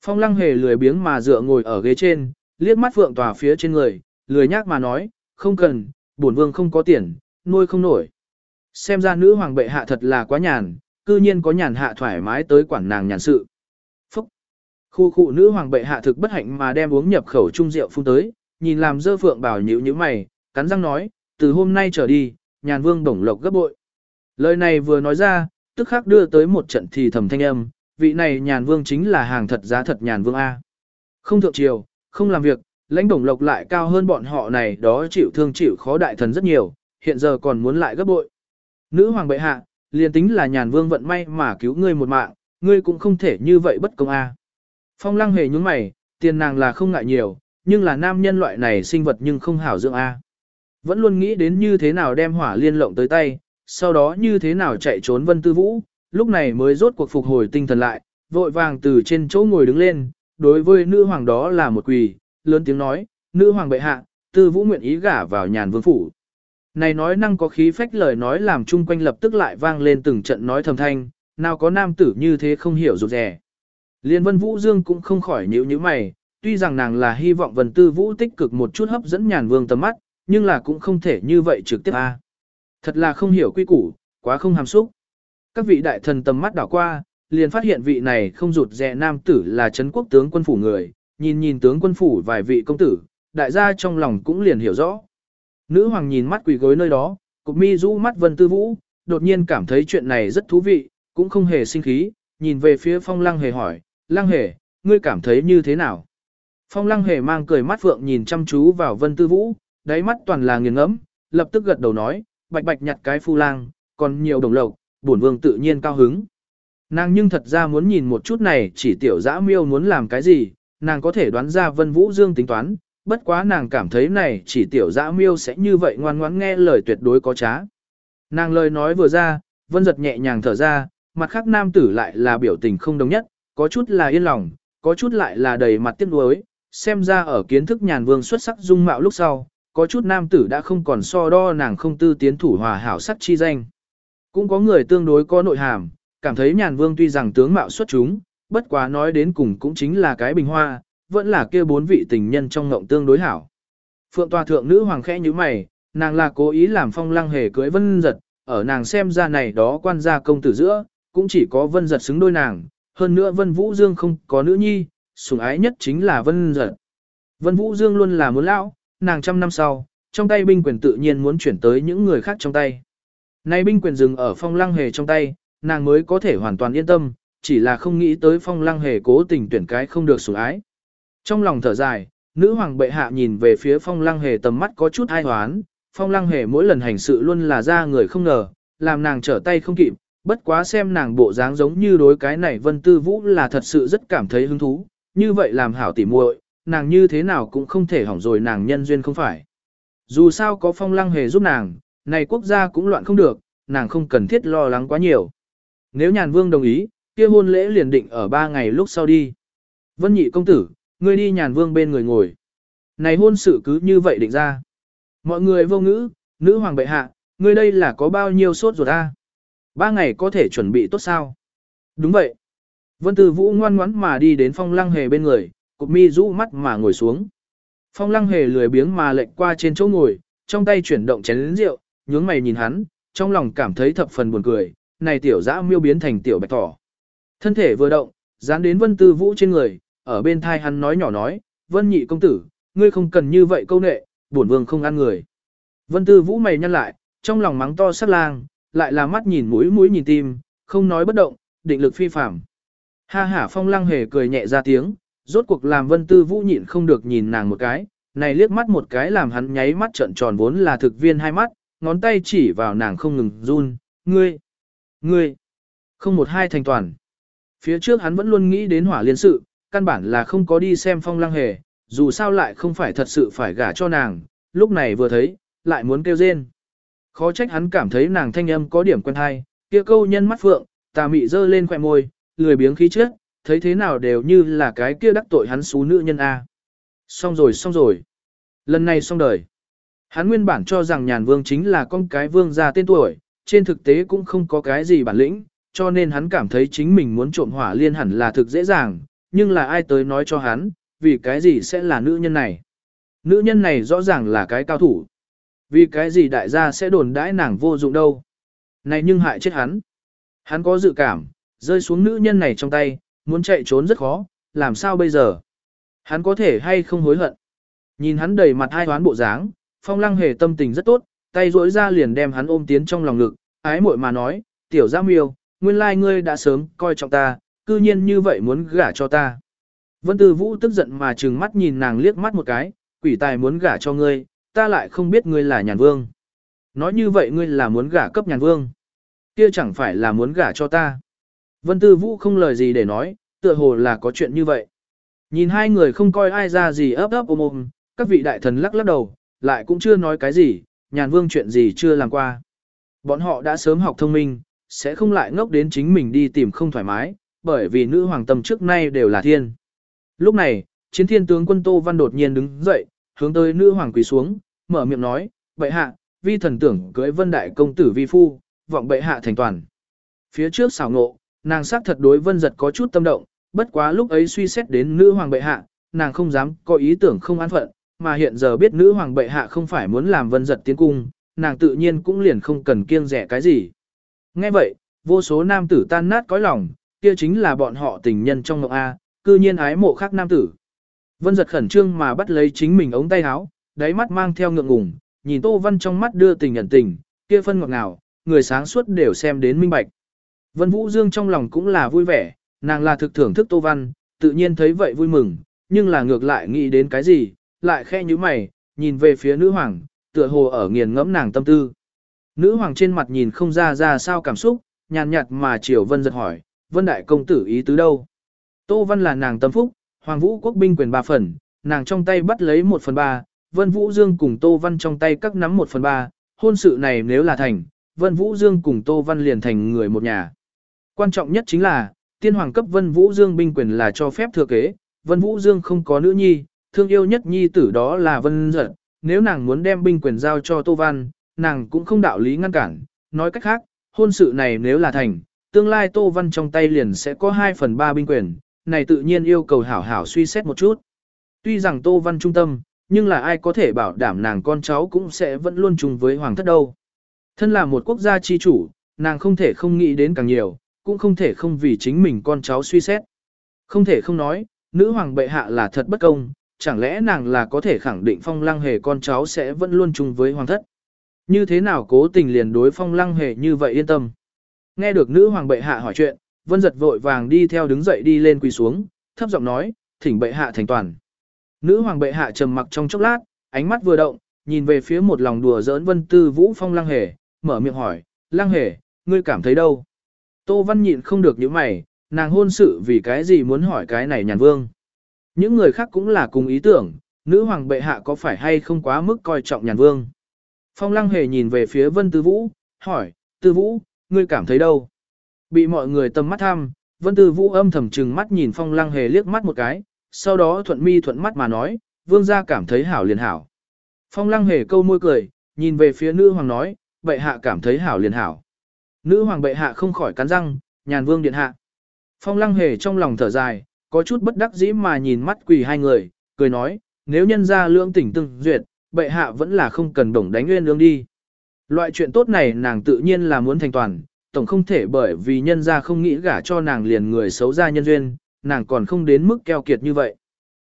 Phong lăng hề lười biếng mà dựa ngồi ở ghế trên, liếc mắt phượng tòa phía trên người, lười nhác mà nói, không cần, bổn vương không có tiền, nuôi không nổi. Xem ra nữ hoàng bệ hạ thật là quá nhàn, cư nhiên có nhàn hạ thoải mái tới quản nàng nhàn sự. Phúc! Khu khu nữ hoàng bệ hạ thực bất hạnh mà đem uống nhập khẩu trung rượu phun tới, nhìn làm dơ phượng bảo nhữ như mày, cắn răng nói, từ hôm nay trở đi, nhàn vương đồng lộc gấp bội. Lời này vừa nói ra, tức khắc đưa tới một trận thì thầm thanh âm, vị này nhàn vương chính là hàng thật giá thật nhàn vương A. Không thượng triều, không làm việc, lãnh đồng lộc lại cao hơn bọn họ này đó chịu thương chịu khó đại thần rất nhiều, hiện giờ còn muốn lại gấp bội. Nữ hoàng bệ hạ, liền tính là nhàn vương vận may mà cứu ngươi một mạng, ngươi cũng không thể như vậy bất công a. Phong lăng hề nhúng mày, tiền nàng là không ngại nhiều, nhưng là nam nhân loại này sinh vật nhưng không hảo dưỡng a. Vẫn luôn nghĩ đến như thế nào đem hỏa liên lộng tới tay, sau đó như thế nào chạy trốn vân tư vũ, lúc này mới rốt cuộc phục hồi tinh thần lại, vội vàng từ trên chỗ ngồi đứng lên, đối với nữ hoàng đó là một quỳ, lớn tiếng nói, nữ hoàng bệ hạ, tư vũ nguyện ý gả vào nhàn vương phủ. Này nói năng có khí phách lời nói làm chung quanh lập tức lại vang lên từng trận nói thầm thanh, nào có nam tử như thế không hiểu rụt rẻ. Liên vân vũ dương cũng không khỏi nhíu như mày, tuy rằng nàng là hy vọng vân tư vũ tích cực một chút hấp dẫn nhàn vương tầm mắt, nhưng là cũng không thể như vậy trực tiếp a. Thật là không hiểu quy củ, quá không hàm xúc. Các vị đại thần tầm mắt đảo qua, liền phát hiện vị này không rụt rè nam tử là Trấn quốc tướng quân phủ người, nhìn nhìn tướng quân phủ vài vị công tử, đại gia trong lòng cũng liền hiểu rõ. Nữ hoàng nhìn mắt quỳ gối nơi đó, cục mi rũ mắt vân tư vũ, đột nhiên cảm thấy chuyện này rất thú vị, cũng không hề sinh khí, nhìn về phía phong lăng hề hỏi, lăng hề, ngươi cảm thấy như thế nào? Phong lăng hề mang cười mắt phượng nhìn chăm chú vào vân tư vũ, đáy mắt toàn là nghiền ngẫm, lập tức gật đầu nói, bạch bạch nhặt cái phu lang, còn nhiều đồng lộc, bổn vương tự nhiên cao hứng. Nàng nhưng thật ra muốn nhìn một chút này chỉ tiểu dã miêu muốn làm cái gì, nàng có thể đoán ra vân vũ dương tính toán, bất quá nàng cảm thấy này chỉ tiểu dã miêu sẽ như vậy ngoan ngoãn nghe lời tuyệt đối có trá. Nàng lời nói vừa ra, vân giật nhẹ nhàng thở ra, mặt khác nam tử lại là biểu tình không đồng nhất, có chút là yên lòng, có chút lại là đầy mặt tiếc nuối, xem ra ở kiến thức nhàn vương xuất sắc dung mạo lúc sau, có chút nam tử đã không còn so đo nàng không tư tiến thủ hòa hảo sắc chi danh. Cũng có người tương đối có nội hàm, cảm thấy nhàn vương tuy rằng tướng mạo xuất chúng, bất quá nói đến cùng cũng chính là cái bình hoa, vẫn là kia bốn vị tình nhân trong ngộng tương đối hảo. Phượng tòa thượng nữ hoàng khẽ như mày, nàng là cố ý làm phong lăng hề cưới vân giật, ở nàng xem ra này đó quan gia công tử giữa, cũng chỉ có vân giật xứng đôi nàng, hơn nữa vân vũ dương không có nữ nhi, sủng ái nhất chính là vân giật. Vân vũ dương luôn là muốn lão, nàng trăm năm sau, trong tay binh quyền tự nhiên muốn chuyển tới những người khác trong tay. Nay binh quyền dừng ở phong lăng hề trong tay, nàng mới có thể hoàn toàn yên tâm, chỉ là không nghĩ tới phong lăng hề cố tình tuyển cái không được sủng ái. Trong lòng thở dài, nữ hoàng bệ hạ nhìn về phía phong lăng hề tầm mắt có chút ai hoán, phong lăng hề mỗi lần hành sự luôn là ra người không ngờ, làm nàng trở tay không kịp, bất quá xem nàng bộ dáng giống như đối cái này vân tư vũ là thật sự rất cảm thấy hứng thú, như vậy làm hảo tỉ muội, nàng như thế nào cũng không thể hỏng rồi nàng nhân duyên không phải. Dù sao có phong lăng hề giúp nàng, này quốc gia cũng loạn không được, nàng không cần thiết lo lắng quá nhiều. Nếu nhàn vương đồng ý, kia hôn lễ liền định ở ba ngày lúc sau đi. Vân nhị công tử, ngươi đi nhàn vương bên người ngồi. Này hôn sự cứ như vậy định ra. Mọi người vô ngữ, nữ hoàng bệ hạ, ngươi đây là có bao nhiêu sốt ruột ta? Ba ngày có thể chuẩn bị tốt sao? Đúng vậy. Vân Tử Vũ ngoan ngoãn mà đi đến phong lăng hề bên người, cục mi rũ mắt mà ngồi xuống. Phong lăng hề lười biếng mà lệnh qua trên chỗ ngồi, trong tay chuyển động chén lĩnh rượu, nhướng mày nhìn hắn, trong lòng cảm thấy thập phần buồn cười, này tiểu dã miêu biến thành tiểu bạch thỏ. Thân thể vừa động, dán đến vân tư vũ trên người, ở bên thai hắn nói nhỏ nói, vân nhị công tử, ngươi không cần như vậy câu nệ, bổn vương không ăn người. Vân tư vũ mày nhăn lại, trong lòng mắng to sắc lang, lại là mắt nhìn mũi mũi nhìn tim, không nói bất động, định lực phi phạm. Ha ha phong lăng hề cười nhẹ ra tiếng, rốt cuộc làm vân tư vũ nhịn không được nhìn nàng một cái, này liếc mắt một cái làm hắn nháy mắt trợn tròn vốn là thực viên hai mắt, ngón tay chỉ vào nàng không ngừng run, ngươi, ngươi, không một hai thành toàn. Phía trước hắn vẫn luôn nghĩ đến hỏa liên sự, căn bản là không có đi xem phong lăng hề, dù sao lại không phải thật sự phải gả cho nàng, lúc này vừa thấy, lại muốn kêu rên. Khó trách hắn cảm thấy nàng thanh âm có điểm quen hay, kia câu nhân mắt phượng, tà mị dơ lên khỏe môi, lười biếng khí trước, thấy thế nào đều như là cái kia đắc tội hắn xú nữ nhân A. Xong rồi xong rồi. Lần này xong đời. Hắn nguyên bản cho rằng nhàn vương chính là con cái vương gia tên tuổi, trên thực tế cũng không có cái gì bản lĩnh, cho nên hắn cảm thấy chính mình muốn trộm hỏa liên hẳn là thực dễ dàng, nhưng là ai tới nói cho hắn, vì cái gì sẽ là nữ nhân này. Nữ nhân này rõ ràng là cái cao thủ. Vì cái gì đại gia sẽ đồn đãi nàng vô dụng đâu. Này nhưng hại chết hắn. Hắn có dự cảm, rơi xuống nữ nhân này trong tay, muốn chạy trốn rất khó, làm sao bây giờ? Hắn có thể hay không hối hận? Nhìn hắn đầy mặt hai toán bộ dáng, phong lăng hề tâm tình rất tốt, tay rỗi ra liền đem hắn ôm tiến trong lòng ngực, ái muội mà nói, tiểu giam miêu, nguyên lai ngươi đã sớm coi trọng ta, cư nhiên như vậy muốn gả cho ta. Vân Tư Vũ tức giận mà trừng mắt nhìn nàng liếc mắt một cái, quỷ tài muốn gả cho ngươi, ta lại không biết ngươi là nhàn vương. Nói như vậy ngươi là muốn gả cấp nhàn vương. Kia chẳng phải là muốn gả cho ta. Vân Tư Vũ không lời gì để nói, tựa hồ là có chuyện như vậy. Nhìn hai người không coi ai ra gì ấp ấp ôm ôm, các vị đại thần lắc lắc đầu, lại cũng chưa nói cái gì, nhàn vương chuyện gì chưa làm qua. Bọn họ đã sớm học thông minh, sẽ không lại ngốc đến chính mình đi tìm không thoải mái, bởi vì nữ hoàng tâm trước nay đều là thiên. Lúc này, chiến thiên tướng quân Tô Văn đột nhiên đứng dậy, hướng tới nữ hoàng quỳ xuống, mở miệng nói, bệ hạ, vi thần tưởng cưới vân đại công tử vi phu, vọng bệ hạ thành toàn. Phía trước xảo ngộ, nàng sắc thật đối vân giật có chút tâm động, bất quá lúc ấy suy xét đến nữ hoàng bệ hạ, nàng không dám có ý tưởng không an phận, mà hiện giờ biết nữ hoàng bệ hạ không phải muốn làm vân giật tiến cung, nàng tự nhiên cũng liền không cần kiêng rẻ cái gì. Nghe vậy, vô số nam tử tan nát cõi lòng, kia chính là bọn họ tình nhân trong ngọc A, cư nhiên ái mộ khác nam tử. Vân giật khẩn trương mà bắt lấy chính mình ống tay áo, đáy mắt mang theo ngượng ngùng, nhìn Tô Văn trong mắt đưa tình nhận tình, kia phân ngọt ngào, người sáng suốt đều xem đến minh bạch. Vân Vũ Dương trong lòng cũng là vui vẻ, nàng là thực thưởng thức Tô Văn, tự nhiên thấy vậy vui mừng, nhưng là ngược lại nghĩ đến cái gì, lại khe như mày, nhìn về phía nữ hoàng, tựa hồ ở nghiền ngẫm nàng tâm tư. Nữ hoàng trên mặt nhìn không ra ra sao cảm xúc, nhàn nhạt mà chiều Vân giật hỏi, Vân Đại Công Tử ý tứ đâu? Tô Văn là nàng tâm phúc, Hoàng Vũ quốc binh quyền ba phần, nàng trong tay bắt lấy một phần ba, Vân Vũ Dương cùng Tô Văn trong tay các nắm một phần ba, hôn sự này nếu là thành, Vân Vũ Dương cùng Tô Văn liền thành người một nhà. Quan trọng nhất chính là, tiên hoàng cấp Vân Vũ Dương binh quyền là cho phép thừa kế, Vân Vũ Dương không có nữ nhi, thương yêu nhất nhi tử đó là Vân Giật, nếu nàng muốn đem binh quyền giao cho Tô Văn, nàng cũng không đạo lý ngăn cản, nói cách khác, hôn sự này nếu là thành, tương lai Tô Văn trong tay liền sẽ có 2 phần 3 binh quyền, này tự nhiên yêu cầu hảo hảo suy xét một chút. Tuy rằng Tô Văn trung tâm, nhưng là ai có thể bảo đảm nàng con cháu cũng sẽ vẫn luôn chung với hoàng thất đâu. Thân là một quốc gia chi chủ, nàng không thể không nghĩ đến càng nhiều, cũng không thể không vì chính mình con cháu suy xét. Không thể không nói, nữ hoàng bệ hạ là thật bất công, chẳng lẽ nàng là có thể khẳng định phong lăng hề con cháu sẽ vẫn luôn chung với hoàng thất. Như thế nào cố tình liền đối phong lăng hề như vậy yên tâm. Nghe được nữ hoàng bệ hạ hỏi chuyện, vân giật vội vàng đi theo đứng dậy đi lên quỳ xuống, thấp giọng nói, thỉnh bệ hạ thành toàn. Nữ hoàng bệ hạ trầm mặc trong chốc lát, ánh mắt vừa động, nhìn về phía một lòng đùa giỡn vân tư vũ phong lăng hề, mở miệng hỏi, lăng hề, ngươi cảm thấy đâu? Tô văn nhịn không được những mày, nàng hôn sự vì cái gì muốn hỏi cái này nhàn vương. Những người khác cũng là cùng ý tưởng, nữ hoàng bệ hạ có phải hay không quá mức coi trọng nhàn vương. Phong lăng hề nhìn về phía vân tư vũ, hỏi, tư vũ, ngươi cảm thấy đâu? Bị mọi người tầm mắt thăm, vân tư vũ âm thầm trừng mắt nhìn phong lăng hề liếc mắt một cái, sau đó thuận mi thuận mắt mà nói, vương gia cảm thấy hảo liền hảo. Phong lăng hề câu môi cười, nhìn về phía nữ hoàng nói, bệ hạ cảm thấy hảo liền hảo. Nữ hoàng bệ hạ không khỏi cắn răng, nhàn vương điện hạ. Phong lăng hề trong lòng thở dài, có chút bất đắc dĩ mà nhìn mắt quỳ hai người, cười nói, nếu nhân gia lương tỉnh từng duyệt, bệ hạ vẫn là không cần đổng đánh nguyên lương đi. Loại chuyện tốt này nàng tự nhiên là muốn thành toàn, tổng không thể bởi vì nhân ra không nghĩ gả cho nàng liền người xấu ra nhân duyên, nàng còn không đến mức keo kiệt như vậy.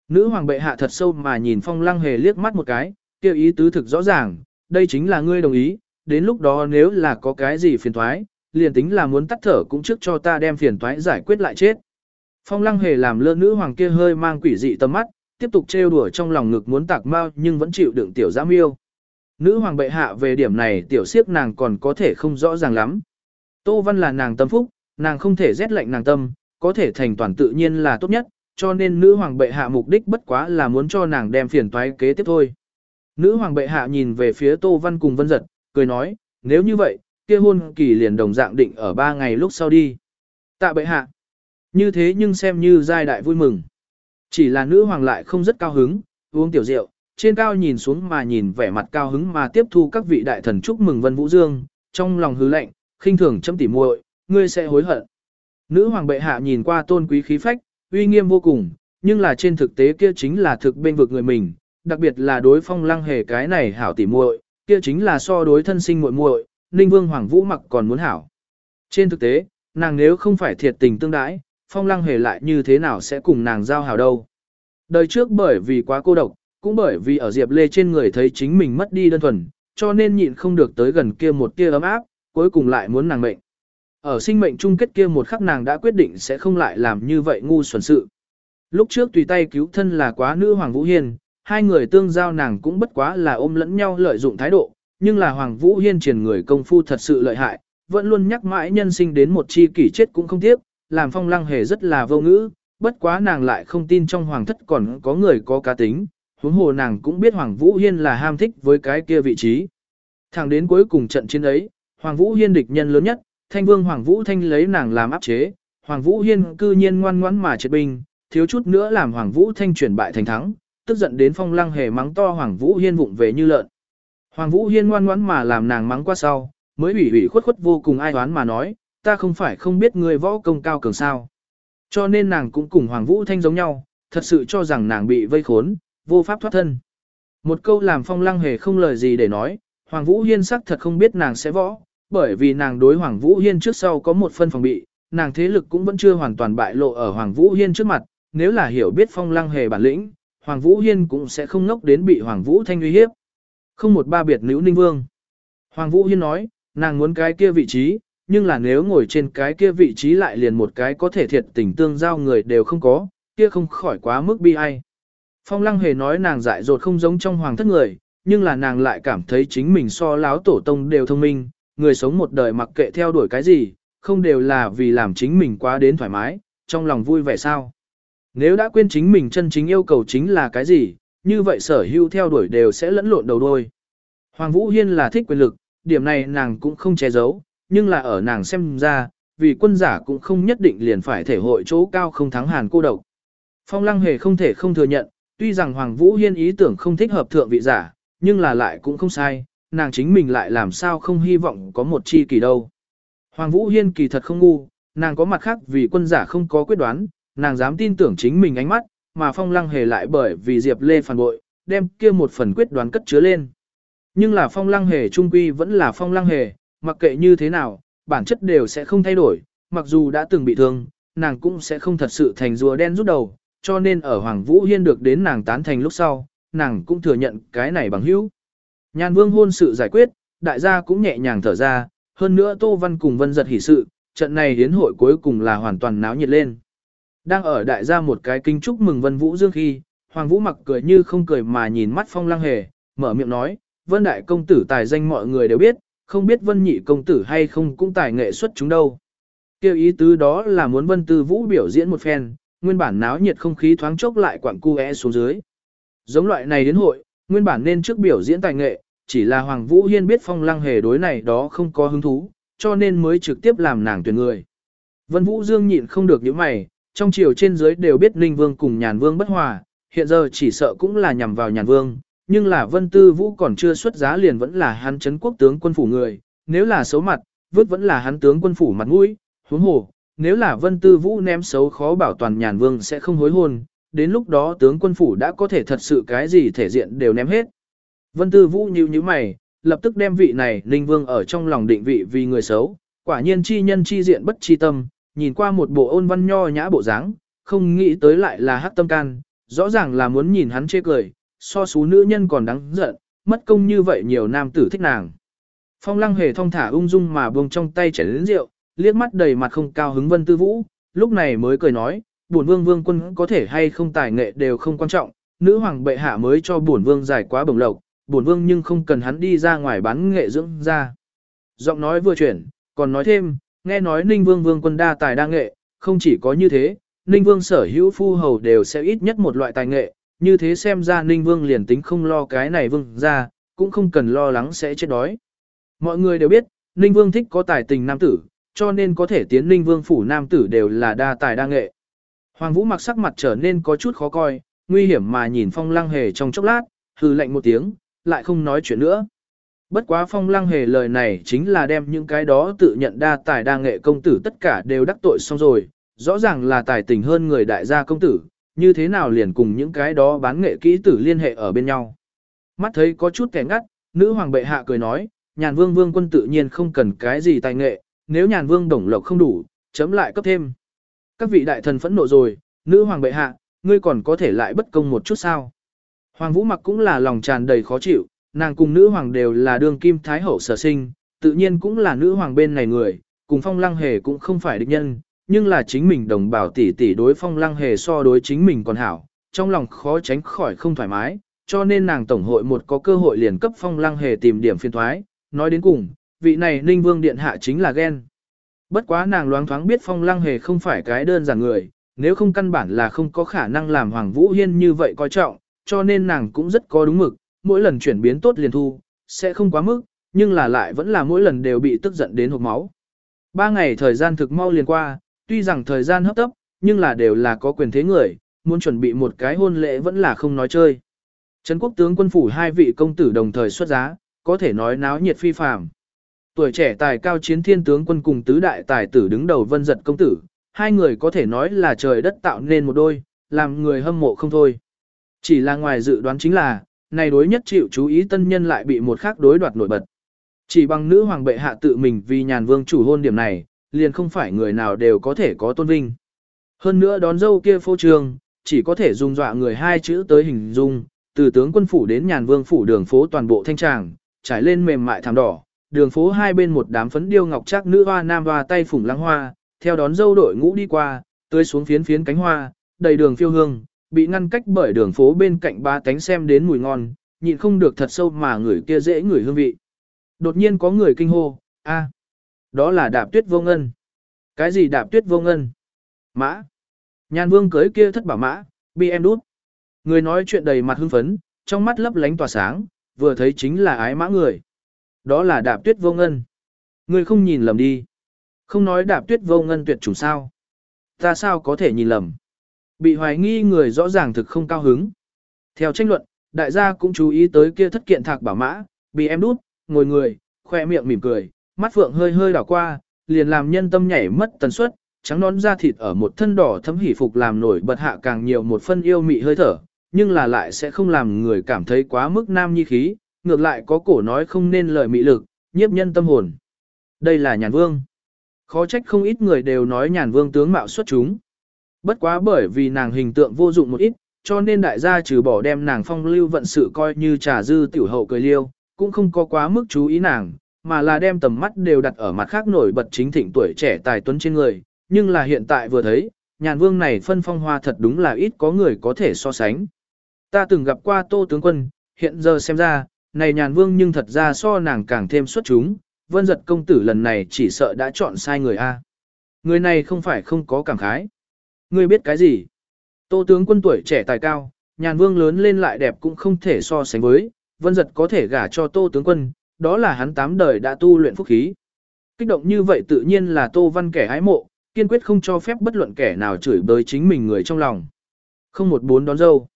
Nữ hoàng bệ hạ thật sâu mà nhìn phong lăng hề liếc mắt một cái, kêu ý tứ thực rõ ràng, đây chính là ngươi đồng ý, đến lúc đó nếu là có cái gì phiền thoái, liền tính là muốn tắt thở cũng trước cho ta đem phiền toái giải quyết lại chết. Phong lăng hề làm lơ nữ hoàng kia hơi mang quỷ dị tầm mắt, tiếp tục trêu đùa trong lòng ngực muốn tạc mau nhưng vẫn chịu đựng tiểu giã miêu. Nữ hoàng bệ hạ về điểm này tiểu siếp nàng còn có thể không rõ ràng lắm. Tô Văn là nàng tâm phúc, nàng không thể rét lệnh nàng tâm, có thể thành toàn tự nhiên là tốt nhất, cho nên nữ hoàng bệ hạ mục đích bất quá là muốn cho nàng đem phiền toái kế tiếp thôi. Nữ hoàng bệ hạ nhìn về phía Tô Văn cùng Vân Giật, cười nói, nếu như vậy, kia hôn kỳ liền đồng dạng định ở ba ngày lúc sau đi. Tạ bệ hạ. Như thế nhưng xem như giai đại vui mừng. Chỉ là nữ hoàng lại không rất cao hứng, uống tiểu rượu, trên cao nhìn xuống mà nhìn vẻ mặt cao hứng mà tiếp thu các vị đại thần chúc mừng Vân Vũ Dương, trong lòng hứ lệnh, khinh thường chấm tỉ muội, ngươi sẽ hối hận. Nữ hoàng bệ hạ nhìn qua tôn quý khí phách, uy nghiêm vô cùng, nhưng là trên thực tế kia chính là thực bên vực người mình, đặc biệt là đối phong lăng hề cái này hảo tỉ muội, kia chính là so đối thân sinh muội muội, Ninh Vương Hoàng Vũ mặc còn muốn hảo. Trên thực tế, nàng nếu không phải thiệt tình tương đãi, phong lăng hề lại như thế nào sẽ cùng nàng giao hảo đâu. Đời trước bởi vì quá cô độc, cũng bởi vì ở Diệp Lê trên người thấy chính mình mất đi đơn thuần, cho nên nhịn không được tới gần kia một kia ấm áp, cuối cùng lại muốn nàng mệnh. Ở sinh mệnh chung kết kia một khắc nàng đã quyết định sẽ không lại làm như vậy ngu xuẩn sự. Lúc trước tùy tay cứu thân là quá nữ Hoàng Vũ Hiên, hai người tương giao nàng cũng bất quá là ôm lẫn nhau lợi dụng thái độ, nhưng là Hoàng Vũ Hiên triển người công phu thật sự lợi hại, vẫn luôn nhắc mãi nhân sinh đến một chi kỷ chết cũng không tiếc, làm phong lăng hề rất là vô ngữ, bất quá nàng lại không tin trong hoàng thất còn có người có cá tính, huống hồ nàng cũng biết Hoàng Vũ Hiên là ham thích với cái kia vị trí. Thẳng đến cuối cùng trận chiến ấy, Hoàng Vũ Hiên địch nhân lớn nhất, Thanh Vương Hoàng Vũ Thanh lấy nàng làm áp chế, Hoàng Vũ Hiên cư nhiên ngoan ngoãn mà triệt binh, thiếu chút nữa làm Hoàng Vũ Thanh chuyển bại thành thắng, tức giận đến Phong Lăng hề mắng to Hoàng Vũ Hiên vụng về như lợn. Hoàng Vũ Hiên ngoan ngoãn mà làm nàng mắng qua sau, mới ủy ủy khuất khuất vô cùng ai oán mà nói, ta không phải không biết người võ công cao cường sao. Cho nên nàng cũng cùng Hoàng Vũ Thanh giống nhau, thật sự cho rằng nàng bị vây khốn, vô pháp thoát thân. Một câu làm Phong Lăng hề không lời gì để nói, Hoàng Vũ Hiên sắc thật không biết nàng sẽ võ, bởi vì nàng đối Hoàng Vũ Hiên trước sau có một phân phòng bị, nàng thế lực cũng vẫn chưa hoàn toàn bại lộ ở Hoàng Vũ Hiên trước mặt, nếu là hiểu biết phong lăng hề bản lĩnh, Hoàng Vũ Hiên cũng sẽ không ngốc đến bị Hoàng Vũ Thanh uy hiếp. Không một ba biệt nữ ninh vương. Hoàng Vũ Hiên nói, nàng muốn cái kia vị trí, nhưng là nếu ngồi trên cái kia vị trí lại liền một cái có thể thiệt tình tương giao người đều không có, kia không khỏi quá mức bi ai. Phong lăng hề nói nàng dại dột không giống trong hoàng thất người, nhưng là nàng lại cảm thấy chính mình so láo tổ tông đều thông minh, người sống một đời mặc kệ theo đuổi cái gì, không đều là vì làm chính mình quá đến thoải mái, trong lòng vui vẻ sao. Nếu đã quên chính mình chân chính yêu cầu chính là cái gì, như vậy sở hữu theo đuổi đều sẽ lẫn lộn đầu đôi. Hoàng Vũ Hiên là thích quyền lực, điểm này nàng cũng không che giấu, nhưng là ở nàng xem ra, vì quân giả cũng không nhất định liền phải thể hội chỗ cao không thắng hàn cô độc. Phong Lăng Hề không thể không thừa nhận, tuy rằng Hoàng Vũ Hiên ý tưởng không thích hợp thượng vị giả, nhưng là lại cũng không sai, nàng chính mình lại làm sao không hy vọng có một chi kỳ đâu. Hoàng Vũ Hiên kỳ thật không ngu, nàng có mặt khác vì quân giả không có quyết đoán, nàng dám tin tưởng chính mình ánh mắt, mà Phong Lăng Hề lại bởi vì Diệp Lê phản bội, đem kia một phần quyết đoán cất chứa lên. Nhưng là Phong Lăng Hề trung quy vẫn là Phong Lăng Hề, mặc kệ như thế nào, bản chất đều sẽ không thay đổi, mặc dù đã từng bị thương, nàng cũng sẽ không thật sự thành rùa đen rút đầu, cho nên ở Hoàng Vũ Hiên được đến nàng tán thành lúc sau, nàng cũng thừa nhận cái này bằng hữu. Nhan Vương hôn sự giải quyết, đại gia cũng nhẹ nhàng thở ra, hơn nữa Tô Văn cùng Vân giật hỉ sự, trận này hiến hội cuối cùng là hoàn toàn náo nhiệt lên. Đang ở đại gia một cái kinh chúc mừng Vân Vũ Dương khi, Hoàng Vũ mặc cười như không cười mà nhìn mắt Phong Lăng Hề, mở miệng nói, Vân Đại Công Tử tài danh mọi người đều biết, không biết Vân Nhị Công Tử hay không cũng tài nghệ xuất chúng đâu. Kêu ý tứ đó là muốn Vân Tư Vũ biểu diễn một phen, nguyên bản náo nhiệt không khí thoáng chốc lại quặng cu é xuống dưới. Giống loại này đến hội, nguyên bản nên trước biểu diễn tài nghệ, chỉ là Hoàng Vũ Hiên biết phong lăng hề đối này đó không có hứng thú, cho nên mới trực tiếp làm nàng tuyển người. Vân Vũ Dương nhịn không được những mày, trong chiều trên dưới đều biết Ninh Vương cùng Nhàn Vương bất hòa, hiện giờ chỉ sợ cũng là nhằm vào Nhàn Vương, nhưng là Vân Tư Vũ còn chưa xuất giá liền vẫn là hắn chấn quốc tướng quân phủ người, nếu là xấu mặt, vứt vẫn là hắn tướng quân phủ mặt mũi, huống hồ, nếu là Vân Tư Vũ ném xấu khó bảo toàn Nhàn Vương sẽ không hối hôn, đến lúc đó tướng quân phủ đã có thể thật sự cái gì thể diện đều ném hết. Vân Tư Vũ nhíu nhíu mày, lập tức đem vị này Ninh Vương ở trong lòng định vị vì người xấu, quả nhiên chi nhân chi diện bất chi tâm, nhìn qua một bộ ôn văn nho nhã bộ dáng, không nghĩ tới lại là hắc tâm can, rõ ràng là muốn nhìn hắn chê cười, so số nữ nhân còn đáng giận, mất công như vậy nhiều nam tử thích nàng. Phong lăng hề thong thả ung dung mà buông trong tay chén lớn rượu, liếc mắt đầy mặt không cao hứng Vân Tư Vũ, lúc này mới cười nói, bổn vương vương quân có thể hay không tài nghệ đều không quan trọng, nữ hoàng bệ hạ mới cho bổn vương giải quá bổng lộc, bổn vương nhưng không cần hắn đi ra ngoài bán nghệ dưỡng ra. Giọng nói vừa chuyển, còn nói thêm, nghe nói Ninh Vương vương quân đa tài đa nghệ, không chỉ có như thế, Ninh Vương sở hữu phu hầu đều sẽ ít nhất một loại tài nghệ, như thế xem ra Ninh Vương liền tính không lo cái này vương ra, cũng không cần lo lắng sẽ chết đói. Mọi người đều biết, Ninh Vương thích có tài tình nam tử, cho nên có thể tiến Ninh Vương phủ nam tử đều là đa tài đa nghệ. Hoàng Vũ mặc sắc mặt trở nên có chút khó coi, nguy hiểm mà nhìn Phong Lăng Hề trong chốc lát, hừ lạnh một tiếng, lại không nói chuyện nữa. Bất quá phong lăng hề lời này chính là đem những cái đó tự nhận đa tài đa nghệ công tử tất cả đều đắc tội xong rồi, rõ ràng là tài tình hơn người đại gia công tử, như thế nào liền cùng những cái đó bán nghệ kỹ tử liên hệ ở bên nhau. Mắt thấy có chút kẻ ngắt, nữ hoàng bệ hạ cười nói, nhàn vương vương quân tự nhiên không cần cái gì tài nghệ, nếu nhàn vương đồng lộc không đủ, chấm lại cấp thêm. Các vị đại thần phẫn nộ rồi, nữ hoàng bệ hạ, ngươi còn có thể lại bất công một chút sao. Hoàng Vũ mặc cũng là lòng tràn đầy khó chịu, nàng cùng nữ hoàng đều là đương kim thái hậu sở sinh, tự nhiên cũng là nữ hoàng bên này người, cùng phong lăng hề cũng không phải địch nhân, nhưng là chính mình đồng bào tỷ tỷ đối phong lăng hề so đối chính mình còn hảo, trong lòng khó tránh khỏi không thoải mái, cho nên nàng tổng hội một có cơ hội liền cấp phong lăng hề tìm điểm phiên thoái, nói đến cùng, vị này ninh vương điện hạ chính là ghen. Bất quá nàng loáng thoáng biết phong lăng hề không phải cái đơn giản người, nếu không căn bản là không có khả năng làm Hoàng Vũ Hiên như vậy coi trọng, cho nên nàng cũng rất có đúng mực, mỗi lần chuyển biến tốt liền thu, sẽ không quá mức, nhưng là lại vẫn là mỗi lần đều bị tức giận đến hộp máu. Ba ngày thời gian thực mau liền qua, tuy rằng thời gian hấp tấp, nhưng là đều là có quyền thế người, muốn chuẩn bị một cái hôn lễ vẫn là không nói chơi. Trấn quốc tướng quân phủ hai vị công tử đồng thời xuất giá, có thể nói náo nhiệt phi phàm. Tuổi trẻ tài cao chiến thiên tướng quân cùng tứ đại tài tử đứng đầu vân giật công tử, hai người có thể nói là trời đất tạo nên một đôi, làm người hâm mộ không thôi. Chỉ là ngoài dự đoán chính là, này đối nhất chịu chú ý tân nhân lại bị một khác đối đoạt nổi bật. Chỉ bằng nữ hoàng bệ hạ tự mình vì nhàn vương chủ hôn điểm này, liền không phải người nào đều có thể có tôn vinh. Hơn nữa đón dâu kia phô trường, chỉ có thể dùng dọa người hai chữ tới hình dung, từ tướng quân phủ đến nhàn vương phủ đường phố toàn bộ thanh tràng, trải lên mềm mại thảm đỏ, đường phố hai bên một đám phấn điêu ngọc trác nữ hoa nam hoa tay phủng lăng hoa, theo đón dâu đội ngũ đi qua, tươi xuống phiến phiến cánh hoa, đầy đường phiêu hương, bị ngăn cách bởi đường phố bên cạnh ba tánh xem đến mùi ngon, nhịn không được thật sâu mà người kia dễ ngửi hương vị. Đột nhiên có người kinh hô, a, đó là đạp tuyết vô ngân. Cái gì đạp tuyết vô ngân? Mã. Nhan vương cưới kia thất bảo mã, bị em đút. Người nói chuyện đầy mặt hưng phấn, trong mắt lấp lánh tỏa sáng, vừa thấy chính là ái mã người. Đó là đạp tuyết vô ngân. ngươi không nhìn lầm đi. Không nói đạp tuyết vô ngân tuyệt chủng sao. Ta sao có thể nhìn lầm. Bị hoài nghi người rõ ràng thực không cao hứng. Theo tranh luận, đại gia cũng chú ý tới kia thất kiện thạc bảo mã, bị em đút, ngồi người, khoe miệng mỉm cười, mắt phượng hơi hơi đảo qua, liền làm nhân tâm nhảy mất tần suất, trắng nón da thịt ở một thân đỏ thấm hỉ phục làm nổi bật hạ càng nhiều một phân yêu mị hơi thở, nhưng là lại sẽ không làm người cảm thấy quá mức nam nhi khí, ngược lại có cổ nói không nên lời mị lực, nhiếp nhân tâm hồn. Đây là nhàn vương. Khó trách không ít người đều nói nhàn vương tướng mạo xuất chúng. Bất quá bởi vì nàng hình tượng vô dụng một ít, cho nên đại gia trừ bỏ đem nàng phong lưu vận sự coi như trà dư tiểu hậu cười liêu, cũng không có quá mức chú ý nàng, mà là đem tầm mắt đều đặt ở mặt khác nổi bật chính thịnh tuổi trẻ tài tuấn trên người, nhưng là hiện tại vừa thấy, nhàn vương này phân phong hoa thật đúng là ít có người có thể so sánh. Ta từng gặp qua tô tướng quân, hiện giờ xem ra, này nhàn vương nhưng thật ra so nàng càng thêm xuất chúng, vân giật công tử lần này chỉ sợ đã chọn sai người A. Người này không phải không có cảm khái. người biết cái gì? Tô tướng quân tuổi trẻ tài cao, nhàn vương lớn lên lại đẹp cũng không thể so sánh với, vân giật có thể gả cho tô tướng quân, đó là hắn tám đời đã tu luyện phúc khí. Kích động như vậy tự nhiên là tô văn kẻ hái mộ, kiên quyết không cho phép bất luận kẻ nào chửi bới chính mình người trong lòng. Không một bốn đón dâu.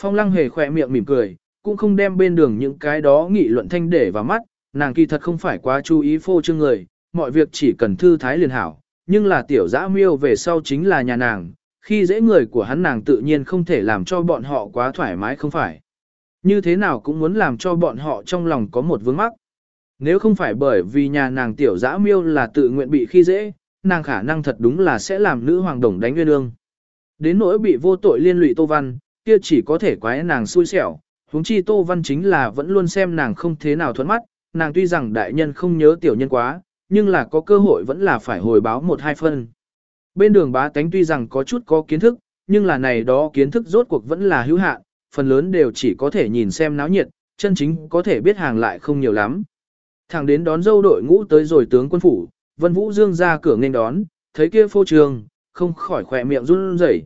Phong lăng hề khỏe miệng mỉm cười, cũng không đem bên đường những cái đó nghị luận thanh để vào mắt, nàng kỳ thật không phải quá chú ý phô trương người, mọi việc chỉ cần thư thái liền hảo, nhưng là tiểu dã miêu về sau chính là nhà nàng, khi dễ người của hắn nàng tự nhiên không thể làm cho bọn họ quá thoải mái không phải. Như thế nào cũng muốn làm cho bọn họ trong lòng có một vướng mắc. Nếu không phải bởi vì nhà nàng tiểu dã miêu là tự nguyện bị khi dễ, nàng khả năng thật đúng là sẽ làm nữ hoàng đồng đánh nguyên ương. Đến nỗi bị vô tội liên lụy Tô Văn, kia chỉ có thể quái nàng xui xẻo, huống chi Tô Văn chính là vẫn luôn xem nàng không thế nào thuận mắt, nàng tuy rằng đại nhân không nhớ tiểu nhân quá, nhưng là có cơ hội vẫn là phải hồi báo một hai phân. Bên đường bá tánh tuy rằng có chút có kiến thức, nhưng là này đó kiến thức rốt cuộc vẫn là hữu hạn, phần lớn đều chỉ có thể nhìn xem náo nhiệt, chân chính có thể biết hàng lại không nhiều lắm. Thẳng đến đón dâu đội ngũ tới rồi tướng quân phủ, Vân Vũ Dương ra cửa nghênh đón, thấy kia phô trường, không khỏi khỏe miệng run rẩy.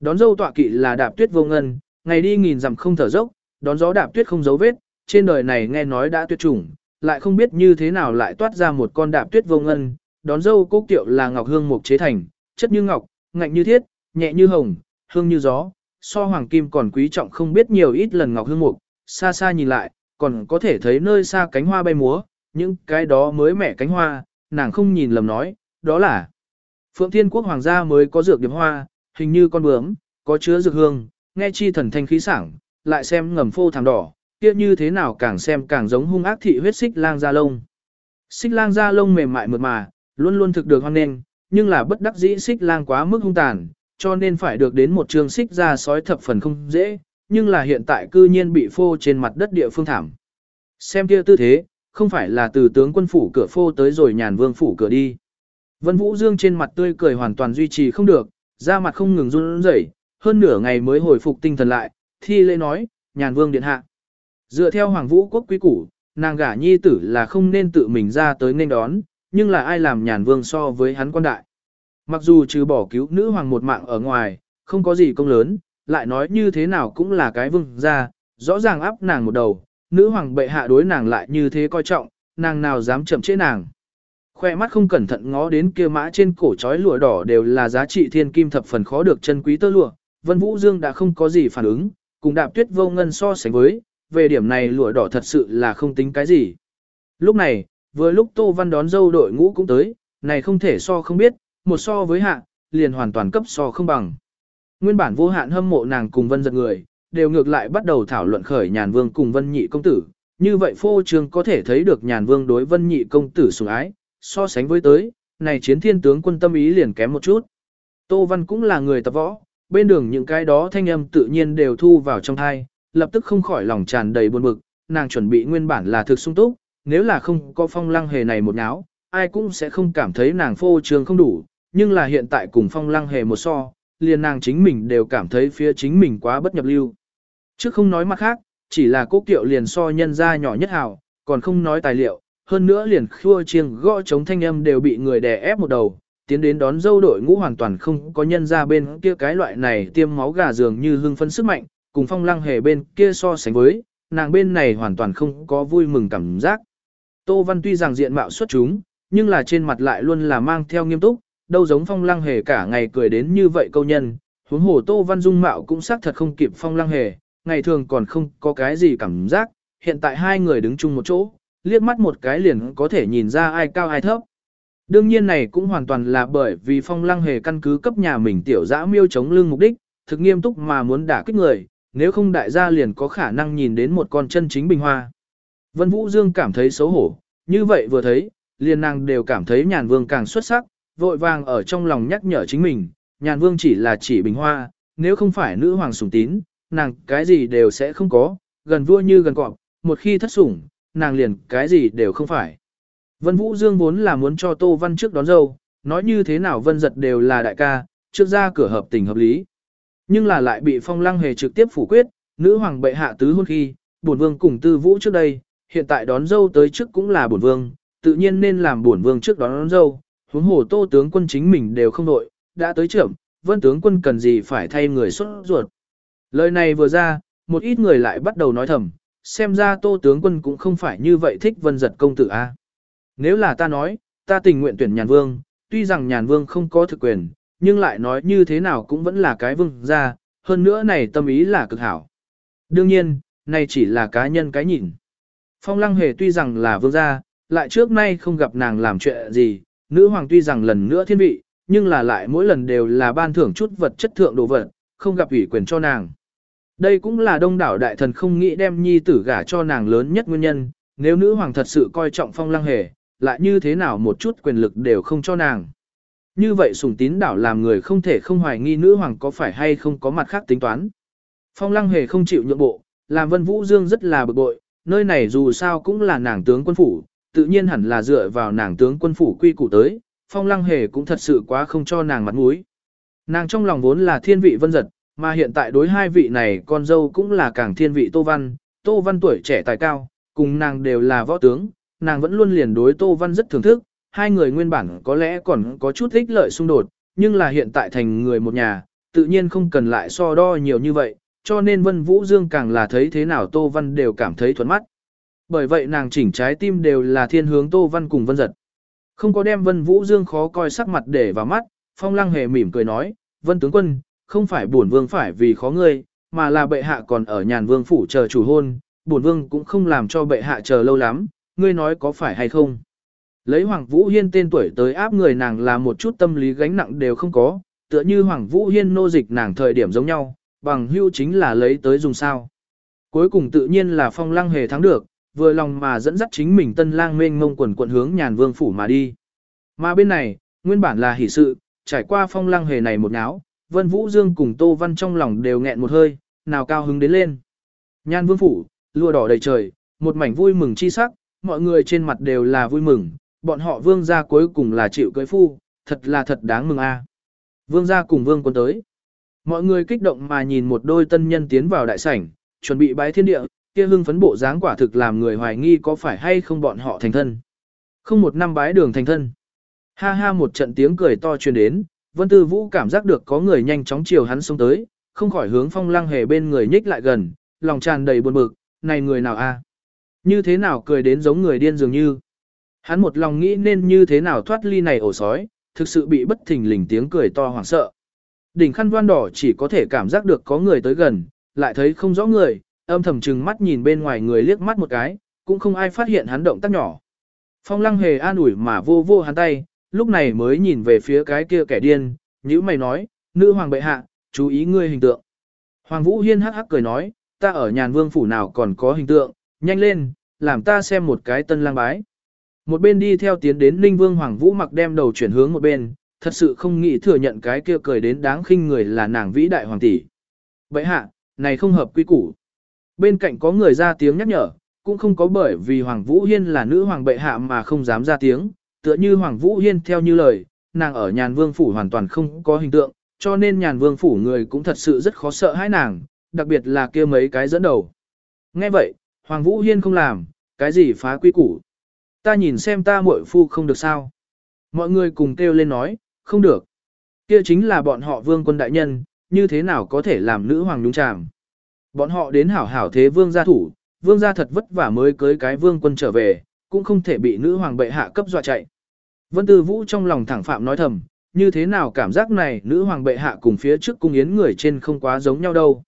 Đón dâu tọa kỵ là đạp tuyết vô ngân, ngày đi nghìn dặm không thở dốc, đón gió đạp tuyết không dấu vết, trên đời này nghe nói đã tuyệt chủng, lại không biết như thế nào lại toát ra một con đạp tuyết vô ngân, đón dâu cố kiệu là ngọc hương mục chế thành, chất như ngọc, ngạnh như thiết, nhẹ như hồng, hương như gió, so hoàng kim còn quý trọng không biết nhiều ít lần ngọc hương mục, xa xa nhìn lại, còn có thể thấy nơi xa cánh hoa bay múa, những cái đó mới mẻ cánh hoa, nàng không nhìn lầm nói, đó là Phượng Thiên Quốc hoàng gia mới có dược điểm hoa, hình như con bướm, có chứa dược hương, nghe chi thần thanh khí sảng, lại xem ngầm phô thảm đỏ, kia như thế nào càng xem càng giống hung ác thị huyết xích lang da lông. Xích lang da lông mềm mại mượt mà, luôn luôn thực được hoan nghênh, nhưng là bất đắc dĩ xích lang quá mức hung tàn, cho nên phải được đến một trường xích ra sói thập phần không dễ, nhưng là hiện tại cư nhiên bị phô trên mặt đất địa phương thảm. Xem kia tư thế, không phải là từ tướng quân phủ cửa phô tới rồi nhàn vương phủ cửa đi. Vân Vũ Dương trên mặt tươi cười hoàn toàn duy trì không được, da mặt không ngừng run rẩy, hơn nửa ngày mới hồi phục tinh thần lại, thi lễ nói, nhàn vương điện hạ. Dựa theo Hoàng Vũ quốc quý củ, nàng gả nhi tử là không nên tự mình ra tới nên đón, nhưng là ai làm nhàn vương so với hắn quan đại. Mặc dù trừ bỏ cứu nữ hoàng một mạng ở ngoài, không có gì công lớn, lại nói như thế nào cũng là cái vương ra, rõ ràng áp nàng một đầu, nữ hoàng bệ hạ đối nàng lại như thế coi trọng, nàng nào dám chậm chế nàng. Khoe mắt không cẩn thận ngó đến kia mã trên cổ trói lụa đỏ đều là giá trị thiên kim thập phần khó được chân quý tơ lụa, Vân Vũ Dương đã không có gì phản ứng, cùng đạp tuyết vô ngân so sánh với, về điểm này lụa đỏ thật sự là không tính cái gì. Lúc này, vừa lúc Tô Văn đón dâu đội ngũ cũng tới, này không thể so không biết, một so với hạ, liền hoàn toàn cấp so không bằng. Nguyên bản vô hạn hâm mộ nàng cùng Vân giật người, đều ngược lại bắt đầu thảo luận khởi nhàn vương cùng Vân nhị công tử. Như vậy phô trương có thể thấy được nhàn vương đối Vân nhị công tử sủng ái, so sánh với tới, này chiến thiên tướng quân tâm ý liền kém một chút. Tô Văn cũng là người tập võ, bên đường những cái đó thanh âm tự nhiên đều thu vào trong thai, lập tức không khỏi lòng tràn đầy buồn bực, nàng chuẩn bị nguyên bản là thực sung túc, nếu là không có phong lăng hề này một náo, ai cũng sẽ không cảm thấy nàng phô trường không đủ, nhưng là hiện tại cùng phong lăng hề một so, liền nàng chính mình đều cảm thấy phía chính mình quá bất nhập lưu. Chứ không nói mặt khác, chỉ là cố kiệu liền so nhân ra nhỏ nhất hào, còn không nói tài liệu, hơn nữa liền khua chiêng gõ chống thanh âm đều bị người đè ép một đầu, tiến đến đón dâu đội ngũ hoàn toàn không có nhân ra bên kia cái loại này tiêm máu gà dường như hưng phấn sức mạnh, cùng phong lăng hề bên kia so sánh với, nàng bên này hoàn toàn không có vui mừng cảm giác. Tô Văn tuy rằng diện mạo xuất chúng, nhưng là trên mặt lại luôn là mang theo nghiêm túc, đâu giống phong lăng hề cả ngày cười đến như vậy câu nhân, huống hồ Tô Văn dung mạo cũng xác thật không kịp phong lăng hề, ngày thường còn không có cái gì cảm giác, hiện tại hai người đứng chung một chỗ, liếc mắt một cái liền có thể nhìn ra ai cao ai thấp. Đương nhiên này cũng hoàn toàn là bởi vì phong lăng hề căn cứ cấp nhà mình tiểu dã miêu chống lưng mục đích, thực nghiêm túc mà muốn đả kích người, nếu không đại gia liền có khả năng nhìn đến một con chân chính bình hoa. Vân Vũ Dương cảm thấy xấu hổ, như vậy vừa thấy, liền nàng đều cảm thấy nhàn vương càng xuất sắc, vội vàng ở trong lòng nhắc nhở chính mình, nhàn vương chỉ là chỉ bình hoa, nếu không phải nữ hoàng sủng tín, nàng cái gì đều sẽ không có, gần vua như gần cọp, một khi thất sủng, nàng liền cái gì đều không phải. Vân Vũ Dương vốn là muốn cho Tô Văn trước đón dâu, nói như thế nào Vân giật đều là đại ca, trước ra cửa hợp tình hợp lý. Nhưng là lại bị Phong Lăng Hề trực tiếp phủ quyết, nữ hoàng bệ hạ tứ hôn khi, bổn vương cùng Tư Vũ trước đây, hiện tại đón dâu tới trước cũng là bổn vương, tự nhiên nên làm bổn vương trước đón, đón dâu, huống hồ Tô tướng quân chính mình đều không đội, đã tới trưởng, Vân tướng quân cần gì phải thay người xuất ruột. Lời này vừa ra, một ít người lại bắt đầu nói thầm, xem ra Tô tướng quân cũng không phải như vậy thích Vân giật công tử a. Nếu là ta nói, ta tình nguyện tuyển nhàn vương, tuy rằng nhàn vương không có thực quyền, nhưng lại nói như thế nào cũng vẫn là cái vương ra, hơn nữa này tâm ý là cực hảo. Đương nhiên, này chỉ là cá nhân cái nhìn. Phong lăng hề tuy rằng là vương gia, lại trước nay không gặp nàng làm chuyện gì, nữ hoàng tuy rằng lần nữa thiên vị, nhưng là lại mỗi lần đều là ban thưởng chút vật chất thượng đồ vật, không gặp ủy quyền cho nàng. Đây cũng là đông đảo đại thần không nghĩ đem nhi tử gả cho nàng lớn nhất nguyên nhân, nếu nữ hoàng thật sự coi trọng phong lăng hề, lại như thế nào một chút quyền lực đều không cho nàng. Như vậy sùng tín đảo làm người không thể không hoài nghi nữ hoàng có phải hay không có mặt khác tính toán. Phong lăng hề không chịu nhượng bộ, làm vân vũ dương rất là bực bội, nơi này dù sao cũng là nàng tướng quân phủ, tự nhiên hẳn là dựa vào nàng tướng quân phủ quy củ tới, phong lăng hề cũng thật sự quá không cho nàng mặt mũi. Nàng trong lòng vốn là thiên vị vân giật, mà hiện tại đối hai vị này con dâu cũng là càng thiên vị tô văn, tô văn tuổi trẻ tài cao, cùng nàng đều là võ tướng, nàng vẫn luôn liền đối Tô Văn rất thưởng thức, hai người nguyên bản có lẽ còn có chút ích lợi xung đột, nhưng là hiện tại thành người một nhà, tự nhiên không cần lại so đo nhiều như vậy, cho nên Vân Vũ Dương càng là thấy thế nào Tô Văn đều cảm thấy thuận mắt. Bởi vậy nàng chỉnh trái tim đều là thiên hướng Tô Văn cùng Vân Giật. Không có đem Vân Vũ Dương khó coi sắc mặt để vào mắt, Phong Lăng hề mỉm cười nói, Vân tướng quân, không phải bổn vương phải vì khó ngươi, mà là bệ hạ còn ở nhàn vương phủ chờ chủ hôn, bổn vương cũng không làm cho bệ hạ chờ lâu lắm, ngươi nói có phải hay không? Lấy Hoàng Vũ Hiên tên tuổi tới áp người nàng là một chút tâm lý gánh nặng đều không có, tựa như Hoàng Vũ Hiên nô dịch nàng thời điểm giống nhau, bằng hưu chính là lấy tới dùng sao. Cuối cùng tự nhiên là phong lăng hề thắng được, vừa lòng mà dẫn dắt chính mình tân lang mênh mông quần quận hướng nhàn vương phủ mà đi. Mà bên này, nguyên bản là hỷ sự, trải qua phong lăng hề này một náo, Vân Vũ Dương cùng Tô Văn trong lòng đều nghẹn một hơi, nào cao hứng đến lên. Nhan vương phủ, lùa đỏ đầy trời, một mảnh vui mừng chi sắc, mọi người trên mặt đều là vui mừng, bọn họ vương gia cuối cùng là chịu cưới phu, thật là thật đáng mừng a. À. Vương gia cùng vương quân tới. Mọi người kích động mà nhìn một đôi tân nhân tiến vào đại sảnh, chuẩn bị bái thiên địa, kia hưng phấn bộ dáng quả thực làm người hoài nghi có phải hay không bọn họ thành thân. Không một năm bái đường thành thân. Ha ha một trận tiếng cười to truyền đến, Vân Tư Vũ cảm giác được có người nhanh chóng chiều hắn xông tới, không khỏi hướng phong lăng hề bên người nhích lại gần, lòng tràn đầy buồn bực, này người nào a? À? Như thế nào cười đến giống người điên dường như? Hắn một lòng nghĩ nên như thế nào thoát ly này ổ sói, thực sự bị bất thình lình tiếng cười to hoảng sợ. Đỉnh khăn đoan đỏ chỉ có thể cảm giác được có người tới gần, lại thấy không rõ người, âm thầm chừng mắt nhìn bên ngoài người liếc mắt một cái, cũng không ai phát hiện hắn động tác nhỏ. Phong lăng hề an ủi mà vô vô hắn tay, lúc này mới nhìn về phía cái kia kẻ điên, như mày nói, nữ hoàng bệ hạ, chú ý ngươi hình tượng. Hoàng Vũ Hiên hắc hắc cười nói, ta ở nhàn vương phủ nào còn có hình tượng, nhanh lên, làm ta xem một cái tân lang bái. Một bên đi theo tiến đến Ninh Vương Hoàng Vũ mặc đem đầu chuyển hướng một bên, thật sự không nghĩ thừa nhận cái kia cười đến đáng khinh người là nàng vĩ đại hoàng tỷ. Bệ hạ, này không hợp quy củ. Bên cạnh có người ra tiếng nhắc nhở, cũng không có bởi vì Hoàng Vũ Hiên là nữ hoàng bệ hạ mà không dám ra tiếng, tựa như Hoàng Vũ Hiên theo như lời, nàng ở nhàn vương phủ hoàn toàn không có hình tượng, cho nên nhàn vương phủ người cũng thật sự rất khó sợ hãi nàng, đặc biệt là kia mấy cái dẫn đầu. Nghe vậy, Hoàng Vũ Hiên không làm, cái gì phá quy củ. Ta nhìn xem ta muội phu không được sao. Mọi người cùng kêu lên nói, không được. Kia chính là bọn họ vương quân đại nhân, như thế nào có thể làm nữ hoàng nhúng chàm. Bọn họ đến hảo hảo thế vương gia thủ, vương gia thật vất vả mới cưới cái vương quân trở về, cũng không thể bị nữ hoàng bệ hạ cấp dọa chạy. Vân Tư Vũ trong lòng thẳng phạm nói thầm, như thế nào cảm giác này nữ hoàng bệ hạ cùng phía trước cung yến người trên không quá giống nhau đâu.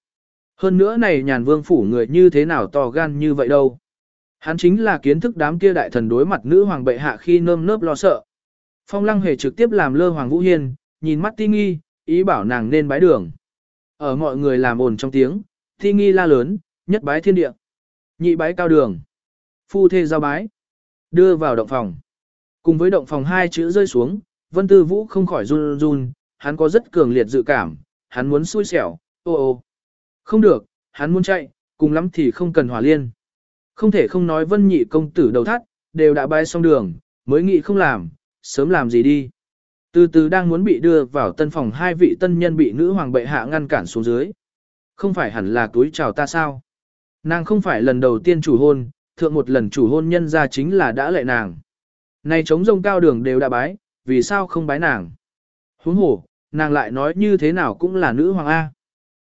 Hơn nữa này nhàn vương phủ người như thế nào to gan như vậy đâu. Hắn chính là kiến thức đám kia đại thần đối mặt nữ hoàng bệ hạ khi nơm nớp lo sợ. Phong lăng hề trực tiếp làm lơ hoàng vũ hiên, nhìn mắt ti nghi, ý bảo nàng nên bái đường. Ở mọi người làm ồn trong tiếng, ti nghi la lớn, nhất bái thiên địa. Nhị bái cao đường. Phu thê giao bái. Đưa vào động phòng. Cùng với động phòng hai chữ rơi xuống, vân tư vũ không khỏi run run, hắn có rất cường liệt dự cảm, hắn muốn xui xẻo, ô ô. Không được, hắn muốn chạy, cùng lắm thì không cần hỏa liên. Không thể không nói vân nhị công tử đầu thắt, đều đã bái xong đường, mới nghĩ không làm, sớm làm gì đi. Từ từ đang muốn bị đưa vào tân phòng hai vị tân nhân bị nữ hoàng bệ hạ ngăn cản xuống dưới. Không phải hẳn là túi chào ta sao? Nàng không phải lần đầu tiên chủ hôn, thượng một lần chủ hôn nhân ra chính là đã lệ nàng. Này chống rông cao đường đều đã bái, vì sao không bái nàng? Huống hồ, nàng lại nói như thế nào cũng là nữ hoàng A.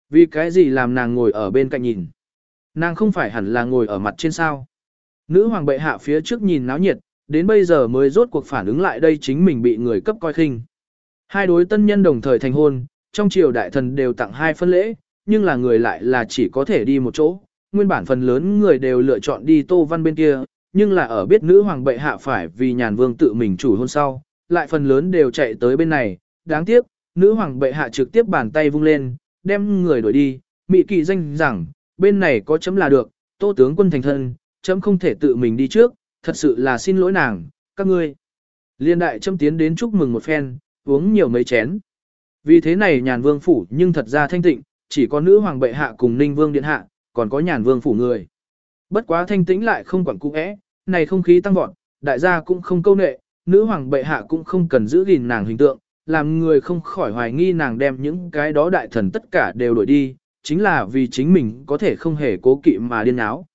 Vì cái gì làm nàng ngồi ở bên cạnh nhìn? Nàng không phải hẳn là ngồi ở mặt trên sao? Nữ hoàng bệ hạ phía trước nhìn náo nhiệt, đến bây giờ mới rốt cuộc phản ứng lại đây chính mình bị người cấp coi khinh. Hai đối tân nhân đồng thời thành hôn, trong triều đại thần đều tặng hai phân lễ, nhưng là người lại là chỉ có thể đi một chỗ. Nguyên bản phần lớn người đều lựa chọn đi Tô Văn bên kia, nhưng là ở biết nữ hoàng bệ hạ phải vì nhàn vương tự mình chủ hôn sau, lại phần lớn đều chạy tới bên này. Đáng tiếc, nữ hoàng bệ hạ trực tiếp bàn tay vung lên, đem người đuổi đi, mị kỳ danh rằng, bên này có chấm là được, tô tướng quân thành thân, chấm không thể tự mình đi trước, thật sự là xin lỗi nàng, các ngươi. Liên đại chấm tiến đến chúc mừng một phen, uống nhiều mấy chén. Vì thế này nhàn vương phủ nhưng thật ra thanh tịnh, chỉ có nữ hoàng bệ hạ cùng ninh vương điện hạ, còn có nhàn vương phủ người. Bất quá thanh tĩnh lại không quản cũ é, này không khí tăng vọt, đại gia cũng không câu nệ, nữ hoàng bệ hạ cũng không cần giữ gìn nàng hình tượng, làm người không khỏi hoài nghi nàng đem những cái đó đại thần tất cả đều đổi đi, chính là vì chính mình có thể không hề cố kỵ mà điên áo.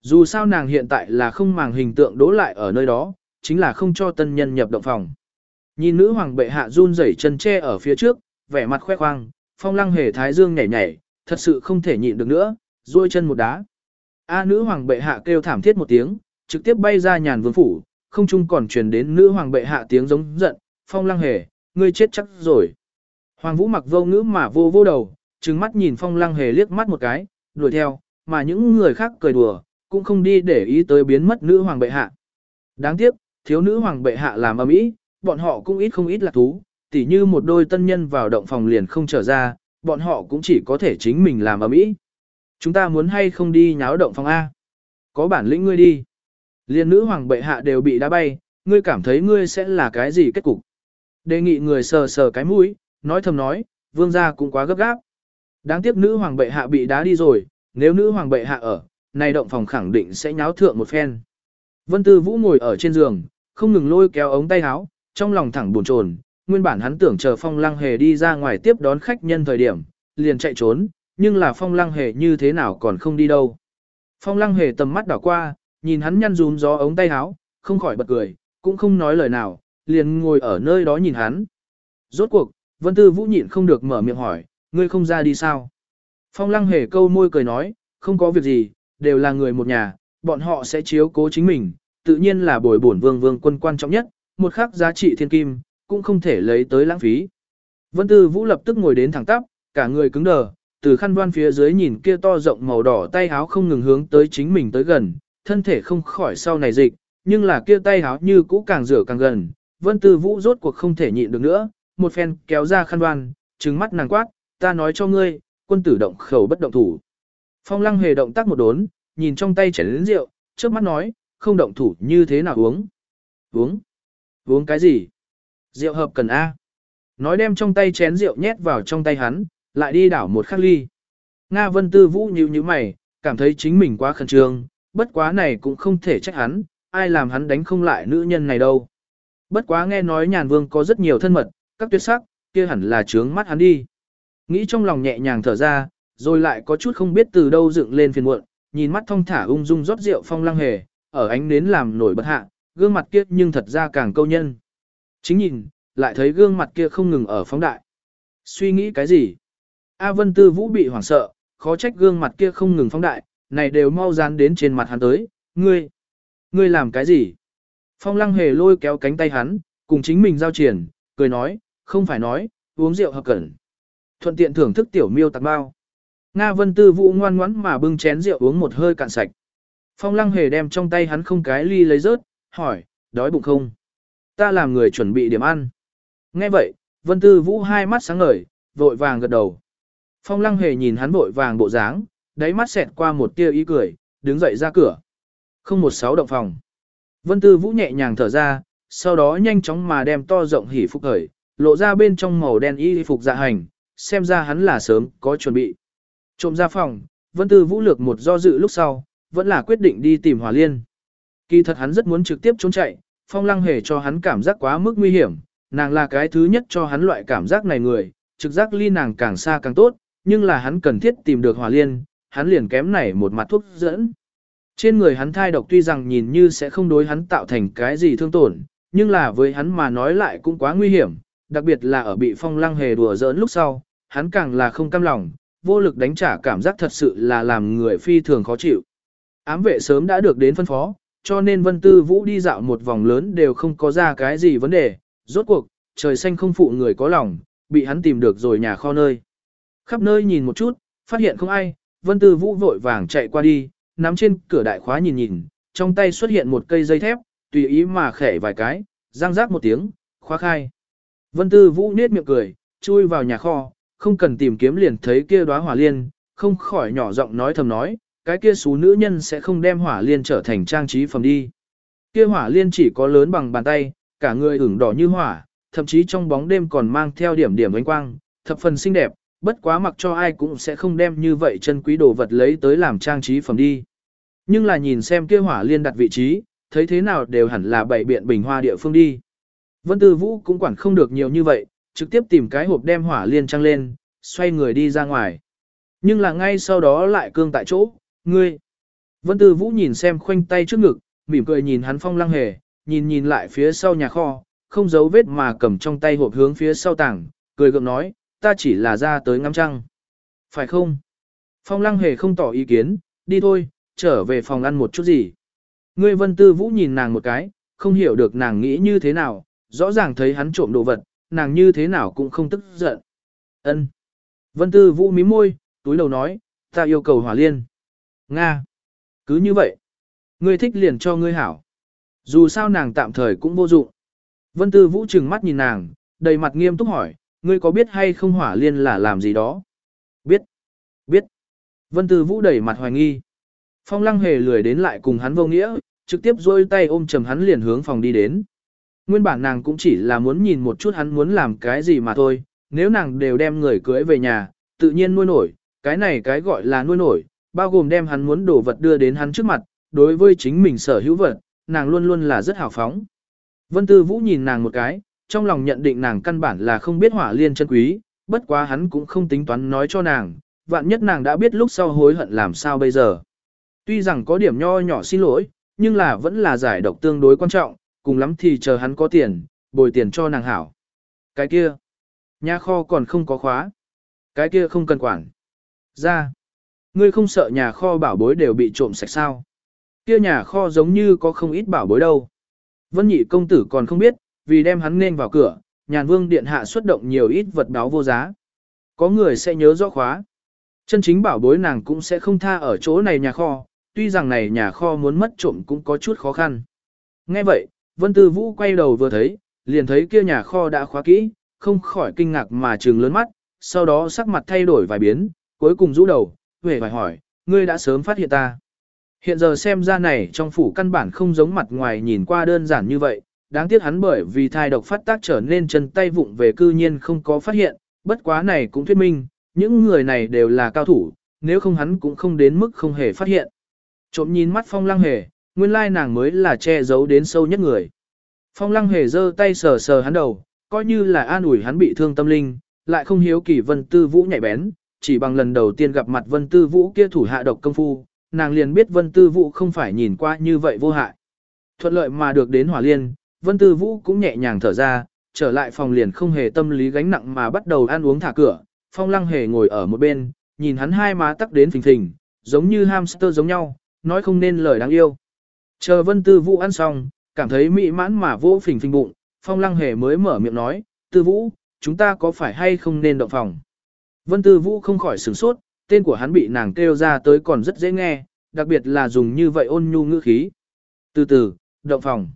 Dù sao nàng hiện tại là không màng hình tượng đố lại ở nơi đó, chính là không cho tân nhân nhập động phòng. Nhìn nữ hoàng bệ hạ run rẩy chân che ở phía trước, vẻ mặt khoe khoang, phong lăng hề thái dương nhảy nhảy, thật sự không thể nhịn được nữa, duỗi chân một đá. A nữ hoàng bệ hạ kêu thảm thiết một tiếng, trực tiếp bay ra nhàn vương phủ, không chung còn truyền đến nữ hoàng bệ hạ tiếng giống giận, phong lăng hề, ngươi chết chắc rồi. Hoàng vũ mặc vô ngữ mà vô vô đầu, trừng mắt nhìn phong lăng hề liếc mắt một cái, đuổi theo, mà những người khác cười đùa, cũng không đi để ý tới biến mất nữ hoàng bệ hạ. Đáng tiếc, thiếu nữ hoàng bệ hạ làm ầm ĩ, bọn họ cũng ít không ít là thú, tỉ như một đôi tân nhân vào động phòng liền không trở ra, bọn họ cũng chỉ có thể chính mình làm ầm ĩ. Chúng ta muốn hay không đi nháo động phòng A? Có bản lĩnh ngươi đi. Liên nữ hoàng bệ hạ đều bị đá bay, ngươi cảm thấy ngươi sẽ là cái gì kết cục? Đề nghị người sờ sờ cái mũi, nói thầm nói, vương gia cũng quá gấp gáp. Đáng tiếc nữ hoàng bệ hạ bị đá đi rồi, nếu nữ hoàng bệ hạ ở, này động phòng khẳng định sẽ nháo thượng một phen. Vân Tư Vũ ngồi ở trên giường, không ngừng lôi kéo ống tay áo, trong lòng thẳng buồn chồn, nguyên bản hắn tưởng chờ Phong Lăng Hề đi ra ngoài tiếp đón khách nhân thời điểm, liền chạy trốn, nhưng là Phong Lăng Hề như thế nào còn không đi đâu. Phong Lăng Hề tầm mắt đảo qua, nhìn hắn nhăn rúm gió ống tay áo, không khỏi bật cười, cũng không nói lời nào, liền ngồi ở nơi đó nhìn hắn. Rốt cuộc, Vân Tư Vũ nhịn không được mở miệng hỏi, ngươi không ra đi sao? Phong Lăng Hề câu môi cười nói, không có việc gì, đều là người một nhà, bọn họ sẽ chiếu cố chính mình, tự nhiên là bồi bổn vương vương quân quan trọng nhất, một khắc giá trị thiên kim, cũng không thể lấy tới lãng phí. Vân Tư Vũ lập tức ngồi đến thẳng tắp, cả người cứng đờ, từ khăn đoan phía dưới nhìn kia to rộng màu đỏ tay háo không ngừng hướng tới chính mình tới gần, thân thể không khỏi sau này dịch, nhưng là kia tay háo như cũ càng rửa càng gần. Vân Tư Vũ rốt cuộc không thể nhịn được nữa, một phen kéo ra khăn đoan, trừng mắt nàng quát, ta nói cho ngươi, quân tử động khẩu bất động thủ. Phong lăng hề động tác một đốn, nhìn trong tay chảy lớn rượu, trước mắt nói, không động thủ như thế nào uống. Uống? Uống cái gì? Rượu hợp cần A. Nói đem trong tay chén rượu nhét vào trong tay hắn, lại đi đảo một khắc ly. Nga Vân Tư Vũ nhíu nhíu mày, cảm thấy chính mình quá khẩn trương, bất quá này cũng không thể trách hắn, ai làm hắn đánh không lại nữ nhân này đâu. Bất quá nghe nói nhàn vương có rất nhiều thân mật, các tuyệt sắc, kia hẳn là trướng mắt hắn đi. Nghĩ trong lòng nhẹ nhàng thở ra, rồi lại có chút không biết từ đâu dựng lên phiền muộn, nhìn mắt thong thả ung dung rót rượu phong lăng hề, ở ánh nến làm nổi bật hạ, gương mặt kia nhưng thật ra càng câu nhân. Chính nhìn, lại thấy gương mặt kia không ngừng ở phóng đại. Suy nghĩ cái gì? A Vân Tư Vũ bị hoảng sợ, khó trách gương mặt kia không ngừng phóng đại, này đều mau dán đến trên mặt hắn tới, ngươi, ngươi làm cái gì? Phong lăng hề lôi kéo cánh tay hắn, cùng chính mình giao triển, cười nói, không phải nói, uống rượu hợp cẩn. Thuận tiện thưởng thức tiểu miêu tạc bao. Nga Vân Tư Vũ ngoan ngoãn mà bưng chén rượu uống một hơi cạn sạch. Phong lăng hề đem trong tay hắn không cái ly lấy rớt, hỏi, đói bụng không? Ta làm người chuẩn bị điểm ăn. Nghe vậy, Vân Tư Vũ hai mắt sáng ngời, vội vàng gật đầu. Phong lăng hề nhìn hắn vội vàng bộ dáng, đáy mắt xẹt qua một tia ý cười, đứng dậy ra cửa. Không một sáu động phòng. Vân Tư Vũ nhẹ nhàng thở ra, sau đó nhanh chóng mà đem to rộng hỉ phục khởi, lộ ra bên trong màu đen y phục dạ hành, xem ra hắn là sớm có chuẩn bị. Trộm ra phòng, Vân Tư Vũ lược một do dự lúc sau, vẫn là quyết định đi tìm Hòa Liên. Kỳ thật hắn rất muốn trực tiếp trốn chạy, Phong Lăng hề cho hắn cảm giác quá mức nguy hiểm, nàng là cái thứ nhất cho hắn loại cảm giác này người, trực giác ly nàng càng xa càng tốt, nhưng là hắn cần thiết tìm được Hòa Liên, hắn liền kém này một mặt thuốc dẫn. Trên người hắn thai độc tuy rằng nhìn như sẽ không đối hắn tạo thành cái gì thương tổn, nhưng là với hắn mà nói lại cũng quá nguy hiểm, đặc biệt là ở bị phong lăng hề đùa giỡn lúc sau, hắn càng là không cam lòng, vô lực đánh trả cảm giác thật sự là làm người phi thường khó chịu. Ám vệ sớm đã được đến phân phó, cho nên Vân Tư Vũ đi dạo một vòng lớn đều không có ra cái gì vấn đề, rốt cuộc, trời xanh không phụ người có lòng, bị hắn tìm được rồi nhà kho nơi. Khắp nơi nhìn một chút, phát hiện không ai, Vân Tư Vũ vội vàng chạy qua đi, nắm trên cửa đại khóa nhìn nhìn, trong tay xuất hiện một cây dây thép, tùy ý mà khẽ vài cái, răng rác một tiếng, khóa khai. Vân Tư Vũ nết miệng cười, chui vào nhà kho, không cần tìm kiếm liền thấy kia đóa hỏa liên, không khỏi nhỏ giọng nói thầm nói, cái kia số nữ nhân sẽ không đem hỏa liên trở thành trang trí phẩm đi. Kia hỏa liên chỉ có lớn bằng bàn tay, cả người ửng đỏ như hỏa, thậm chí trong bóng đêm còn mang theo điểm điểm ánh quang, thập phần xinh đẹp, bất quá mặc cho ai cũng sẽ không đem như vậy chân quý đồ vật lấy tới làm trang trí phẩm đi. Nhưng là nhìn xem kia hỏa liên đặt vị trí, thấy thế nào đều hẳn là bảy biện bình hoa địa phương đi. Vân Tư Vũ cũng quản không được nhiều như vậy, trực tiếp tìm cái hộp đem hỏa liên trăng lên, xoay người đi ra ngoài. Nhưng là ngay sau đó lại cương tại chỗ, ngươi. Vân Tư Vũ nhìn xem khoanh tay trước ngực, mỉm cười nhìn hắn phong lăng hề, nhìn nhìn lại phía sau nhà kho, không giấu vết mà cầm trong tay hộp hướng phía sau tảng, cười gượng nói, ta chỉ là ra tới ngắm trăng. Phải không? Phong lăng hề không tỏ ý kiến, đi thôi, trở về phòng ăn một chút gì. Ngươi vân tư vũ nhìn nàng một cái, không hiểu được nàng nghĩ như thế nào, rõ ràng thấy hắn trộm đồ vật, nàng như thế nào cũng không tức giận. Ân. Vân tư vũ mí môi, túi đầu nói, ta yêu cầu hỏa liên. Nga. Cứ như vậy. Ngươi thích liền cho ngươi hảo. Dù sao nàng tạm thời cũng vô dụng. Vân tư vũ trừng mắt nhìn nàng, đầy mặt nghiêm túc hỏi, ngươi có biết hay không hỏa liên là làm gì đó? Biết. Biết. Vân tư vũ đẩy mặt hoài nghi. Phong lăng hề lười đến lại cùng hắn vô nghĩa, trực tiếp dôi tay ôm chầm hắn liền hướng phòng đi đến. Nguyên bản nàng cũng chỉ là muốn nhìn một chút hắn muốn làm cái gì mà thôi, nếu nàng đều đem người cưới về nhà, tự nhiên nuôi nổi, cái này cái gọi là nuôi nổi, bao gồm đem hắn muốn đổ vật đưa đến hắn trước mặt, đối với chính mình sở hữu vật, nàng luôn luôn là rất hào phóng. Vân Tư Vũ nhìn nàng một cái, trong lòng nhận định nàng căn bản là không biết hỏa liên chân quý, bất quá hắn cũng không tính toán nói cho nàng, vạn nhất nàng đã biết lúc sau hối hận làm sao bây giờ. Tuy rằng có điểm nho nhỏ xin lỗi, nhưng là vẫn là giải độc tương đối quan trọng, cùng lắm thì chờ hắn có tiền, bồi tiền cho nàng hảo. Cái kia, nhà kho còn không có khóa. Cái kia không cần quản. Ra, ngươi không sợ nhà kho bảo bối đều bị trộm sạch sao. Kia nhà kho giống như có không ít bảo bối đâu. Vân nhị công tử còn không biết, vì đem hắn nên vào cửa, nhàn vương điện hạ xuất động nhiều ít vật báo vô giá. Có người sẽ nhớ rõ khóa. Chân chính bảo bối nàng cũng sẽ không tha ở chỗ này nhà kho, tuy rằng này nhà kho muốn mất trộm cũng có chút khó khăn. Nghe vậy, Vân Tư Vũ quay đầu vừa thấy, liền thấy kia nhà kho đã khóa kỹ, không khỏi kinh ngạc mà trừng lớn mắt, sau đó sắc mặt thay đổi vài biến, cuối cùng rũ đầu, về phải hỏi, ngươi đã sớm phát hiện ta. Hiện giờ xem ra này trong phủ căn bản không giống mặt ngoài nhìn qua đơn giản như vậy, đáng tiếc hắn bởi vì thai độc phát tác trở nên chân tay vụng về cư nhiên không có phát hiện, bất quá này cũng thuyết minh, những người này đều là cao thủ, nếu không hắn cũng không đến mức không hề phát hiện. Trộm nhìn mắt phong lăng hề, nguyên lai nàng mới là che giấu đến sâu nhất người. Phong lăng hề giơ tay sờ sờ hắn đầu, coi như là an ủi hắn bị thương tâm linh, lại không hiếu kỳ vân tư vũ nhạy bén, chỉ bằng lần đầu tiên gặp mặt vân tư vũ kia thủ hạ độc công phu, nàng liền biết vân tư vũ không phải nhìn qua như vậy vô hại. Thuận lợi mà được đến hỏa liên, vân tư vũ cũng nhẹ nhàng thở ra, trở lại phòng liền không hề tâm lý gánh nặng mà bắt đầu ăn uống thả cửa, phong lăng hề ngồi ở một bên, nhìn hắn hai má tắc đến phình phình, giống như hamster giống nhau, nói không nên lời đáng yêu. Chờ vân tư vũ ăn xong, cảm thấy mỹ mãn mà vô phình phình bụng, phong lăng hề mới mở miệng nói, tư vũ, chúng ta có phải hay không nên động phòng. Vân tư vũ không khỏi sửng sốt, tên của hắn bị nàng kêu ra tới còn rất dễ nghe, đặc biệt là dùng như vậy ôn nhu ngữ khí. Từ từ, động phòng.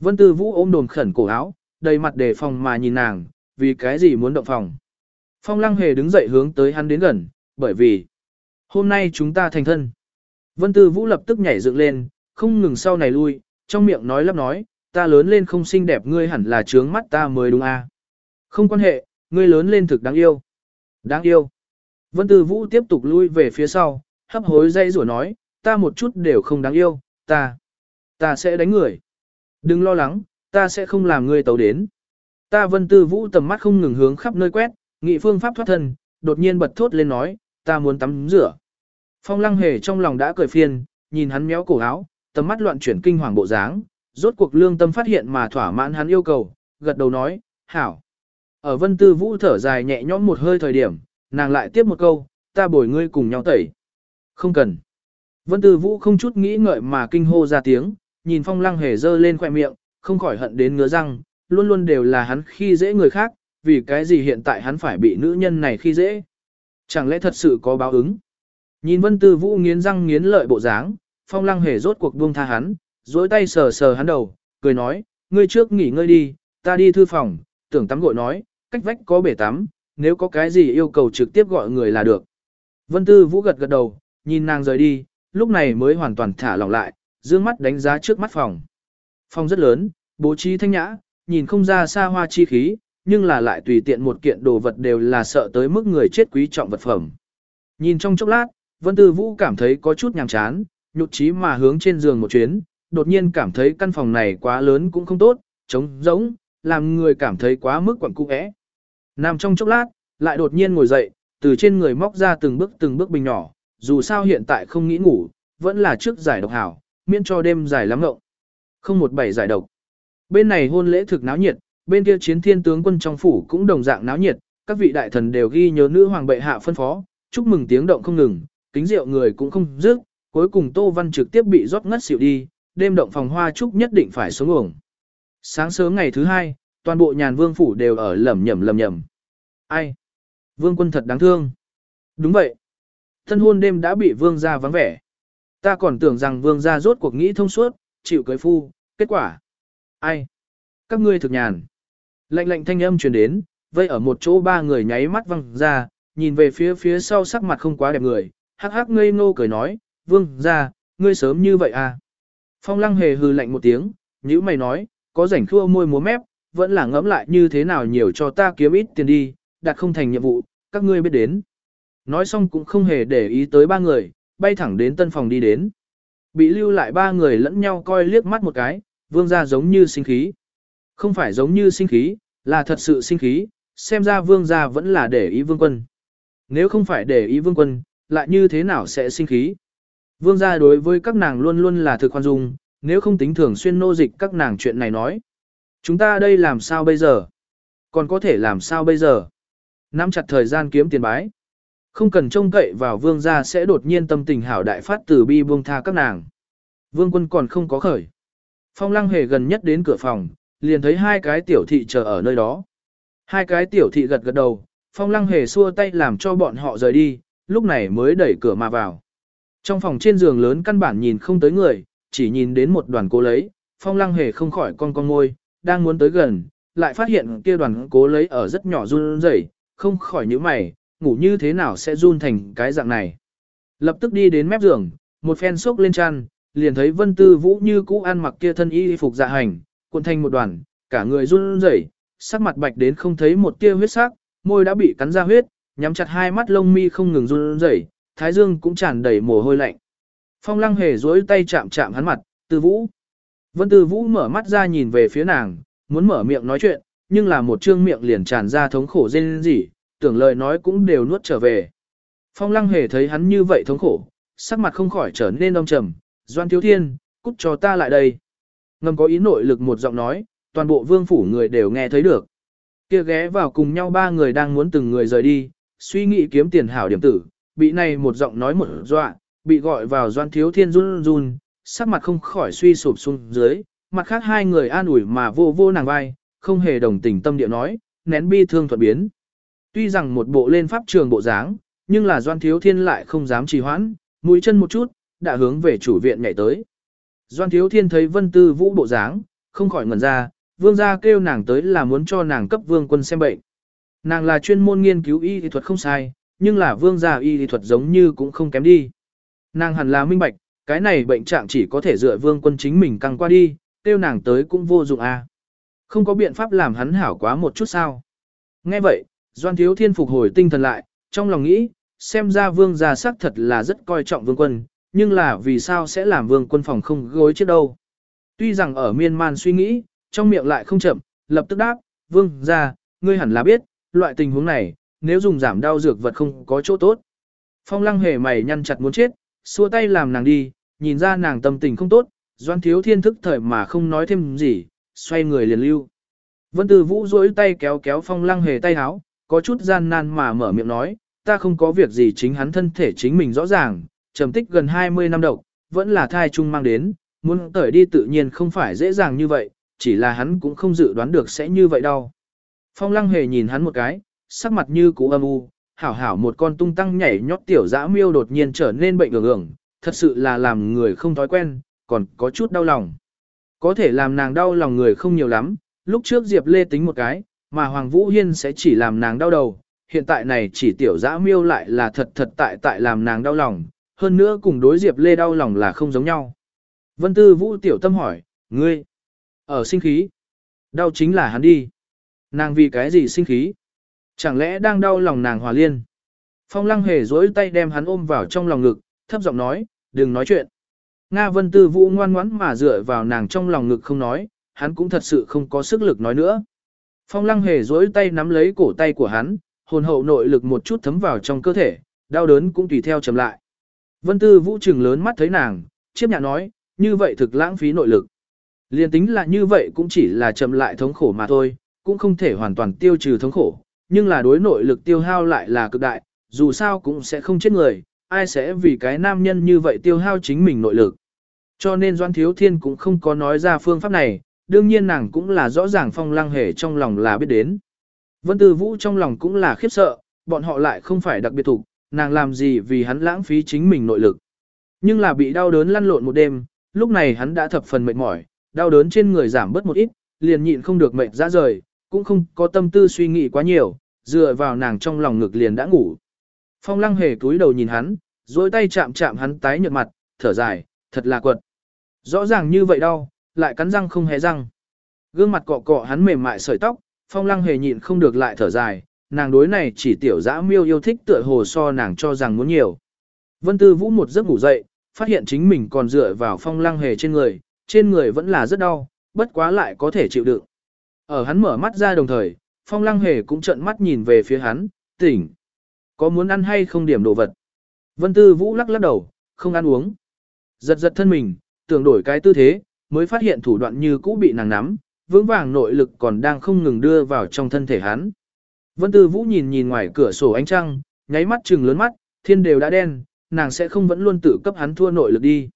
Vân tư vũ ôm đồn khẩn cổ áo, đầy mặt đề phòng mà nhìn nàng, vì cái gì muốn động phòng. Phong lăng hề đứng dậy hướng tới hắn đến gần, bởi vì hôm nay chúng ta thành thân. Vân Tư Vũ lập tức nhảy dựng lên, không ngừng sau này lui, trong miệng nói lắp nói, ta lớn lên không xinh đẹp ngươi hẳn là trướng mắt ta mới đúng à. Không quan hệ, ngươi lớn lên thực đáng yêu. Đáng yêu. Vân Tư Vũ tiếp tục lui về phía sau, hấp hối dây rủa nói, ta một chút đều không đáng yêu, ta, ta sẽ đánh người. Đừng lo lắng, ta sẽ không làm ngươi tấu đến. Ta Vân Tư Vũ tầm mắt không ngừng hướng khắp nơi quét, nghị phương pháp thoát thân, đột nhiên bật thốt lên nói, ta muốn tắm rửa. Phong lăng hề trong lòng đã cười phiền, nhìn hắn méo cổ áo, tầm mắt loạn chuyển kinh hoàng bộ dáng, rốt cuộc lương tâm phát hiện mà thỏa mãn hắn yêu cầu, gật đầu nói, hảo. Ở vân tư vũ thở dài nhẹ nhõm một hơi thời điểm, nàng lại tiếp một câu, ta bồi ngươi cùng nhau tẩy. Không cần. Vân tư vũ không chút nghĩ ngợi mà kinh hô ra tiếng, nhìn phong lăng hề dơ lên khoẻ miệng, không khỏi hận đến ngứa răng, luôn luôn đều là hắn khi dễ người khác, vì cái gì hiện tại hắn phải bị nữ nhân này khi dễ. Chẳng lẽ thật sự có báo ứng? Nhìn Vân Tư Vũ nghiến răng nghiến lợi bộ dáng, Phong Lăng hề rốt cuộc buông tha hắn, duỗi tay sờ sờ hắn đầu, cười nói, ngươi trước nghỉ ngơi đi, ta đi thư phòng, tưởng tắm gội nói, cách vách có bể tắm, nếu có cái gì yêu cầu trực tiếp gọi người là được. Vân Tư Vũ gật gật đầu, nhìn nàng rời đi, lúc này mới hoàn toàn thả lỏng lại, dương mắt đánh giá trước mắt phòng. Phòng rất lớn, bố trí thanh nhã, nhìn không ra xa hoa chi khí, nhưng là lại tùy tiện một kiện đồ vật đều là sợ tới mức người chết quý trọng vật phẩm. Nhìn trong chốc lát, Vân Tư Vũ cảm thấy có chút nhàm chán, nhục trí mà hướng trên giường một chuyến, đột nhiên cảm thấy căn phòng này quá lớn cũng không tốt, trống rỗng, làm người cảm thấy quá mức quẩn cung ẽ. Nằm trong chốc lát, lại đột nhiên ngồi dậy, từ trên người móc ra từng bước từng bước bình nhỏ, dù sao hiện tại không nghĩ ngủ, vẫn là trước giải độc hảo, miễn cho đêm dài lắm ngộng. Không một bảy giải độc. Bên này hôn lễ thực náo nhiệt, bên kia chiến thiên tướng quân trong phủ cũng đồng dạng náo nhiệt, các vị đại thần đều ghi nhớ nữ hoàng bệ hạ phân phó, chúc mừng tiếng động không ngừng, kính rượu người cũng không dứt, cuối cùng Tô Văn trực tiếp bị rót ngất xỉu đi, đêm động phòng hoa chúc nhất định phải xuống uổng. Sáng sớm ngày thứ hai, toàn bộ nhàn vương phủ đều ở lẩm nhẩm lẩm nhẩm. Ai? Vương quân thật đáng thương. Đúng vậy. Thân hôn đêm đã bị vương gia vắng vẻ. Ta còn tưởng rằng vương gia rốt cuộc nghĩ thông suốt, chịu cưới phu, kết quả. Ai? Các ngươi thực nhàn. Lạnh lạnh thanh âm truyền đến, vây ở một chỗ ba người nháy mắt văng ra, nhìn về phía phía sau sắc mặt không quá đẹp người, hắc hắc ngây ngô cười nói, vương gia ngươi sớm như vậy à. Phong lăng hề hừ lạnh một tiếng, nhữ mày nói, có rảnh khua môi múa mép, vẫn là ngẫm lại như thế nào nhiều cho ta kiếm ít tiền đi, đạt không thành nhiệm vụ, các ngươi biết đến. Nói xong cũng không hề để ý tới ba người, bay thẳng đến tân phòng đi đến. Bị lưu lại ba người lẫn nhau coi liếc mắt một cái, vương gia giống như sinh khí. Không phải giống như sinh khí, là thật sự sinh khí, xem ra vương gia vẫn là để ý vương quân. Nếu không phải để ý vương quân, lại như thế nào sẽ sinh khí? Vương gia đối với các nàng luôn luôn là thực khoan dung, nếu không tính thường xuyên nô dịch các nàng chuyện này nói. Chúng ta đây làm sao bây giờ? Còn có thể làm sao bây giờ? Nắm chặt thời gian kiếm tiền bái. Không cần trông cậy vào vương gia sẽ đột nhiên tâm tình hảo đại phát từ bi buông tha các nàng. Vương quân còn không có khởi. Phong lăng hề gần nhất đến cửa phòng, liền thấy hai cái tiểu thị chờ ở nơi đó. Hai cái tiểu thị gật gật đầu, phong lăng hề xua tay làm cho bọn họ rời đi, lúc này mới đẩy cửa mà vào. Trong phòng trên giường lớn căn bản nhìn không tới người, chỉ nhìn đến một đoàn cố lấy, phong lăng hề không khỏi con con ngôi, đang muốn tới gần, lại phát hiện kia đoàn cố lấy ở rất nhỏ run rẩy, không khỏi nhíu mày, ngủ như thế nào sẽ run thành cái dạng này. Lập tức đi đến mép giường, một phen sốc lên chăn, liền thấy vân tư vũ như cũ ăn mặc kia thân y phục dạ hành, cuộn thành một đoàn, cả người run rẩy, sắc mặt bạch đến không thấy một tia huyết sắc, môi đã bị cắn ra huyết, nhắm chặt hai mắt lông mi không ngừng run rẩy, thái dương cũng tràn đầy mồ hôi lạnh. Phong lăng hề duỗi tay chạm chạm hắn mặt, tư vũ. Vân tư vũ mở mắt ra nhìn về phía nàng, muốn mở miệng nói chuyện, nhưng là một trương miệng liền tràn ra thống khổ rên rỉ, tưởng lời nói cũng đều nuốt trở về. Phong lăng hề thấy hắn như vậy thống khổ, sắc mặt không khỏi trở nên đông trầm, doan thiếu thiên, cút cho ta lại đây. Ngầm có ý nội lực một giọng nói, toàn bộ vương phủ người đều nghe thấy được. Kia ghé vào cùng nhau ba người đang muốn từng người rời đi, suy nghĩ kiếm tiền hảo điểm tử, bị này một giọng nói một dọa, bị gọi vào doan thiếu thiên run run, sắc mặt không khỏi suy sụp xuống dưới, mặt khác hai người an ủi mà vô vô nàng vai, không hề đồng tình tâm địa nói, nén bi thương thuận biến. Tuy rằng một bộ lên pháp trường bộ dáng, nhưng là doan thiếu thiên lại không dám trì hoãn, mũi chân một chút, đã hướng về chủ viện nhảy tới. Doan thiếu thiên thấy vân tư vũ bộ dáng, không khỏi ngẩn ra, vương gia kêu nàng tới là muốn cho nàng cấp vương quân xem bệnh. Nàng là chuyên môn nghiên cứu y y thuật không sai, nhưng là vương gia y y thuật giống như cũng không kém đi. Nàng hẳn là minh bạch, cái này bệnh trạng chỉ có thể dựa vương quân chính mình căng qua đi, kêu nàng tới cũng vô dụng a. Không có biện pháp làm hắn hảo quá một chút sao. Nghe vậy, Doan Thiếu Thiên phục hồi tinh thần lại, trong lòng nghĩ, xem ra vương gia sắc thật là rất coi trọng vương quân, nhưng là vì sao sẽ làm vương quân phòng không gối chết đâu. Tuy rằng ở miên man suy nghĩ, trong miệng lại không chậm, lập tức đáp, vương gia, ngươi hẳn là biết, loại tình huống này, nếu dùng giảm đau dược vật không có chỗ tốt. Phong lăng hề mày nhăn chặt muốn chết, xua tay làm nàng đi, nhìn ra nàng tâm tình không tốt, doan thiếu thiên thức thời mà không nói thêm gì, xoay người liền lưu. Vân từ Vũ duỗi tay kéo kéo phong lăng hề tay háo, có chút gian nan mà mở miệng nói, ta không có việc gì chính hắn thân thể chính mình rõ ràng, trầm tích gần 20 năm độc, vẫn là thai chung mang đến, muốn tởi đi tự nhiên không phải dễ dàng như vậy, chỉ là hắn cũng không dự đoán được sẽ như vậy đâu. Phong lăng hề nhìn hắn một cái, sắc mặt như cũ âm u, hảo hảo một con tung tăng nhảy nhót tiểu dã miêu đột nhiên trở nên bệnh ưởng ưởng, thật sự là làm người không thói quen, còn có chút đau lòng. Có thể làm nàng đau lòng người không nhiều lắm, lúc trước Diệp Lê tính một cái, mà Hoàng Vũ Hiên sẽ chỉ làm nàng đau đầu, hiện tại này chỉ tiểu dã miêu lại là thật thật tại tại làm nàng đau lòng, hơn nữa cùng đối Diệp Lê đau lòng là không giống nhau. Vân Tư Vũ tiểu tâm hỏi, ngươi, ở sinh khí, đau chính là hắn đi. Nàng vì cái gì sinh khí? Chẳng lẽ đang đau lòng nàng hòa liên? Phong lăng hề dối tay đem hắn ôm vào trong lòng ngực, thấp giọng nói, đừng nói chuyện. Nga Vân Tư Vũ ngoan ngoãn mà dựa vào nàng trong lòng ngực không nói, hắn cũng thật sự không có sức lực nói nữa. Phong lăng hề duỗi tay nắm lấy cổ tay của hắn, hồn hậu nội lực một chút thấm vào trong cơ thể, đau đớn cũng tùy theo chậm lại. Vân Tư Vũ trừng lớn mắt thấy nàng, chiếp nhạc nói, như vậy thực lãng phí nội lực. Liên tính là như vậy cũng chỉ là chậm lại thống khổ mà thôi, cũng không thể hoàn toàn tiêu trừ thống khổ, nhưng là đối nội lực tiêu hao lại là cực đại, dù sao cũng sẽ không chết người, ai sẽ vì cái nam nhân như vậy tiêu hao chính mình nội lực. Cho nên Doan Thiếu Thiên cũng không có nói ra phương pháp này, đương nhiên nàng cũng là rõ ràng phong lăng hề trong lòng là biết đến. Vân Tư Vũ trong lòng cũng là khiếp sợ, bọn họ lại không phải đặc biệt thủ, nàng làm gì vì hắn lãng phí chính mình nội lực. Nhưng là bị đau đớn lăn lộn một đêm, lúc này hắn đã thập phần mệt mỏi, đau đớn trên người giảm bớt một ít, liền nhịn không được mệt ra rời, cũng không có tâm tư suy nghĩ quá nhiều, dựa vào nàng trong lòng ngực liền đã ngủ. Phong lăng hề cúi đầu nhìn hắn, dối tay chạm chạm hắn tái nhợt mặt, thở dài, thật là quật. Rõ ràng như vậy đau, lại cắn răng không hé răng. Gương mặt cọ cọ hắn mềm mại sợi tóc, phong lăng hề nhịn không được lại thở dài, nàng đối này chỉ tiểu dã miêu yêu thích tựa hồ so nàng cho rằng muốn nhiều. Vân Tư Vũ một giấc ngủ dậy, phát hiện chính mình còn dựa vào phong lăng hề trên người, trên người vẫn là rất đau, bất quá lại có thể chịu đựng. Ở hắn mở mắt ra đồng thời, Phong Lăng Hề cũng trợn mắt nhìn về phía hắn, tỉnh. Có muốn ăn hay không điểm đồ vật? Vân Tư Vũ lắc lắc đầu, không ăn uống. Giật giật thân mình, tưởng đổi cái tư thế, mới phát hiện thủ đoạn như cũ bị nàng nắm, vững vàng nội lực còn đang không ngừng đưa vào trong thân thể hắn. Vân Tư Vũ nhìn nhìn ngoài cửa sổ ánh trăng, nháy mắt trừng lớn mắt, thiên đều đã đen, nàng sẽ không vẫn luôn tự cấp hắn thua nội lực đi.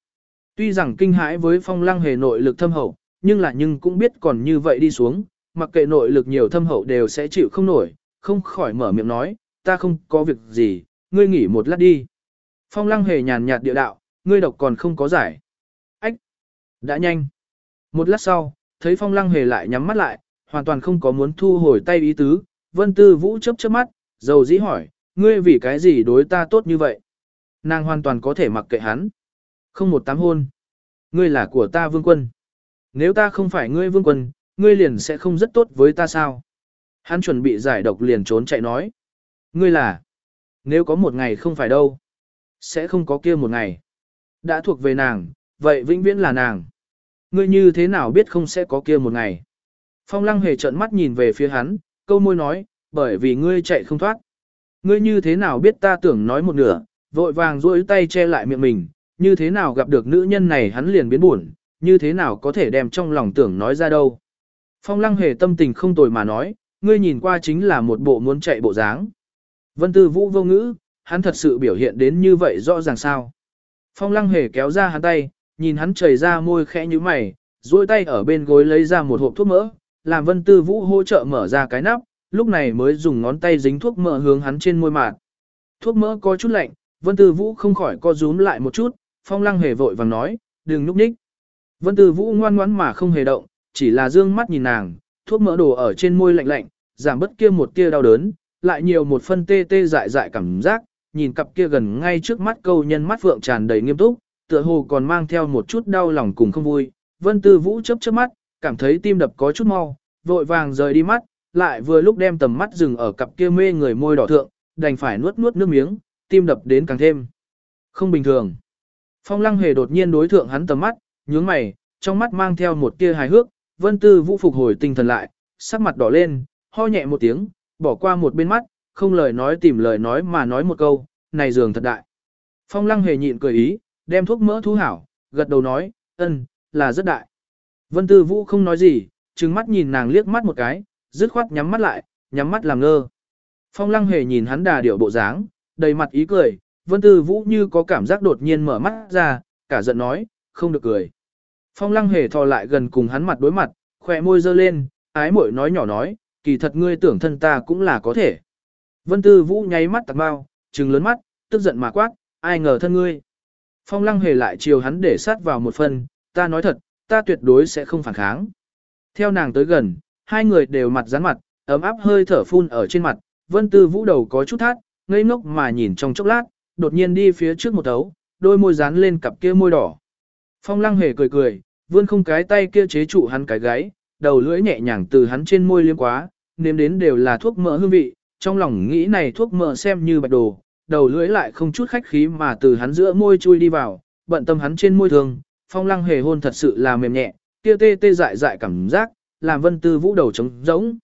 Tuy rằng kinh hãi với phong lăng hề nội lực thâm hậu, nhưng là nhưng cũng biết còn như vậy đi xuống, mặc kệ nội lực nhiều thâm hậu đều sẽ chịu không nổi, không khỏi mở miệng nói, ta không có việc gì, ngươi nghỉ một lát đi. Phong lăng hề nhàn nhạt địa đạo, ngươi độc còn không có giải. Đã nhanh. Một lát sau, thấy phong lăng hề lại nhắm mắt lại, hoàn toàn không có muốn thu hồi tay ý tứ, vân tư vũ chớp chớp mắt, dầu dĩ hỏi, ngươi vì cái gì đối ta tốt như vậy? Nàng hoàn toàn có thể mặc kệ hắn. Không một tám hôn. Ngươi là của ta vương quân. Nếu ta không phải ngươi vương quân, ngươi liền sẽ không rất tốt với ta sao? Hắn chuẩn bị giải độc liền trốn chạy nói. Ngươi là. Nếu có một ngày không phải đâu. Sẽ không có kia một ngày. Đã thuộc về nàng, vậy vĩnh viễn là nàng. Ngươi như thế nào biết không sẽ có kia một ngày? Phong lăng hề trợn mắt nhìn về phía hắn, câu môi nói, bởi vì ngươi chạy không thoát. Ngươi như thế nào biết ta tưởng nói một nửa, vội vàng duỗi tay che lại miệng mình, như thế nào gặp được nữ nhân này hắn liền biến buồn, như thế nào có thể đem trong lòng tưởng nói ra đâu. Phong lăng hề tâm tình không tồi mà nói, ngươi nhìn qua chính là một bộ muốn chạy bộ dáng. Vân tư vũ vô ngữ, hắn thật sự biểu hiện đến như vậy rõ ràng sao. Phong lăng hề kéo ra hắn tay, nhìn hắn chảy ra môi khẽ như mày, duỗi tay ở bên gối lấy ra một hộp thuốc mỡ, làm vân tư vũ hỗ trợ mở ra cái nắp, lúc này mới dùng ngón tay dính thuốc mỡ hướng hắn trên môi mạt. Thuốc mỡ có chút lạnh, vân tư vũ không khỏi co rúm lại một chút, phong lăng hề vội vàng nói, đừng núp ních. Vân tư vũ ngoan ngoãn mà không hề động, chỉ là dương mắt nhìn nàng, thuốc mỡ đổ ở trên môi lạnh lạnh, giảm bất kia một tia đau đớn, lại nhiều một phân tê tê dại dại cảm giác, nhìn cặp kia gần ngay trước mắt câu nhân mắt vượng tràn đầy nghiêm túc, tựa hồ còn mang theo một chút đau lòng cùng không vui. Vân Tư Vũ chớp chớp mắt, cảm thấy tim đập có chút mau, vội vàng rời đi mắt, lại vừa lúc đem tầm mắt dừng ở cặp kia mê người môi đỏ thượng, đành phải nuốt nuốt nước miếng, tim đập đến càng thêm. Không bình thường. Phong Lăng Hề đột nhiên đối thượng hắn tầm mắt, nhướng mày, trong mắt mang theo một tia hài hước, Vân Tư Vũ phục hồi tinh thần lại, sắc mặt đỏ lên, ho nhẹ một tiếng, bỏ qua một bên mắt, không lời nói tìm lời nói mà nói một câu, này giường thật đại. Phong Lăng Hề nhịn cười ý, đem thuốc mỡ thu hảo, gật đầu nói, ân, là rất đại. Vân Tư Vũ không nói gì, trừng mắt nhìn nàng liếc mắt một cái, dứt khoát nhắm mắt lại, nhắm mắt làm ngơ. Phong Lăng Hề nhìn hắn đà điệu bộ dáng, đầy mặt ý cười, Vân Tư Vũ như có cảm giác đột nhiên mở mắt ra, cả giận nói, không được cười. Phong Lăng Hề thò lại gần cùng hắn mặt đối mặt, khỏe môi dơ lên, ái mội nói nhỏ nói, kỳ thật ngươi tưởng thân ta cũng là có thể. Vân Tư Vũ nháy mắt tạc bao, trừng lớn mắt, tức giận mà quát, ai ngờ thân ngươi. Phong lăng hề lại chiều hắn để sát vào một phần, ta nói thật, ta tuyệt đối sẽ không phản kháng. Theo nàng tới gần, hai người đều mặt rắn mặt, ấm áp hơi thở phun ở trên mặt, vân tư vũ đầu có chút thát, ngây ngốc mà nhìn trong chốc lát, đột nhiên đi phía trước một thấu, đôi môi dán lên cặp kia môi đỏ. Phong lăng hề cười cười, vươn không cái tay kia chế trụ hắn cái gáy, đầu lưỡi nhẹ nhàng từ hắn trên môi liếm quá, nếm đến đều là thuốc mỡ hương vị, trong lòng nghĩ này thuốc mỡ xem như bạch đồ, đầu lưỡi lại không chút khách khí mà từ hắn giữa môi chui đi vào, bận tâm hắn trên môi thường, phong lăng hề hôn thật sự là mềm nhẹ, kia tê tê dại dại cảm giác, làm vân tư vũ đầu trống rỗng.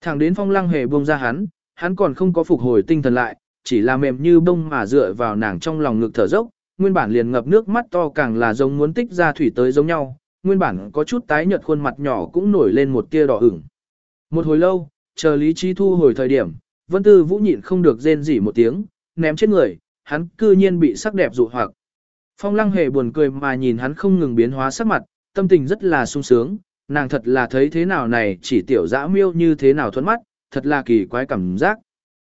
Thẳng đến phong lăng hề buông ra hắn, hắn còn không có phục hồi tinh thần lại, chỉ là mềm như bông mà dựa vào nàng trong lòng ngực thở dốc, nguyên bản liền ngập nước mắt to càng là giống muốn tích ra thủy tới giống nhau, nguyên bản có chút tái nhợt khuôn mặt nhỏ cũng nổi lên một tia đỏ ửng. Một hồi lâu, chờ lý trí thu hồi thời điểm, vân tư vũ nhịn không được rên rỉ một tiếng, ném chết người, hắn cư nhiên bị sắc đẹp dụ hoặc. Phong lăng hề buồn cười mà nhìn hắn không ngừng biến hóa sắc mặt, tâm tình rất là sung sướng, nàng thật là thấy thế nào này chỉ tiểu dã miêu như thế nào thuẫn mắt, thật là kỳ quái cảm giác.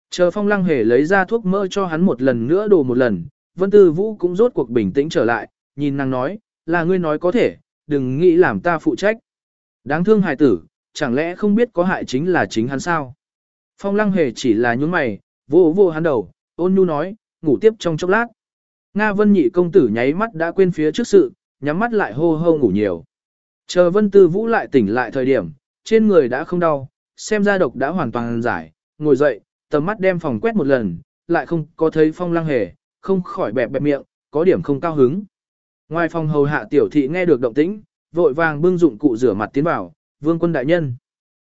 Chờ phong lăng hề lấy ra thuốc mỡ cho hắn một lần nữa đồ một lần, vân tư vũ cũng rốt cuộc bình tĩnh trở lại, nhìn nàng nói, là ngươi nói có thể, đừng nghĩ làm ta phụ trách. Đáng thương hài tử, chẳng lẽ không biết có hại chính là chính hắn sao? Phong lăng hề chỉ là nhún mày, vô vô hắn đầu, ôn nhu nói, ngủ tiếp trong chốc lát. Nga Vân nhị công tử nháy mắt đã quên phía trước sự, nhắm mắt lại hô hô ngủ nhiều. Chờ Vân Tư Vũ lại tỉnh lại thời điểm, trên người đã không đau, xem ra độc đã hoàn toàn giải, ngồi dậy, tầm mắt đem phòng quét một lần, lại không có thấy phong lăng hề, không khỏi bẹp bẹp miệng, có điểm không cao hứng. Ngoài phòng hầu hạ tiểu thị nghe được động tĩnh, vội vàng bưng dụng cụ rửa mặt tiến vào, vương quân đại nhân.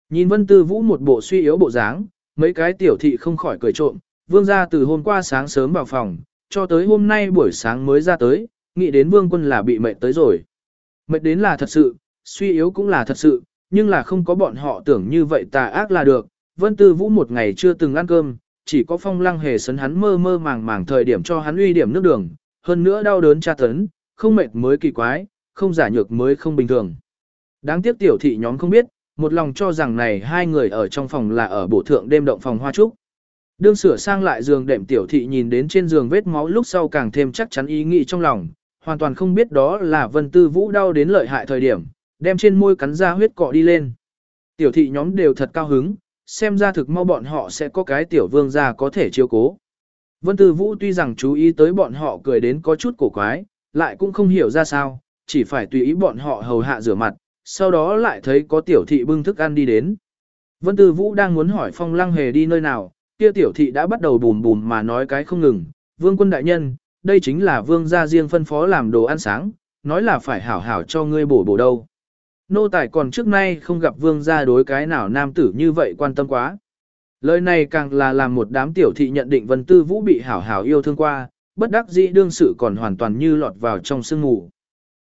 Nhìn Vân Tư Vũ một bộ suy yếu bộ dáng, mấy cái tiểu thị không khỏi cười trộm, vương gia từ hôm qua sáng sớm vào phòng, cho tới hôm nay buổi sáng mới ra tới, nghĩ đến vương quân là bị mệt tới rồi. Mệt đến là thật sự, suy yếu cũng là thật sự, nhưng là không có bọn họ tưởng như vậy tà ác là được. Vân Tư Vũ một ngày chưa từng ăn cơm, chỉ có phong lăng hề sấn hắn mơ mơ màng màng thời điểm cho hắn uy điểm nước đường, hơn nữa đau đớn tra tấn, không mệt mới kỳ quái, không giả nhược mới không bình thường. Đáng tiếc tiểu thị nhóm không biết, một lòng cho rằng này hai người ở trong phòng là ở bổ thượng đêm động phòng hoa trúc. Đương sửa sang lại giường đệm tiểu thị nhìn đến trên giường vết máu lúc sau càng thêm chắc chắn ý nghĩ trong lòng, hoàn toàn không biết đó là vân tư vũ đau đến lợi hại thời điểm, đem trên môi cắn ra huyết cọ đi lên. Tiểu thị nhóm đều thật cao hứng, xem ra thực mau bọn họ sẽ có cái tiểu vương gia có thể chiếu cố. Vân Tư Vũ tuy rằng chú ý tới bọn họ cười đến có chút cổ quái, lại cũng không hiểu ra sao, chỉ phải tùy ý bọn họ hầu hạ rửa mặt, sau đó lại thấy có tiểu thị bưng thức ăn đi đến. Vân Tư Vũ đang muốn hỏi Phong Lăng Hề đi nơi nào, kia tiểu thị đã bắt đầu bùm bùm mà nói cái không ngừng, vương quân đại nhân, đây chính là vương gia riêng phân phó làm đồ ăn sáng, nói là phải hảo hảo cho ngươi bổ bổ đâu. Nô tài còn trước nay không gặp vương gia đối cái nào nam tử như vậy quan tâm quá. Lời này càng là làm một đám tiểu thị nhận định Vân Tư Vũ bị hảo hảo yêu thương qua, bất đắc dĩ đương sự còn hoàn toàn như lọt vào trong sương ngủ.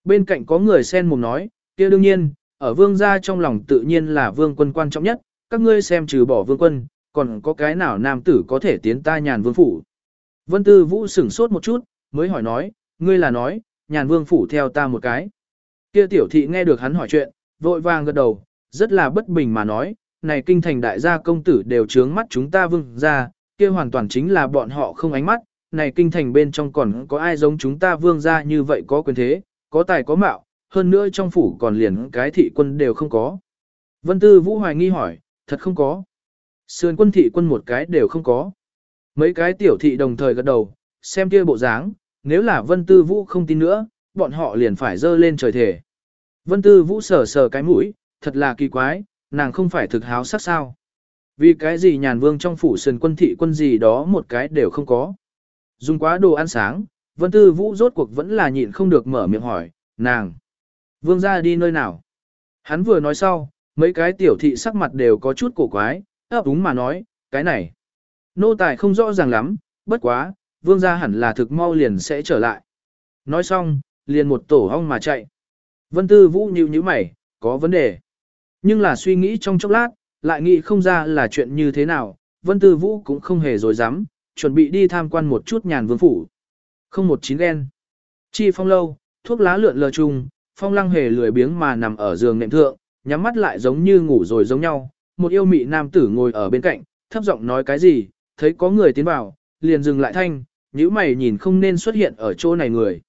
Bên cạnh có người sen mồm nói, kia đương nhiên, ở vương gia trong lòng tự nhiên là vương quân quan trọng nhất, các ngươi xem trừ bỏ vương quân, còn có cái nào nam tử có thể tiến ta nhàn vương phủ. Vân Tư Vũ sửng sốt một chút, mới hỏi nói, ngươi là nói, nhàn vương phủ theo ta một cái. Kia tiểu thị nghe được hắn hỏi chuyện, vội vàng gật đầu, rất là bất bình mà nói, này kinh thành đại gia công tử đều trướng mắt chúng ta vương gia, kia hoàn toàn chính là bọn họ không ánh mắt, này kinh thành bên trong còn có ai giống chúng ta vương gia như vậy có quyền thế, có tài có mạo, hơn nữa trong phủ còn liền cái thị quân đều không có. Vân Tư Vũ hoài nghi hỏi, thật không có. Sườn quân thị quân một cái đều không có. Mấy cái tiểu thị đồng thời gật đầu, xem kia bộ dáng, nếu là Vân Tư Vũ không tin nữa, bọn họ liền phải dơ lên trời thể. Vân Tư Vũ sờ sờ cái mũi, thật là kỳ quái, nàng không phải thực háo sắc sao. Vì cái gì nhàn vương trong phủ sườn quân thị quân gì đó một cái đều không có. Dùng quá đồ ăn sáng, Vân Tư Vũ rốt cuộc vẫn là nhịn không được mở miệng hỏi, nàng. Vương ra đi nơi nào? Hắn vừa nói sau, mấy cái tiểu thị sắc mặt đều có chút cổ quái, ấp úng mà nói, cái này. Nô tài không rõ ràng lắm, bất quá, vương gia hẳn là thực mau liền sẽ trở lại. Nói xong, liền một tổ hong mà chạy. Vân Tư Vũ nhíu nhíu mày, có vấn đề. Nhưng là suy nghĩ trong chốc lát, lại nghĩ không ra là chuyện như thế nào, Vân Tư Vũ cũng không hề dối dám, chuẩn bị đi tham quan một chút nhàn vương phủ. Không một chín ghen. Chi phong lâu, thuốc lá lượn lờ chung, phong lăng hề lười biếng mà nằm ở giường nệm thượng, nhắm mắt lại giống như ngủ rồi giống nhau. Một yêu mị nam tử ngồi ở bên cạnh, thấp giọng nói cái gì, thấy có người tiến vào, liền dừng lại thanh, nhíu mày nhìn không nên xuất hiện ở chỗ này người.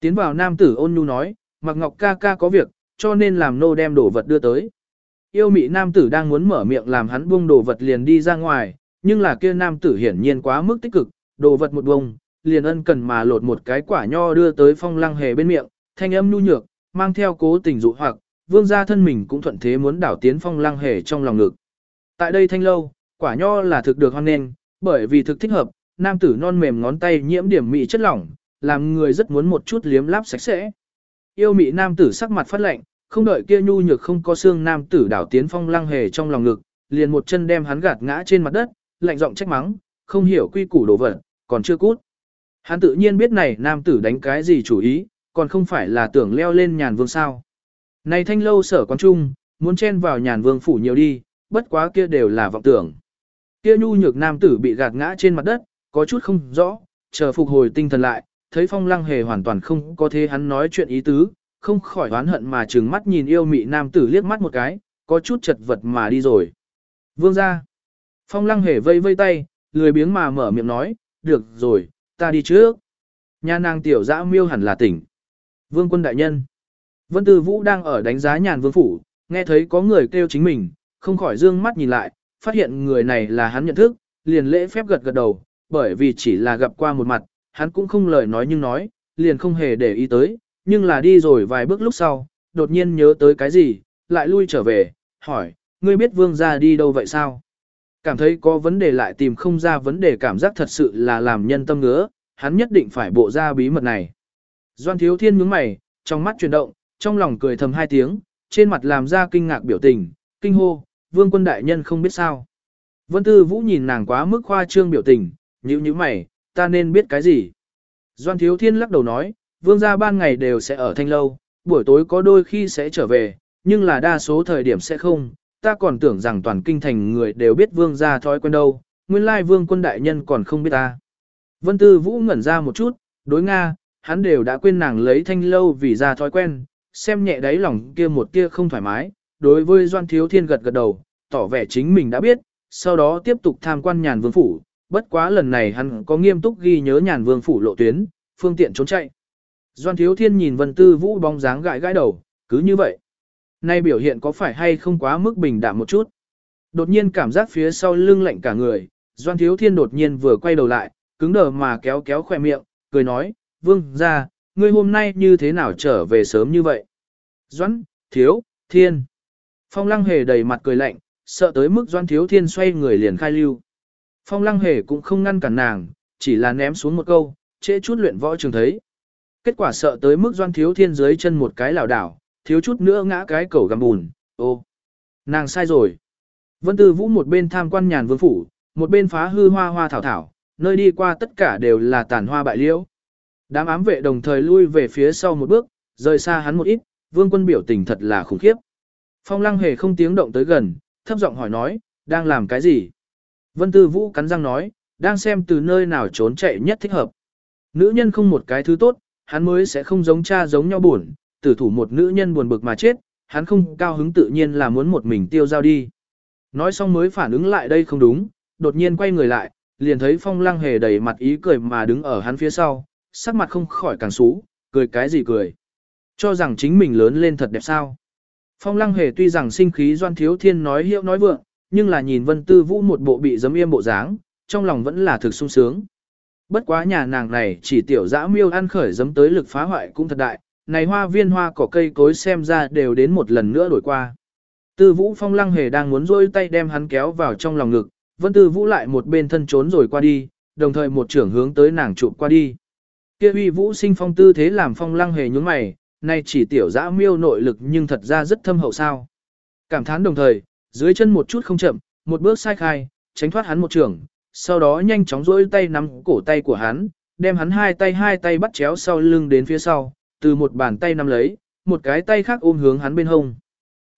Tiến vào nam tử ôn nhu nói, mặc ngọc ca ca có việc, cho nên làm nô đem đồ vật đưa tới. Yêu mị nam tử đang muốn mở miệng làm hắn buông đồ vật liền đi ra ngoài, nhưng là kia nam tử hiển nhiên quá mức tích cực, đồ vật một bông, liền ân cần mà lột một cái quả nho đưa tới phong lăng hề bên miệng, thanh âm nhu nhược, mang theo cố tình dụ hoặc, vương gia thân mình cũng thuận thế muốn đảo tiến phong lăng hề trong lòng ngực. Tại đây thanh lâu, quả nho là thực được hoan nghênh, bởi vì thực thích hợp, nam tử non mềm ngón tay nhiễm điểm mị chất lỏng, làm người rất muốn một chút liếm láp sạch sẽ. Yêu mị nam tử sắc mặt phát lạnh, không đợi kia nhu nhược không có xương nam tử đảo tiến phong lăng hề trong lòng ngực, liền một chân đem hắn gạt ngã trên mặt đất, lạnh giọng trách mắng, không hiểu quy củ đồ vật, còn chưa cút. Hắn tự nhiên biết này nam tử đánh cái gì chủ ý, còn không phải là tưởng leo lên nhàn vương sao. Này thanh lâu sở quán trung, muốn chen vào nhàn vương phủ nhiều đi, bất quá kia đều là vọng tưởng. Kia nhu nhược nam tử bị gạt ngã trên mặt đất, có chút không rõ, chờ phục hồi tinh thần lại, thấy phong lăng hề hoàn toàn không có thế hắn nói chuyện ý tứ, không khỏi oán hận mà trừng mắt nhìn yêu mị nam tử liếc mắt một cái, có chút chật vật mà đi rồi. Vương ra. Phong lăng hề vây vây tay, lười biếng mà mở miệng nói, được rồi, ta đi trước. Nhà nàng tiểu dã miêu hẳn là tỉnh. Vương quân đại nhân. Vân Tư Vũ đang ở đánh giá nhàn vương phủ, nghe thấy có người kêu chính mình, không khỏi dương mắt nhìn lại, phát hiện người này là hắn nhận thức, liền lễ phép gật gật đầu, bởi vì chỉ là gặp qua một mặt, hắn cũng không lời nói nhưng nói, liền không hề để ý tới, nhưng là đi rồi vài bước lúc sau, đột nhiên nhớ tới cái gì, lại lui trở về, hỏi, ngươi biết vương gia đi đâu vậy sao? Cảm thấy có vấn đề lại tìm không ra vấn đề cảm giác thật sự là làm nhân tâm ngứa, hắn nhất định phải bộ ra bí mật này. Doan thiếu thiên nhướng mày, trong mắt chuyển động, trong lòng cười thầm hai tiếng, trên mặt làm ra kinh ngạc biểu tình, kinh hô, vương quân đại nhân không biết sao. Vân Tư Vũ nhìn nàng quá mức khoa trương biểu tình, nhíu nhíu mày, ta nên biết cái gì. Doan Thiếu Thiên lắc đầu nói, vương gia ban ngày đều sẽ ở thanh lâu, buổi tối có đôi khi sẽ trở về, nhưng là đa số thời điểm sẽ không, ta còn tưởng rằng toàn kinh thành người đều biết vương gia thói quen đâu, nguyên lai vương quân đại nhân còn không biết ta. Vân Tư Vũ ngẩn ra một chút, đối Nga, hắn đều đã quên nàng lấy thanh lâu vì ra thói quen, xem nhẹ đáy lòng kia một kia không thoải mái, đối với Doan Thiếu Thiên gật gật đầu, tỏ vẻ chính mình đã biết, sau đó tiếp tục tham quan nhàn vương phủ, bất quá lần này hắn có nghiêm túc ghi nhớ nhàn vương phủ lộ tuyến, phương tiện trốn chạy. Doan Thiếu Thiên nhìn Vân Tư Vũ bóng dáng gãi gãi đầu, cứ như vậy. Nay biểu hiện có phải hay không quá mức bình đạm một chút. Đột nhiên cảm giác phía sau lưng lạnh cả người, Doan Thiếu Thiên đột nhiên vừa quay đầu lại, cứng đờ mà kéo kéo khỏe miệng, cười nói, vương ra, ngươi hôm nay như thế nào trở về sớm như vậy? Doãn, Thiếu, Thiên. Phong lăng hề đầy mặt cười lạnh, sợ tới mức Doãn Thiếu Thiên xoay người liền khai lưu. Phong lăng hề cũng không ngăn cản nàng, chỉ là ném xuống một câu, trễ chút luyện võ trường thấy. Kết quả sợ tới mức Doan Thiếu Thiên dưới chân một cái lảo đảo, thiếu chút nữa ngã cái cầu găm bùn, ô. Nàng sai rồi. Vân Tư Vũ một bên tham quan nhàn vương phủ, một bên phá hư hoa hoa thảo thảo, nơi đi qua tất cả đều là tàn hoa bại liễu. Đám ám vệ đồng thời lui về phía sau một bước, rời xa hắn một ít, vương quân biểu tình thật là khủng khiếp. Phong lăng hề không tiếng động tới gần, thấp giọng hỏi nói, đang làm cái gì? Vân Tư Vũ cắn răng nói, đang xem từ nơi nào trốn chạy nhất thích hợp. Nữ nhân không một cái thứ tốt, hắn mới sẽ không giống cha giống nhau buồn, tử thủ một nữ nhân buồn bực mà chết, hắn không cao hứng tự nhiên là muốn một mình tiêu giao đi. Nói xong mới phản ứng lại đây không đúng, đột nhiên quay người lại, liền thấy phong lăng hề đầy mặt ý cười mà đứng ở hắn phía sau, sắc mặt không khỏi càng xú, cười cái gì cười. Cho rằng chính mình lớn lên thật đẹp sao. Phong lăng hề tuy rằng sinh khí doan thiếu thiên nói hiệu nói vượng, nhưng là nhìn vân tư vũ một bộ bị giấm yêm bộ dáng, trong lòng vẫn là thực sung sướng. Bất quá nhà nàng này chỉ tiểu dã miêu ăn khởi giấm tới lực phá hoại cũng thật đại, này hoa viên hoa cỏ cây cối xem ra đều đến một lần nữa đổi qua. Tư vũ phong lăng hề đang muốn rôi tay đem hắn kéo vào trong lòng ngực, vân tư vũ lại một bên thân trốn rồi qua đi, đồng thời một trưởng hướng tới nàng chụp qua đi. Kia uy vũ sinh phong tư thế làm phong lăng hề nhúng mày, nay chỉ tiểu dã miêu nội lực nhưng thật ra rất thâm hậu sao. Cảm thán đồng thời, dưới chân một chút không chậm, một bước sai khai, tránh thoát hắn một trường sau đó nhanh chóng rỗi tay nắm cổ tay của hắn, đem hắn hai tay hai tay bắt chéo sau lưng đến phía sau, từ một bàn tay nắm lấy, một cái tay khác ôm hướng hắn bên hông.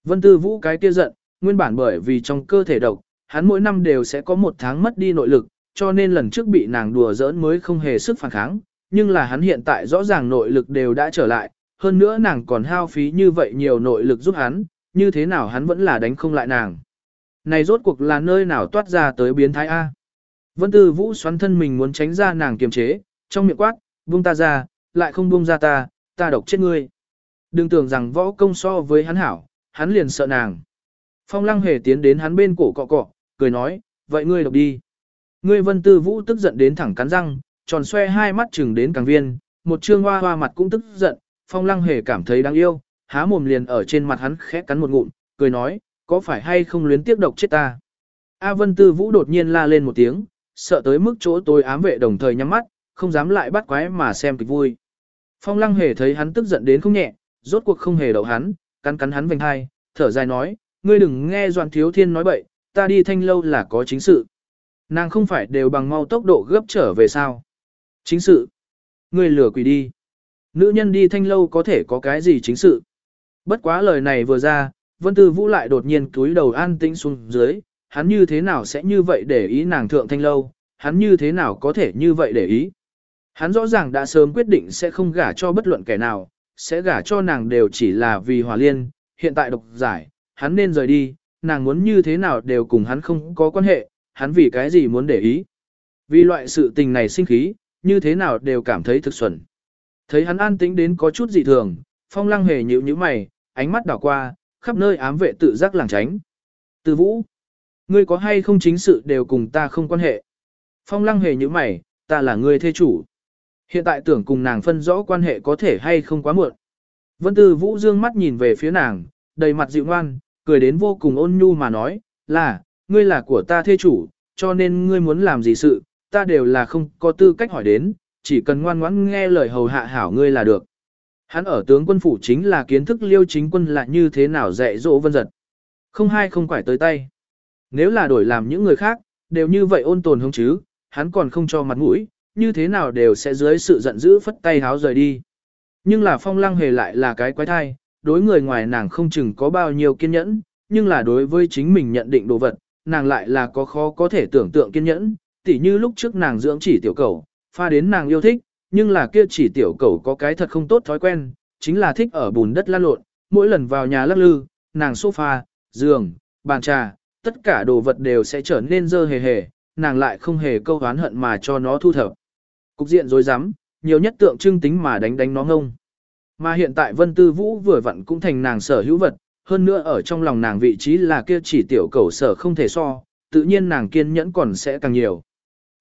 Vân Tư Vũ cái kia giận, nguyên bản bởi vì trong cơ thể độc, hắn mỗi năm đều sẽ có một tháng mất đi nội lực, cho nên lần trước bị nàng đùa giỡn mới không hề sức phản kháng, nhưng là hắn hiện tại rõ ràng nội lực đều đã trở lại, hơn nữa nàng còn hao phí như vậy nhiều nội lực giúp hắn, như thế nào hắn vẫn là đánh không lại nàng. Này rốt cuộc là nơi nào toát ra tới biến thái A. Vân Tư Vũ xoắn thân mình muốn tránh ra nàng kiềm chế, trong miệng quát, buông ta ra, lại không buông ra ta, ta độc chết ngươi. Đừng tưởng rằng võ công so với hắn hảo, hắn liền sợ nàng. Phong lăng hề tiến đến hắn bên cổ cọ cọ, cười nói, vậy ngươi độc đi. Ngươi vân tư vũ tức giận đến thẳng cắn răng, tròn xoe hai mắt chừng đến càng viên, một trương hoa hoa mặt cũng tức giận, phong lăng hề cảm thấy đáng yêu, há mồm liền ở trên mặt hắn khẽ cắn một ngụm, cười nói, có phải hay không luyến tiếc độc chết ta. A vân tư vũ đột nhiên la lên một tiếng, sợ tới mức chỗ tôi ám vệ đồng thời nhắm mắt, không dám lại bắt quái mà xem kịch vui. Phong lăng hề thấy hắn tức giận đến không nhẹ, rốt cuộc không hề đậu hắn, cắn cắn hắn vành hai, thở dài nói, ngươi đừng nghe Doan Thiếu Thiên nói bậy, ta đi thanh lâu là có chính sự. Nàng không phải đều bằng mau tốc độ gấp trở về sao. Chính sự. Ngươi lừa quỷ đi. Nữ nhân đi thanh lâu có thể có cái gì chính sự. Bất quá lời này vừa ra, Vân Tư Vũ lại đột nhiên cúi đầu an tĩnh xuống dưới, hắn như thế nào sẽ như vậy để ý nàng thượng thanh lâu, hắn như thế nào có thể như vậy để ý. Hắn rõ ràng đã sớm quyết định sẽ không gả cho bất luận kẻ nào, sẽ gả cho nàng đều chỉ là vì hòa liên, hiện tại độc giải, hắn nên rời đi, nàng muốn như thế nào đều cùng hắn không có quan hệ, hắn vì cái gì muốn để ý. Vì loại sự tình này sinh khí, như thế nào đều cảm thấy thực xuẩn. Thấy hắn an tĩnh đến có chút dị thường, phong lăng hề nhíu nhíu mày, ánh mắt đảo qua, khắp nơi ám vệ tự giác làng tránh. Từ vũ, ngươi có hay không chính sự đều cùng ta không quan hệ. Phong lăng hề nhíu mày, ta là ngươi thê chủ. Hiện tại tưởng cùng nàng phân rõ quan hệ có thể hay không quá muộn. Vân Tư Vũ dương mắt nhìn về phía nàng, đầy mặt dịu ngoan, cười đến vô cùng ôn nhu mà nói, là, ngươi là của ta thê chủ, cho nên ngươi muốn làm gì sự, ta đều là không có tư cách hỏi đến, chỉ cần ngoan ngoãn nghe lời hầu hạ hảo ngươi là được. Hắn ở tướng quân phủ chính là kiến thức liêu chính quân là như thế nào dạy dỗ vân giật. Không hai không quải tới tay. Nếu là đổi làm những người khác, đều như vậy ôn tồn không chứ, hắn còn không cho mặt mũi, như thế nào đều sẽ dưới sự giận dữ phất tay háo rời đi. Nhưng là phong lăng hề lại là cái quái thai, đối người ngoài nàng không chừng có bao nhiêu kiên nhẫn, nhưng là đối với chính mình nhận định đồ vật, nàng lại là có khó có thể tưởng tượng kiên nhẫn, tỉ như lúc trước nàng dưỡng chỉ tiểu cầu, pha đến nàng yêu thích, nhưng là kia chỉ tiểu cầu có cái thật không tốt thói quen, chính là thích ở bùn đất lan lộn, mỗi lần vào nhà lắc lư, nàng sofa, giường, bàn trà, tất cả đồ vật đều sẽ trở nên dơ hề hề, nàng lại không hề câu hán hận mà cho nó thu thập. Cục diện rối rắm, nhiều nhất tượng trưng tính mà đánh đánh nó ngông. Mà hiện tại Vân Tư Vũ vừa vặn cũng thành nàng sở hữu vật, hơn nữa ở trong lòng nàng vị trí là kia chỉ tiểu cầu sở không thể so, tự nhiên nàng kiên nhẫn còn sẽ càng nhiều.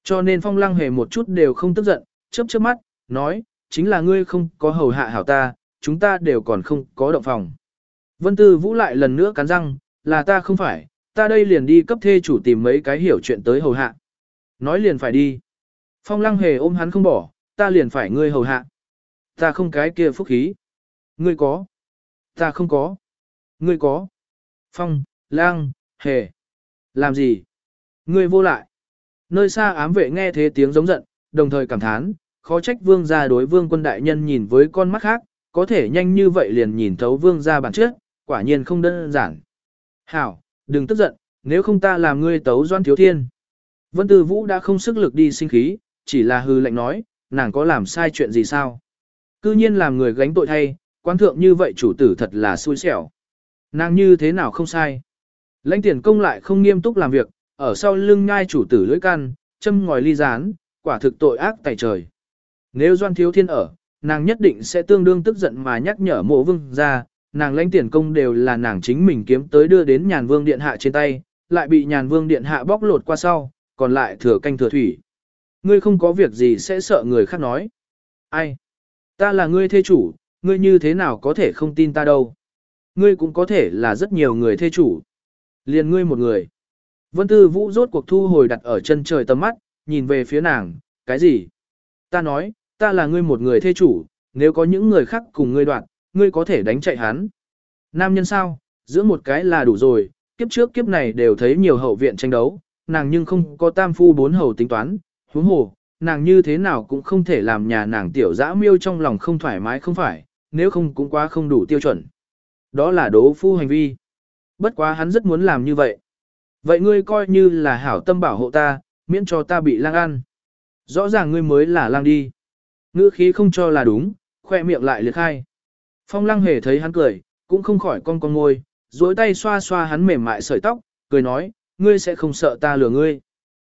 Cho nên Phong Lăng hề một chút đều không tức giận, chớp chớp mắt, nói, chính là ngươi không có hầu hạ hảo ta, chúng ta đều còn không có động phòng. Vân Tư Vũ lại lần nữa cắn răng, là ta không phải, ta đây liền đi cấp thê chủ tìm mấy cái hiểu chuyện tới hầu hạ. Nói liền phải đi. Phong Lăng hề ôm hắn không bỏ, ta liền phải ngươi hầu hạ. Ta không cái kia phúc khí. Ngươi có. Ta không có. Ngươi có. Phong, lang, hề. Làm gì? Ngươi vô lại. Nơi xa ám vệ nghe thế tiếng giống giận, đồng thời cảm thán, khó trách vương gia đối vương quân đại nhân nhìn với con mắt khác, có thể nhanh như vậy liền nhìn thấu vương gia bản chất, quả nhiên không đơn giản. Hảo, đừng tức giận, nếu không ta làm ngươi tấu doan thiếu thiên. Vân Tư Vũ đã không sức lực đi sinh khí, chỉ là hư lệnh nói, nàng có làm sai chuyện gì sao? Cư nhiên làm người gánh tội thay, quan thượng như vậy chủ tử thật là xui xẻo. Nàng như thế nào không sai? Lãnh tiền công lại không nghiêm túc làm việc, ở sau lưng ngai chủ tử lưỡi căn, châm ngòi ly rán, quả thực tội ác tại trời. Nếu doan thiếu thiên ở, nàng nhất định sẽ tương đương tức giận mà nhắc nhở mộ vương ra, nàng lãnh tiền công đều là nàng chính mình kiếm tới đưa đến nhàn vương điện hạ trên tay, lại bị nhàn vương điện hạ bóc lột qua sau, còn lại thừa canh thừa thủy. Ngươi không có việc gì sẽ sợ người khác nói. Ai? Ta là ngươi thê chủ, ngươi như thế nào có thể không tin ta đâu. Ngươi cũng có thể là rất nhiều người thê chủ. Liền ngươi một người. Vân Tư Vũ rốt cuộc thu hồi đặt ở chân trời tầm mắt, nhìn về phía nàng, cái gì? Ta nói, ta là ngươi một người thê chủ, nếu có những người khác cùng ngươi đoạn, ngươi có thể đánh chạy hắn. Nam nhân sao, giữa một cái là đủ rồi, kiếp trước kiếp này đều thấy nhiều hậu viện tranh đấu, nàng nhưng không có tam phu bốn hầu tính toán, huống hồ, nàng như thế nào cũng không thể làm nhà nàng tiểu dã miêu trong lòng không thoải mái không phải, nếu không cũng quá không đủ tiêu chuẩn. Đó là đố phu hành vi. Bất quá hắn rất muốn làm như vậy. Vậy ngươi coi như là hảo tâm bảo hộ ta, miễn cho ta bị lang ăn. Rõ ràng ngươi mới là lang đi. Ngữ khí không cho là đúng, khoe miệng lại liệt khai. Phong lăng hề thấy hắn cười, cũng không khỏi con con ngôi, duỗi tay xoa xoa hắn mềm mại sợi tóc, cười nói, ngươi sẽ không sợ ta lừa ngươi.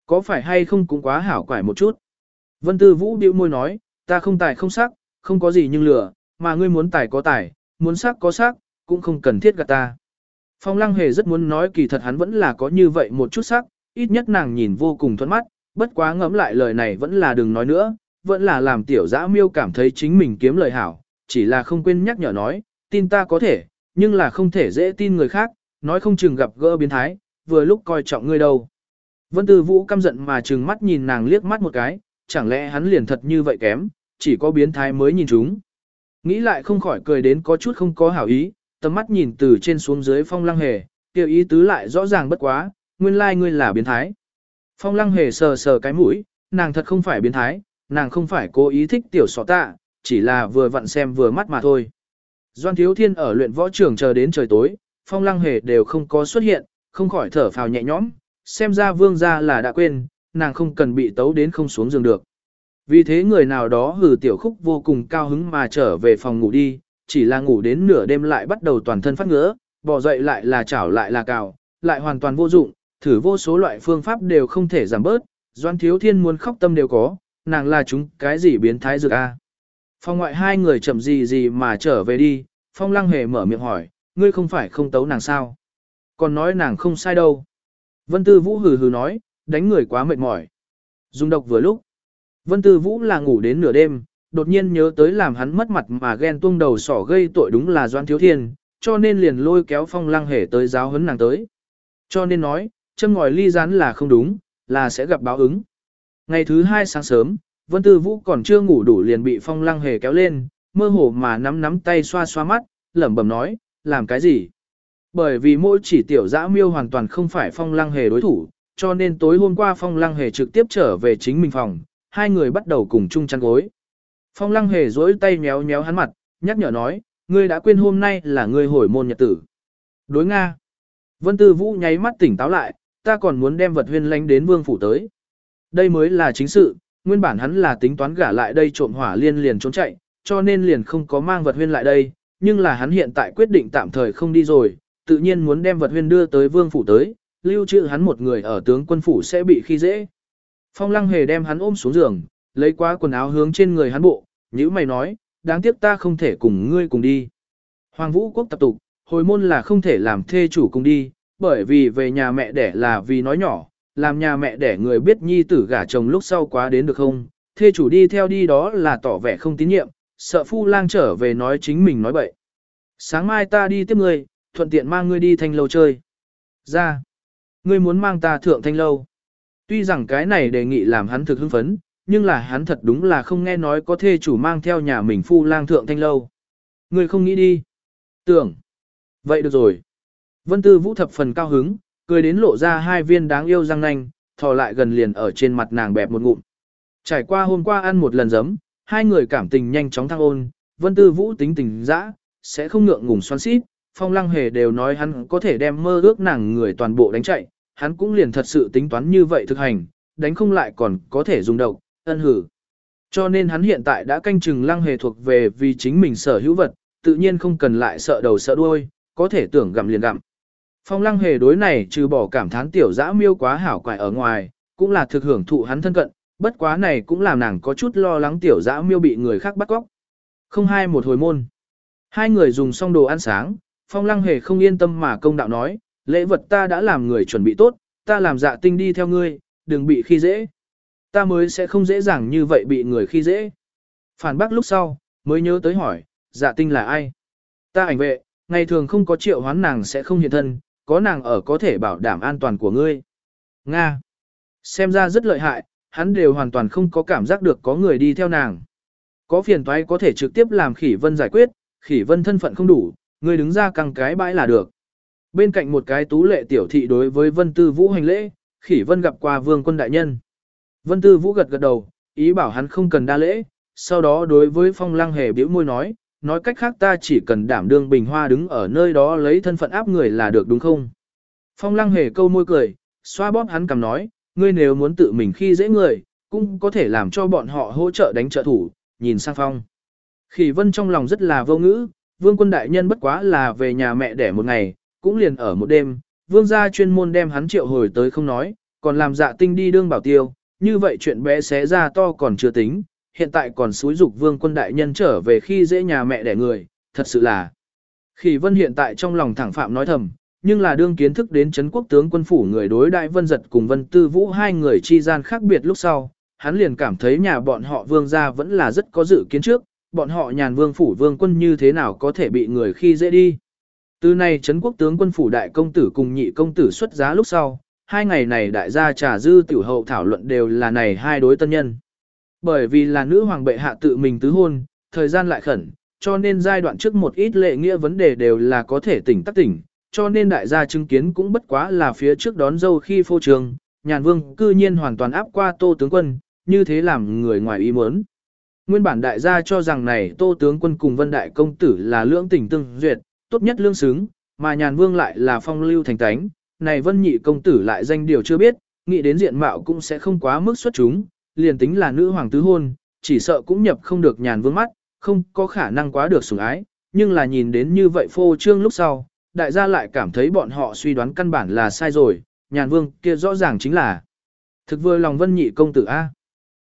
Có phải hay không cũng quá hảo quải một chút. Vân Tư Vũ bĩu môi nói, ta không tài không sắc, không có gì nhưng lừa, mà ngươi muốn tài có tài, muốn sắc có sắc, cũng không cần thiết gạt ta. Phong Lăng Hề rất muốn nói kỳ thật hắn vẫn là có như vậy một chút sắc, ít nhất nàng nhìn vô cùng thuẫn mắt, bất quá ngẫm lại lời này vẫn là đừng nói nữa, vẫn là làm tiểu dã miêu cảm thấy chính mình kiếm lời hảo, chỉ là không quên nhắc nhở nói, tin ta có thể, nhưng là không thể dễ tin người khác, nói không chừng gặp gỡ biến thái, vừa lúc coi trọng ngươi đâu. Vân Tư Vũ căm giận mà trừng mắt nhìn nàng liếc mắt một cái, chẳng lẽ hắn liền thật như vậy kém, chỉ có biến thái mới nhìn chúng. Nghĩ lại không khỏi cười đến có chút không có hảo ý, tầm mắt nhìn từ trên xuống dưới phong lăng hề, kêu ý tứ lại rõ ràng bất quá, nguyên lai like ngươi là biến thái. Phong lăng hề sờ sờ cái mũi, nàng thật không phải biến thái, nàng không phải cố ý thích tiểu sọ tạ, chỉ là vừa vặn xem vừa mắt mà thôi. Doan Thiếu Thiên ở luyện võ trường chờ đến trời tối, phong lăng hề đều không có xuất hiện, không khỏi thở phào nhẹ nhõm, xem ra vương gia là đã quên, nàng không cần bị tấu đến không xuống giường được. Vì thế người nào đó hử tiểu khúc vô cùng cao hứng mà trở về phòng ngủ đi, chỉ là ngủ đến nửa đêm lại bắt đầu toàn thân phát ngứa, bỏ dậy lại là chảo lại là cào, lại hoàn toàn vô dụng, thử vô số loại phương pháp đều không thể giảm bớt, doan thiếu thiên muốn khóc tâm đều có, nàng là chúng cái gì biến thái dược a? Phong ngoại hai người chậm gì gì mà trở về đi, phong lăng hề mở miệng hỏi, ngươi không phải không tấu nàng sao? Còn nói nàng không sai đâu. Vân Tư Vũ hừ hừ nói, đánh người quá mệt mỏi. Dùng độc vừa lúc. Vân Tư Vũ là ngủ đến nửa đêm, đột nhiên nhớ tới làm hắn mất mặt mà ghen tuông đầu sỏ gây tội đúng là Doan Thiếu Thiên, cho nên liền lôi kéo phong lăng hề tới giáo huấn nàng tới. Cho nên nói, châm ngòi ly rán là không đúng, là sẽ gặp báo ứng. Ngày thứ hai sáng sớm, Vân Tư Vũ còn chưa ngủ đủ liền bị phong lăng hề kéo lên, mơ hồ mà nắm nắm tay xoa xoa mắt, lẩm bẩm nói, làm cái gì? Bởi vì mỗi chỉ tiểu dã miêu hoàn toàn không phải phong lăng hề đối thủ, cho nên tối hôm qua phong lăng hề trực tiếp trở về chính mình phòng, hai người bắt đầu cùng chung chăn gối. Phong lăng hề duỗi tay méo méo hắn mặt, nhắc nhở nói, ngươi đã quên hôm nay là ngươi hồi môn nhật tử. Đối Nga. Vân Tư Vũ nháy mắt tỉnh táo lại, ta còn muốn đem vật huyên lánh đến vương phủ tới. Đây mới là chính sự, nguyên bản hắn là tính toán gả lại đây trộm hỏa liên liền trốn chạy, cho nên liền không có mang vật huyên lại đây, nhưng là hắn hiện tại quyết định tạm thời không đi rồi, tự nhiên muốn đem vật huyên đưa tới vương phủ tới, lưu trữ hắn một người ở tướng quân phủ sẽ bị khi dễ. Phong lăng hề đem hắn ôm xuống giường, lấy qua quần áo hướng trên người hắn bộ, như mày nói, đáng tiếc ta không thể cùng ngươi cùng đi. Hoàng vũ quốc tập tục, hồi môn là không thể làm thê chủ cùng đi, bởi vì về nhà mẹ đẻ là vì nói nhỏ, làm nhà mẹ đẻ người biết nhi tử gả chồng lúc sau quá đến được không, thê chủ đi theo đi đó là tỏ vẻ không tín nhiệm, sợ phu lang trở về nói chính mình nói bậy. Sáng mai ta đi tiếp ngươi, thuận tiện mang ngươi đi thanh lâu chơi. Ra, ngươi muốn mang ta thượng thanh lâu. Tuy rằng cái này đề nghị làm hắn thực hưng phấn, nhưng là hắn thật đúng là không nghe nói có thê chủ mang theo nhà mình phu lang thượng thanh lâu. người không nghĩ đi. Tưởng. Vậy được rồi. Vân Tư Vũ thập phần cao hứng, cười đến lộ ra hai viên đáng yêu răng nanh, thò lại gần liền ở trên mặt nàng bẹp một ngụm. Trải qua hôm qua ăn một lần giấm, hai người cảm tình nhanh chóng thăng ôn, Vân Tư Vũ tính tình dã, sẽ không ngượng ngùng xoắn xít, Phong Lăng Hề đều nói hắn có thể đem mơ ước nàng người toàn bộ đánh chạy, hắn cũng liền thật sự tính toán như vậy thực hành, đánh không lại còn có thể dùng độc, ân hử. Cho nên hắn hiện tại đã canh chừng Lăng Hề thuộc về vì chính mình sở hữu vật, tự nhiên không cần lại sợ đầu sợ đuôi, có thể tưởng gặm liền gặm. Phong lăng hề đối này trừ bỏ cảm thán tiểu dã miêu quá hảo quại ở ngoài, cũng là thực hưởng thụ hắn thân cận, bất quá này cũng làm nàng có chút lo lắng tiểu dã miêu bị người khác bắt cóc. Không hai một hồi môn. Hai người dùng xong đồ ăn sáng, phong lăng hề không yên tâm mà công đạo nói, lễ vật ta đã làm người chuẩn bị tốt, ta làm dạ tinh đi theo ngươi, đừng bị khi dễ. Ta mới sẽ không dễ dàng như vậy bị người khi dễ. Phản bác lúc sau, mới nhớ tới hỏi, dạ tinh là ai? Ta ảnh vệ, ngày thường không có triệu hoán nàng sẽ không hiện thân, có nàng ở có thể bảo đảm an toàn của ngươi. Nga. Xem ra rất lợi hại, hắn đều hoàn toàn không có cảm giác được có người đi theo nàng. Có phiền toái có thể trực tiếp làm khỉ vân giải quyết, khỉ vân thân phận không đủ, ngươi đứng ra căng cái bãi là được. Bên cạnh một cái tú lệ tiểu thị đối với vân tư vũ hành lễ, khỉ vân gặp qua vương quân đại nhân. Vân tư vũ gật gật đầu, ý bảo hắn không cần đa lễ, sau đó đối với phong lăng hề biểu môi nói, nói cách khác ta chỉ cần đảm đương bình hoa đứng ở nơi đó lấy thân phận áp người là được đúng không? Phong lăng hề câu môi cười, xoa bóp hắn cầm nói, ngươi nếu muốn tự mình khi dễ người, cũng có thể làm cho bọn họ hỗ trợ đánh trợ thủ, nhìn sang phong. Khỉ vân trong lòng rất là vô ngữ, vương quân đại nhân bất quá là về nhà mẹ đẻ một ngày, cũng liền ở một đêm, vương gia chuyên môn đem hắn triệu hồi tới không nói, còn làm dạ tinh đi đương bảo tiêu, như vậy chuyện bé xé ra to còn chưa tính, hiện tại còn xúi dục vương quân đại nhân trở về khi dễ nhà mẹ đẻ người, thật sự là. Khỉ vân hiện tại trong lòng thẳng phạm nói thầm, nhưng là đương kiến thức đến chấn quốc tướng quân phủ người đối đại vân giật cùng vân tư vũ hai người chi gian khác biệt lúc sau, hắn liền cảm thấy nhà bọn họ vương gia vẫn là rất có dự kiến trước, bọn họ nhàn vương phủ vương quân như thế nào có thể bị người khi dễ đi. Từ nay chấn quốc tướng quân phủ đại công tử cùng nhị công tử xuất giá lúc sau, hai ngày này đại gia trà dư tiểu hậu thảo luận đều là này hai đối tân nhân. Bởi vì là nữ hoàng bệ hạ tự mình tứ hôn, thời gian lại khẩn, cho nên giai đoạn trước một ít lệ nghĩa vấn đề đều là có thể tỉnh tắc tỉnh, cho nên đại gia chứng kiến cũng bất quá là phía trước đón dâu khi phô trường, nhàn vương cư nhiên hoàn toàn áp qua tô tướng quân, như thế làm người ngoài ý muốn. Nguyên bản đại gia cho rằng này tô tướng quân cùng vân đại công tử là lưỡng tình tương duyệt, tốt nhất lương xứng, mà nhàn vương lại là phong lưu thành tánh, này vân nhị công tử lại danh điều chưa biết, nghĩ đến diện mạo cũng sẽ không quá mức xuất chúng, liền tính là nữ hoàng tứ hôn, chỉ sợ cũng nhập không được nhàn vương mắt, không có khả năng quá được sủng ái, nhưng là nhìn đến như vậy phô trương lúc sau, đại gia lại cảm thấy bọn họ suy đoán căn bản là sai rồi, nhàn vương kia rõ ràng chính là thực vừa lòng vân nhị công tử A.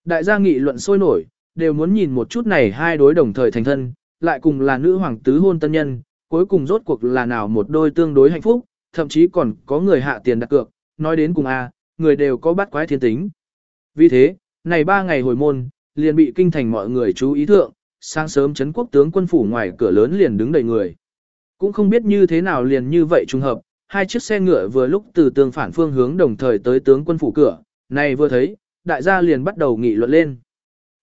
Đại gia nghị luận sôi nổi, đều muốn nhìn một chút này hai đối đồng thời thành thân, lại cùng là nữ hoàng tứ hôn tân nhân, cuối cùng rốt cuộc là nào một đôi tương đối hạnh phúc, thậm chí còn có người hạ tiền đặt cược, nói đến cùng A, người đều có bắt quái thiên tính. Vì thế, này ba ngày hồi môn, liền bị kinh thành mọi người chú ý thượng, sáng sớm chấn quốc tướng quân phủ ngoài cửa lớn liền đứng đầy người. Cũng không biết như thế nào liền như vậy trùng hợp, hai chiếc xe ngựa vừa lúc từ tương phản phương hướng đồng thời tới tướng quân phủ cửa, này vừa thấy, đại gia liền bắt đầu nghị luận lên.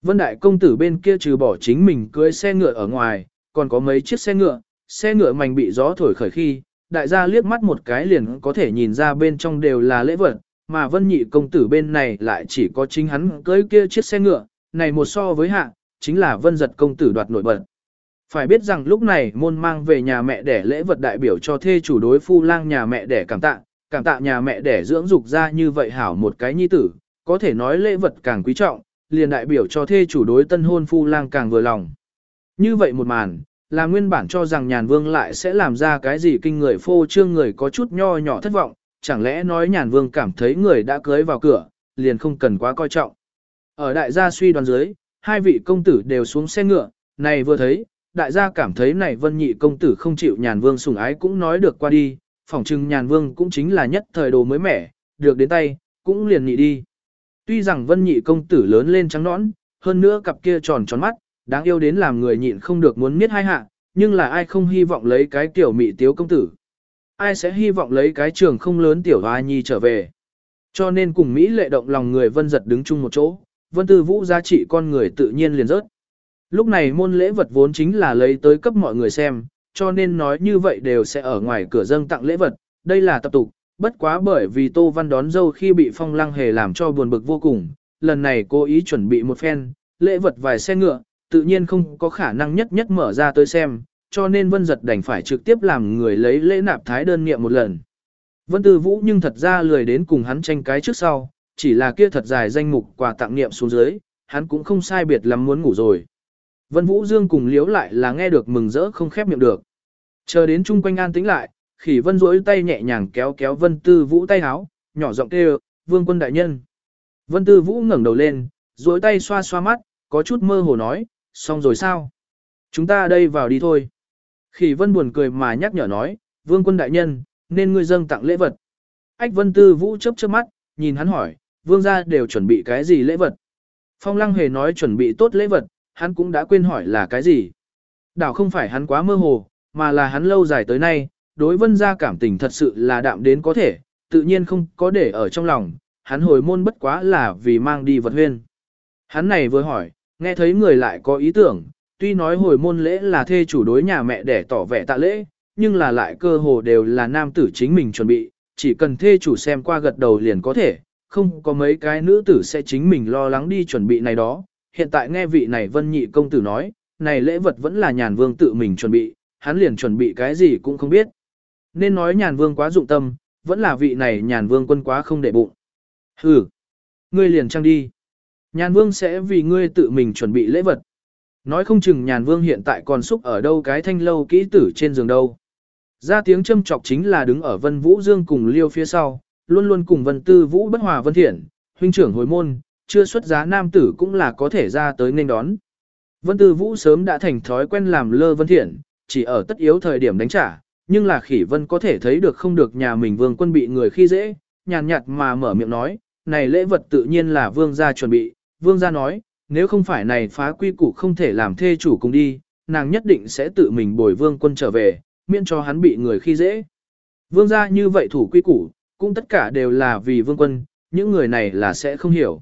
Vân đại công tử bên kia trừ bỏ chính mình cưới xe ngựa ở ngoài, còn có mấy chiếc xe ngựa, xe ngựa mảnh bị gió thổi khởi khi, đại gia liếc mắt một cái liền có thể nhìn ra bên trong đều là lễ vật, mà vân nhị công tử bên này lại chỉ có chính hắn cưới kia chiếc xe ngựa, này một so với hạ, chính là vân giật công tử đoạt nổi bật. Phải biết rằng lúc này môn mang về nhà mẹ đẻ lễ vật đại biểu cho thê chủ đối phu lang nhà mẹ đẻ cảm tạ, cảm tạ nhà mẹ đẻ dưỡng dục ra như vậy hảo một cái nhi tử, có thể nói lễ vật càng quý trọng, liền đại biểu cho thê chủ đối tân hôn phu lang càng vừa lòng. Như vậy một màn, là nguyên bản cho rằng nhàn vương lại sẽ làm ra cái gì kinh người phô trương người có chút nho nhỏ thất vọng, chẳng lẽ nói nhàn vương cảm thấy người đã cưới vào cửa, liền không cần quá coi trọng. Ở đại gia suy đoán dưới, hai vị công tử đều xuống xe ngựa, này vừa thấy, đại gia cảm thấy này vân nhị công tử không chịu nhàn vương sủng ái cũng nói được qua đi, phỏng chừng nhàn vương cũng chính là nhất thời đồ mới mẻ, được đến tay, cũng liền nhị đi. Tuy rằng vân nhị công tử lớn lên trắng nõn, hơn nữa cặp kia tròn tròn mắt, đáng yêu đến làm người nhịn không được muốn miết hai hạ, nhưng là ai không hy vọng lấy cái tiểu mị tiếu công tử. Ai sẽ hy vọng lấy cái trường không lớn tiểu hoa nhi trở về. Cho nên cùng Mỹ lệ động lòng người vân giật đứng chung một chỗ, vân tư vũ giá trị con người tự nhiên liền rớt. Lúc này môn lễ vật vốn chính là lấy tới cấp mọi người xem, cho nên nói như vậy đều sẽ ở ngoài cửa dâng tặng lễ vật, đây là tập tục, bất quá bởi vì Tô Văn đón dâu khi bị phong lăng hề làm cho buồn bực vô cùng, lần này cô ý chuẩn bị một phen, lễ vật vài xe ngựa, tự nhiên không có khả năng nhất nhất mở ra tới xem, cho nên Vân Giật đành phải trực tiếp làm người lấy lễ nạp thái đơn nghiệm một lần. Vân Tư Vũ nhưng thật ra lười đến cùng hắn tranh cái trước sau, chỉ là kia thật dài danh mục quà tặng niệm xuống dưới, hắn cũng không sai biệt lắm muốn ngủ rồi. Vân Vũ Dương cùng liếu lại là nghe được mừng rỡ không khép miệng được. Chờ đến chung quanh an tĩnh lại, khỉ vân rỗi tay nhẹ nhàng kéo kéo Vân Tư Vũ tay háo, nhỏ giọng kêu, vương quân đại nhân. Vân Tư Vũ ngẩng đầu lên, rỗi tay xoa xoa mắt, có chút mơ hồ nói, xong rồi sao? Chúng ta đây vào đi thôi. Khỉ vân buồn cười mà nhắc nhở nói, vương quân đại nhân, nên ngươi dâng tặng lễ vật. Ách Vân Tư Vũ chớp chớp mắt, nhìn hắn hỏi, vương gia đều chuẩn bị cái gì lễ vật? Phong Lăng hề nói chuẩn bị tốt lễ vật, hắn cũng đã quên hỏi là cái gì. Đảo không phải hắn quá mơ hồ, mà là hắn lâu dài tới nay, đối vân gia cảm tình thật sự là đạm đến có thể, tự nhiên không có để ở trong lòng, hắn hồi môn bất quá là vì mang đi vật huyên. Hắn này vừa hỏi, nghe thấy người lại có ý tưởng, tuy nói hồi môn lễ là thê chủ đối nhà mẹ để tỏ vẻ tạ lễ, nhưng là lại cơ hồ đều là nam tử chính mình chuẩn bị, chỉ cần thê chủ xem qua gật đầu liền có thể, không có mấy cái nữ tử sẽ chính mình lo lắng đi chuẩn bị này đó, hiện tại nghe vị này vân nhị công tử nói, này lễ vật vẫn là nhàn vương tự mình chuẩn bị, hắn liền chuẩn bị cái gì cũng không biết. Nên nói nhàn vương quá dụng tâm, vẫn là vị này nhàn vương quân quá không để bụng. Hừ, ngươi liền trang đi. Nhàn vương sẽ vì ngươi tự mình chuẩn bị lễ vật. Nói không chừng nhàn vương hiện tại còn xúc ở đâu cái thanh lâu kỹ tử trên giường đâu. Ra tiếng châm chọc chính là đứng ở vân vũ dương cùng liêu phía sau, luôn luôn cùng vân tư vũ bất hòa vân thiện, huynh trưởng hồi môn, chưa xuất giá nam tử cũng là có thể ra tới nên đón. Vân Tư Vũ sớm đã thành thói quen làm lơ Vân Thiện, chỉ ở tất yếu thời điểm đánh trả, nhưng là khỉ Vân có thể thấy được không được nhà mình vương quân bị người khi dễ, nhàn nhạt mà mở miệng nói, này lễ vật tự nhiên là vương gia chuẩn bị, vương gia nói, nếu không phải này phá quy củ không thể làm thê chủ cùng đi, nàng nhất định sẽ tự mình bồi vương quân trở về, miễn cho hắn bị người khi dễ. Vương gia như vậy thủ quy củ, cũng tất cả đều là vì vương quân, những người này là sẽ không hiểu.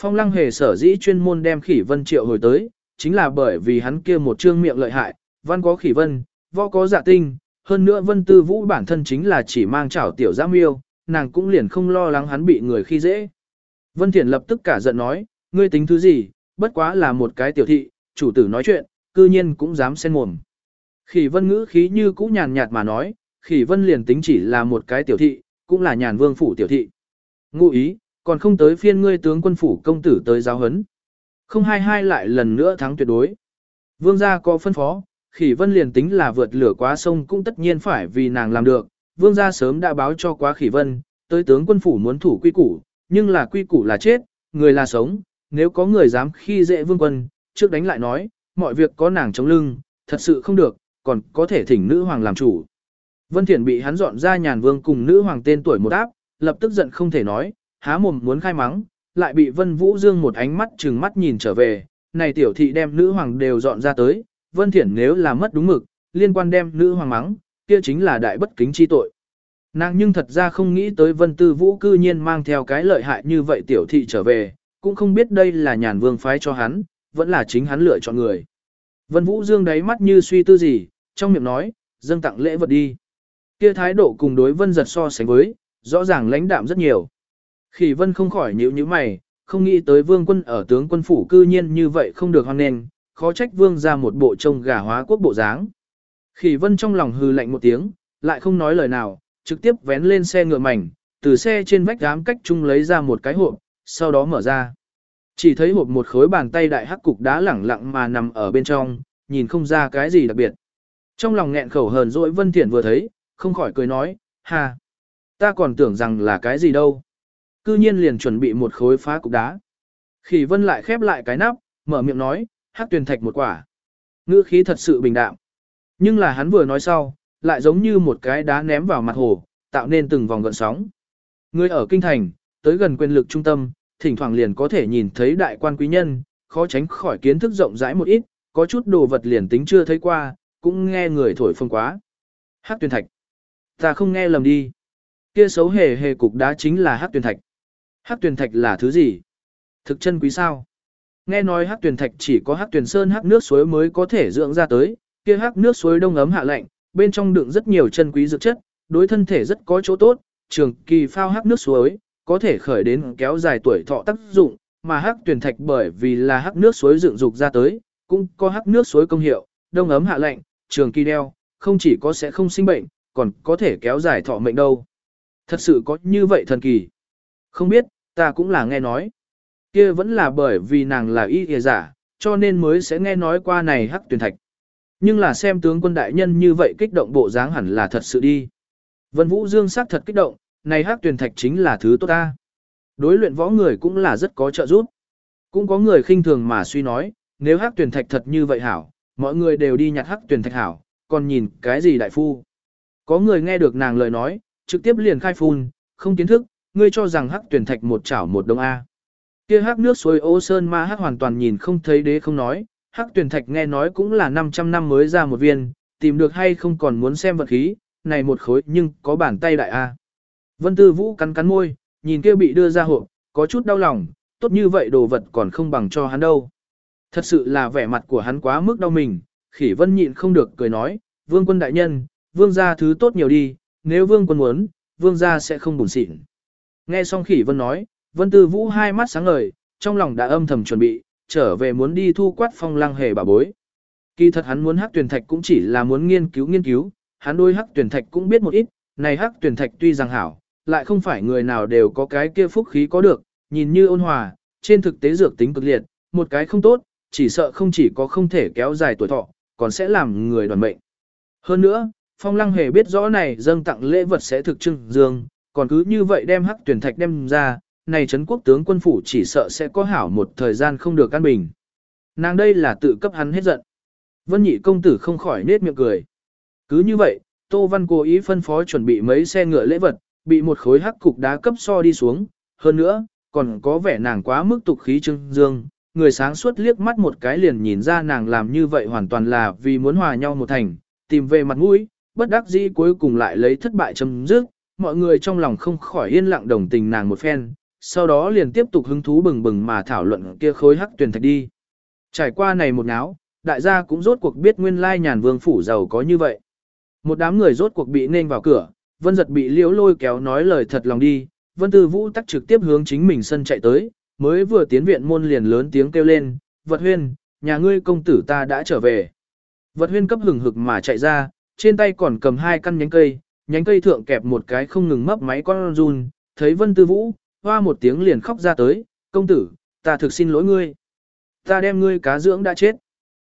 Phong lăng hề sở dĩ chuyên môn đem khỉ vân triệu hồi tới, chính là bởi vì hắn kia một trương miệng lợi hại, văn có khỉ vân, võ có dạ tinh, hơn nữa vân tư vũ bản thân chính là chỉ mang chảo tiểu giam yêu, nàng cũng liền không lo lắng hắn bị người khi dễ. Vân Thiển lập tức cả giận nói, ngươi tính thứ gì, bất quá là một cái tiểu thị, chủ tử nói chuyện, cư nhiên cũng dám xen mồm. Khỉ vân ngữ khí như cũ nhàn nhạt mà nói, khỉ vân liền tính chỉ là một cái tiểu thị, cũng là nhàn vương phủ tiểu thị. Ngụ ý, còn không tới phiên ngươi tướng quân phủ công tử tới giáo hấn. Không hai hai lại lần nữa thắng tuyệt đối. Vương gia có phân phó, khỉ vân liền tính là vượt lửa quá sông cũng tất nhiên phải vì nàng làm được. Vương gia sớm đã báo cho quá khỉ vân, tới tướng quân phủ muốn thủ quy củ, nhưng là quy củ là chết, người là sống, nếu có người dám khi dễ vương quân, trước đánh lại nói, mọi việc có nàng chống lưng, thật sự không được, còn có thể thỉnh nữ hoàng làm chủ. Vân Thiển bị hắn dọn ra nhàn vương cùng nữ hoàng tên tuổi một áp, lập tức giận không thể nói, há mồm muốn khai mắng, lại bị Vân Vũ Dương một ánh mắt trừng mắt nhìn trở về, này tiểu thị đem nữ hoàng đều dọn ra tới, Vân Thiển nếu là mất đúng mực, liên quan đem nữ hoàng mắng, kia chính là đại bất kính chi tội. Nàng nhưng thật ra không nghĩ tới Vân Tư Vũ cư nhiên mang theo cái lợi hại như vậy tiểu thị trở về, cũng không biết đây là nhàn vương phái cho hắn, vẫn là chính hắn lựa chọn người. Vân Vũ Dương đáy mắt như suy tư gì, trong miệng nói, dâng tặng lễ vật đi. Kia thái độ cùng đối vân giật so sánh với, rõ ràng lãnh đạm rất nhiều. Khỉ vân không khỏi nhíu nhíu mày, không nghĩ tới vương quân ở tướng quân phủ cư nhiên như vậy không được hoan nền, khó trách vương ra một bộ trông gà hóa quốc bộ dáng. Khỉ vân trong lòng hư lạnh một tiếng, lại không nói lời nào, trực tiếp vén lên xe ngựa mảnh, từ xe trên vách đám cách chung lấy ra một cái hộp, sau đó mở ra. Chỉ thấy hộp một khối bàn tay đại hắc cục đá lẳng lặng mà nằm ở bên trong, nhìn không ra cái gì đặc biệt. Trong lòng nghẹn khẩu hờn dỗi Vân Thiển vừa thấy, không khỏi cười nói, ha, ta còn tưởng rằng là cái gì đâu. Cư nhiên liền chuẩn bị một khối phá cục đá. Khỉ Vân lại khép lại cái nắp, mở miệng nói, hắc tuyền thạch một quả. Ngữ khí thật sự bình đạm. Nhưng là hắn vừa nói sau, lại giống như một cái đá ném vào mặt hồ, tạo nên từng vòng gợn sóng. Người ở kinh thành, tới gần quyền lực trung tâm, thỉnh thoảng liền có thể nhìn thấy đại quan quý nhân, khó tránh khỏi kiến thức rộng rãi một ít, có chút đồ vật liền tính chưa thấy qua, cũng nghe người thổi phồng quá. Hắc Tuyền thạch. Ta không nghe lầm đi. Kia xấu hề hề cục đá chính là hắc Tuyền thạch. Hắc Tuyền thạch là thứ gì? Thực chân quý sao? Nghe nói hắc tuyển thạch chỉ có hắc tuyển sơn hắc nước suối mới có thể dưỡng ra tới, kia hắc nước suối đông ấm hạ lạnh, bên trong đựng rất nhiều chân quý dược chất, đối thân thể rất có chỗ tốt, trường kỳ phao hắc nước suối, có thể khởi đến kéo dài tuổi thọ tác dụng, mà hắc tuyển thạch bởi vì là hắc nước suối dựng dục ra tới, cũng có hắc nước suối công hiệu, đông ấm hạ lạnh, trường kỳ đeo, không chỉ có sẽ không sinh bệnh, còn có thể kéo dài thọ mệnh đâu. Thật sự có như vậy thần kỳ. Không biết, ta cũng là nghe nói. kia vẫn là bởi vì nàng là y kìa giả, cho nên mới sẽ nghe nói qua này hắc tuyển thạch. Nhưng là xem tướng quân đại nhân như vậy kích động bộ dáng hẳn là thật sự đi. Vân Vũ Dương sắc thật kích động, này hắc tuyển thạch chính là thứ tốt ta. Đối luyện võ người cũng là rất có trợ giúp. Cũng có người khinh thường mà suy nói, nếu hắc tuyển thạch thật như vậy hảo, mọi người đều đi nhặt hắc tuyển thạch hảo, còn nhìn cái gì đại phu. Có người nghe được nàng lời nói, trực tiếp liền khai phun, không kiến thức, ngươi cho rằng hắc tuyển thạch một chảo một đông A. Kia hắc nước suối ô sơn ma hắc hoàn toàn nhìn không thấy đế không nói, hắc tuyển thạch nghe nói cũng là 500 năm mới ra một viên, tìm được hay không còn muốn xem vật khí, này một khối nhưng có bàn tay đại A. Vân Tư Vũ cắn cắn môi, nhìn kia bị đưa ra hộp, có chút đau lòng, tốt như vậy đồ vật còn không bằng cho hắn đâu. Thật sự là vẻ mặt của hắn quá mức đau mình, khỉ vân nhịn không được cười nói, vương quân đại nhân, vương gia thứ tốt nhiều đi, nếu vương quân muốn, vương gia sẽ không buồn xịn. Nghe xong khỉ vân nói, vân tư vũ hai mắt sáng ngời, trong lòng đã âm thầm chuẩn bị, trở về muốn đi thu quát phong lăng hề bà bối. Kỳ thật hắn muốn hắc tuyển thạch cũng chỉ là muốn nghiên cứu nghiên cứu, hắn đôi hắc tuyển thạch cũng biết một ít, này hắc tuyển thạch tuy rằng hảo, lại không phải người nào đều có cái kia phúc khí có được, nhìn như ôn hòa, trên thực tế dược tính cực liệt, một cái không tốt, chỉ sợ không chỉ có không thể kéo dài tuổi thọ, còn sẽ làm người đoàn mệnh. Hơn nữa, Phong Lăng hề biết rõ này dâng tặng lễ vật sẽ thực trưng dương, còn cứ như vậy đem hắc tuyển thạch đem ra, này Trấn quốc tướng quân phủ chỉ sợ sẽ có hảo một thời gian không được căn bình. Nàng đây là tự cấp hắn hết giận. Vân nhị công tử không khỏi nết miệng cười. Cứ như vậy, Tô Văn cố ý phân phó chuẩn bị mấy xe ngựa lễ vật, bị một khối hắc cục đá cấp so đi xuống, hơn nữa, còn có vẻ nàng quá mức tục khí trưng dương, người sáng suốt liếc mắt một cái liền nhìn ra nàng làm như vậy hoàn toàn là vì muốn hòa nhau một thành, tìm về mặt mũi, bất đắc dĩ cuối cùng lại lấy thất bại chấm dứt, mọi người trong lòng không khỏi yên lặng đồng tình nàng một phen, sau đó liền tiếp tục hứng thú bừng bừng mà thảo luận kia khối hắc tuyển thạch đi. Trải qua này một náo, đại gia cũng rốt cuộc biết nguyên lai nhàn vương phủ giàu có như vậy. Một đám người rốt cuộc bị nên vào cửa, vân giật bị liễu lôi kéo nói lời thật lòng đi, vân tư vũ tắc trực tiếp hướng chính mình sân chạy tới, mới vừa tiến viện môn liền lớn tiếng kêu lên, vật huyên, nhà ngươi công tử ta đã trở về. Vật huyên cấp hừng hực mà chạy ra, trên tay còn cầm hai căn nhánh cây, nhánh cây thượng kẹp một cái không ngừng mấp máy con run, thấy vân tư vũ, hoa một tiếng liền khóc ra tới, công tử, ta thực xin lỗi ngươi. Ta đem ngươi cá dưỡng đã chết.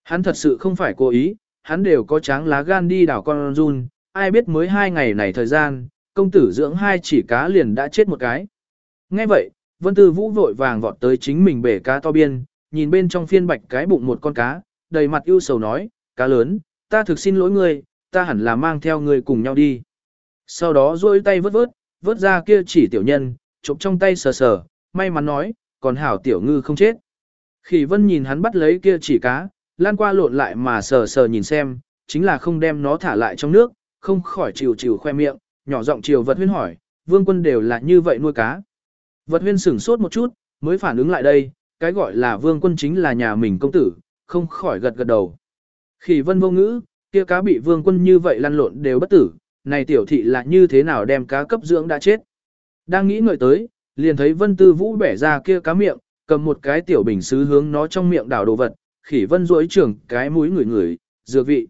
Hắn thật sự không phải cố ý, hắn đều có tráng lá gan đi đảo con run, ai biết mới hai ngày này thời gian, công tử dưỡng hai chỉ cá liền đã chết một cái. Nghe vậy, Vân Tư Vũ vội vàng vọt tới chính mình bể cá to biên, nhìn bên trong phiên bạch cái bụng một con cá, đầy mặt ưu sầu nói, cá lớn, ta thực xin lỗi ngươi, ta hẳn là mang theo ngươi cùng nhau đi. Sau đó duỗi tay vớt vớt, vớt ra kia chỉ tiểu nhân, chụp trong tay sờ sờ, may mắn nói, còn hảo tiểu ngư không chết. Khỉ vân nhìn hắn bắt lấy kia chỉ cá, lan qua lộn lại mà sờ sờ nhìn xem, chính là không đem nó thả lại trong nước, không khỏi chịu chịu khoe miệng, nhỏ giọng chiều vật huyên hỏi, vương quân đều là như vậy nuôi cá. Vật huyên sửng sốt một chút, mới phản ứng lại đây, cái gọi là vương quân chính là nhà mình công tử, không khỏi gật gật đầu. Khỉ vân vô ngữ, kia cá bị vương quân như vậy lăn lộn đều bất tử, này tiểu thị là như thế nào đem cá cấp dưỡng đã chết. Đang nghĩ ngợi tới, liền thấy Vân Tư Vũ bẻ ra kia cá miệng, cầm một cái tiểu bình sứ hướng nó trong miệng đảo đồ vật, khỉ vân rỗi trưởng cái mũi ngửi ngửi, dược vị.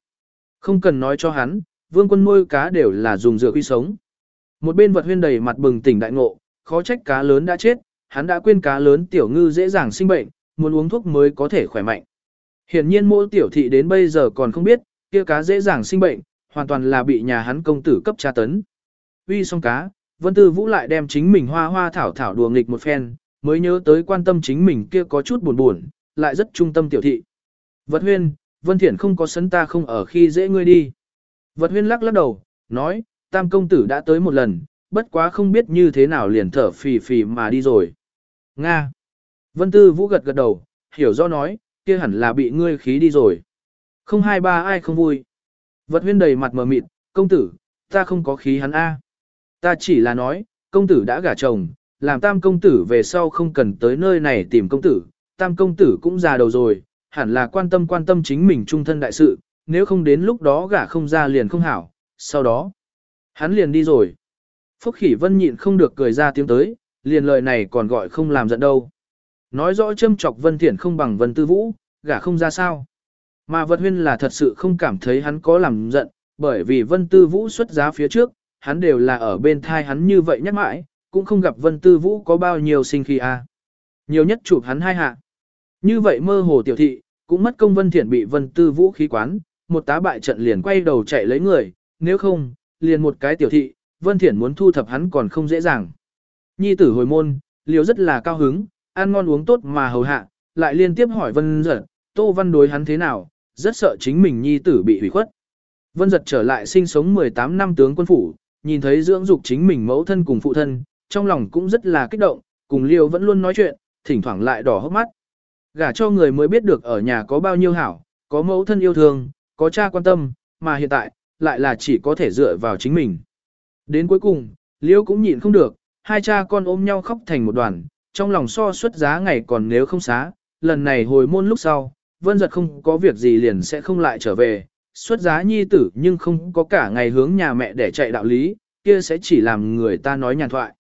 Không cần nói cho hắn, vương quân nuôi cá đều là dùng dừa quy sống. Một bên vật huyên đầy mặt bừng tỉnh đại ngộ, khó trách cá lớn đã chết, hắn đã quên cá lớn tiểu ngư dễ dàng sinh bệnh, muốn uống thuốc mới có thể khỏe mạnh. Hiển nhiên mỗi tiểu thị đến bây giờ còn không biết, kia cá dễ dàng sinh bệnh, hoàn toàn là bị nhà hắn công tử cấp tra tấn. Uy xong cá, Vân Tư Vũ lại đem chính mình hoa hoa thảo thảo đùa nghịch một phen, mới nhớ tới quan tâm chính mình kia có chút buồn buồn, lại rất trung tâm tiểu thị. Vật huyên, Vân Thiển không có sấn ta không ở khi dễ ngươi đi. Vật huyên lắc lắc đầu, nói, tam công tử đã tới một lần, bất quá không biết như thế nào liền thở phì phì mà đi rồi. Nga. Vân Tư Vũ gật gật đầu, hiểu do nói, kia hẳn là bị ngươi khí đi rồi. Không hai ba ai không vui. Vật huyên đầy mặt mờ mịt, công tử, ta không có khí hắn A. Ta chỉ là nói, công tử đã gả chồng, làm tam công tử về sau không cần tới nơi này tìm công tử, tam công tử cũng già đầu rồi, hẳn là quan tâm quan tâm chính mình trung thân đại sự, nếu không đến lúc đó gả không ra liền không hảo, sau đó, hắn liền đi rồi. Phúc Khỉ Vân nhịn không được cười ra tiếng tới, liền lời này còn gọi không làm giận đâu. Nói rõ châm chọc Vân Thiển không bằng Vân Tư Vũ, gả không ra sao. Mà vật huyên là thật sự không cảm thấy hắn có làm giận, bởi vì Vân Tư Vũ xuất giá phía trước, hắn đều là ở bên thai hắn như vậy nhắc mãi, cũng không gặp Vân Tư Vũ có bao nhiêu sinh khi a. À. Nhiều nhất chụp hắn hai hạ. Như vậy mơ hồ tiểu thị, cũng mất công Vân Thiển bị Vân Tư Vũ khí quán, một tá bại trận liền quay đầu chạy lấy người, nếu không, liền một cái tiểu thị, Vân Thiển muốn thu thập hắn còn không dễ dàng. Nhi tử hồi môn, liều rất là cao hứng, ăn ngon uống tốt mà hầu hạ, lại liên tiếp hỏi Vân giật, Tô Văn đối hắn thế nào, rất sợ chính mình nhi tử bị hủy khuất. Vân giật trở lại sinh sống 18 năm tướng quân phủ, nhìn thấy dưỡng dục chính mình mẫu thân cùng phụ thân, trong lòng cũng rất là kích động, cùng liều vẫn luôn nói chuyện, thỉnh thoảng lại đỏ hốc mắt. Gả cho người mới biết được ở nhà có bao nhiêu hảo, có mẫu thân yêu thương, có cha quan tâm, mà hiện tại, lại là chỉ có thể dựa vào chính mình. Đến cuối cùng, liễu cũng nhịn không được, hai cha con ôm nhau khóc thành một đoàn, trong lòng so suất giá ngày còn nếu không xá, lần này hồi môn lúc sau, vân giật không có việc gì liền sẽ không lại trở về, xuất giá nhi tử nhưng không có cả ngày hướng nhà mẹ để chạy đạo lý, kia sẽ chỉ làm người ta nói nhàn thoại.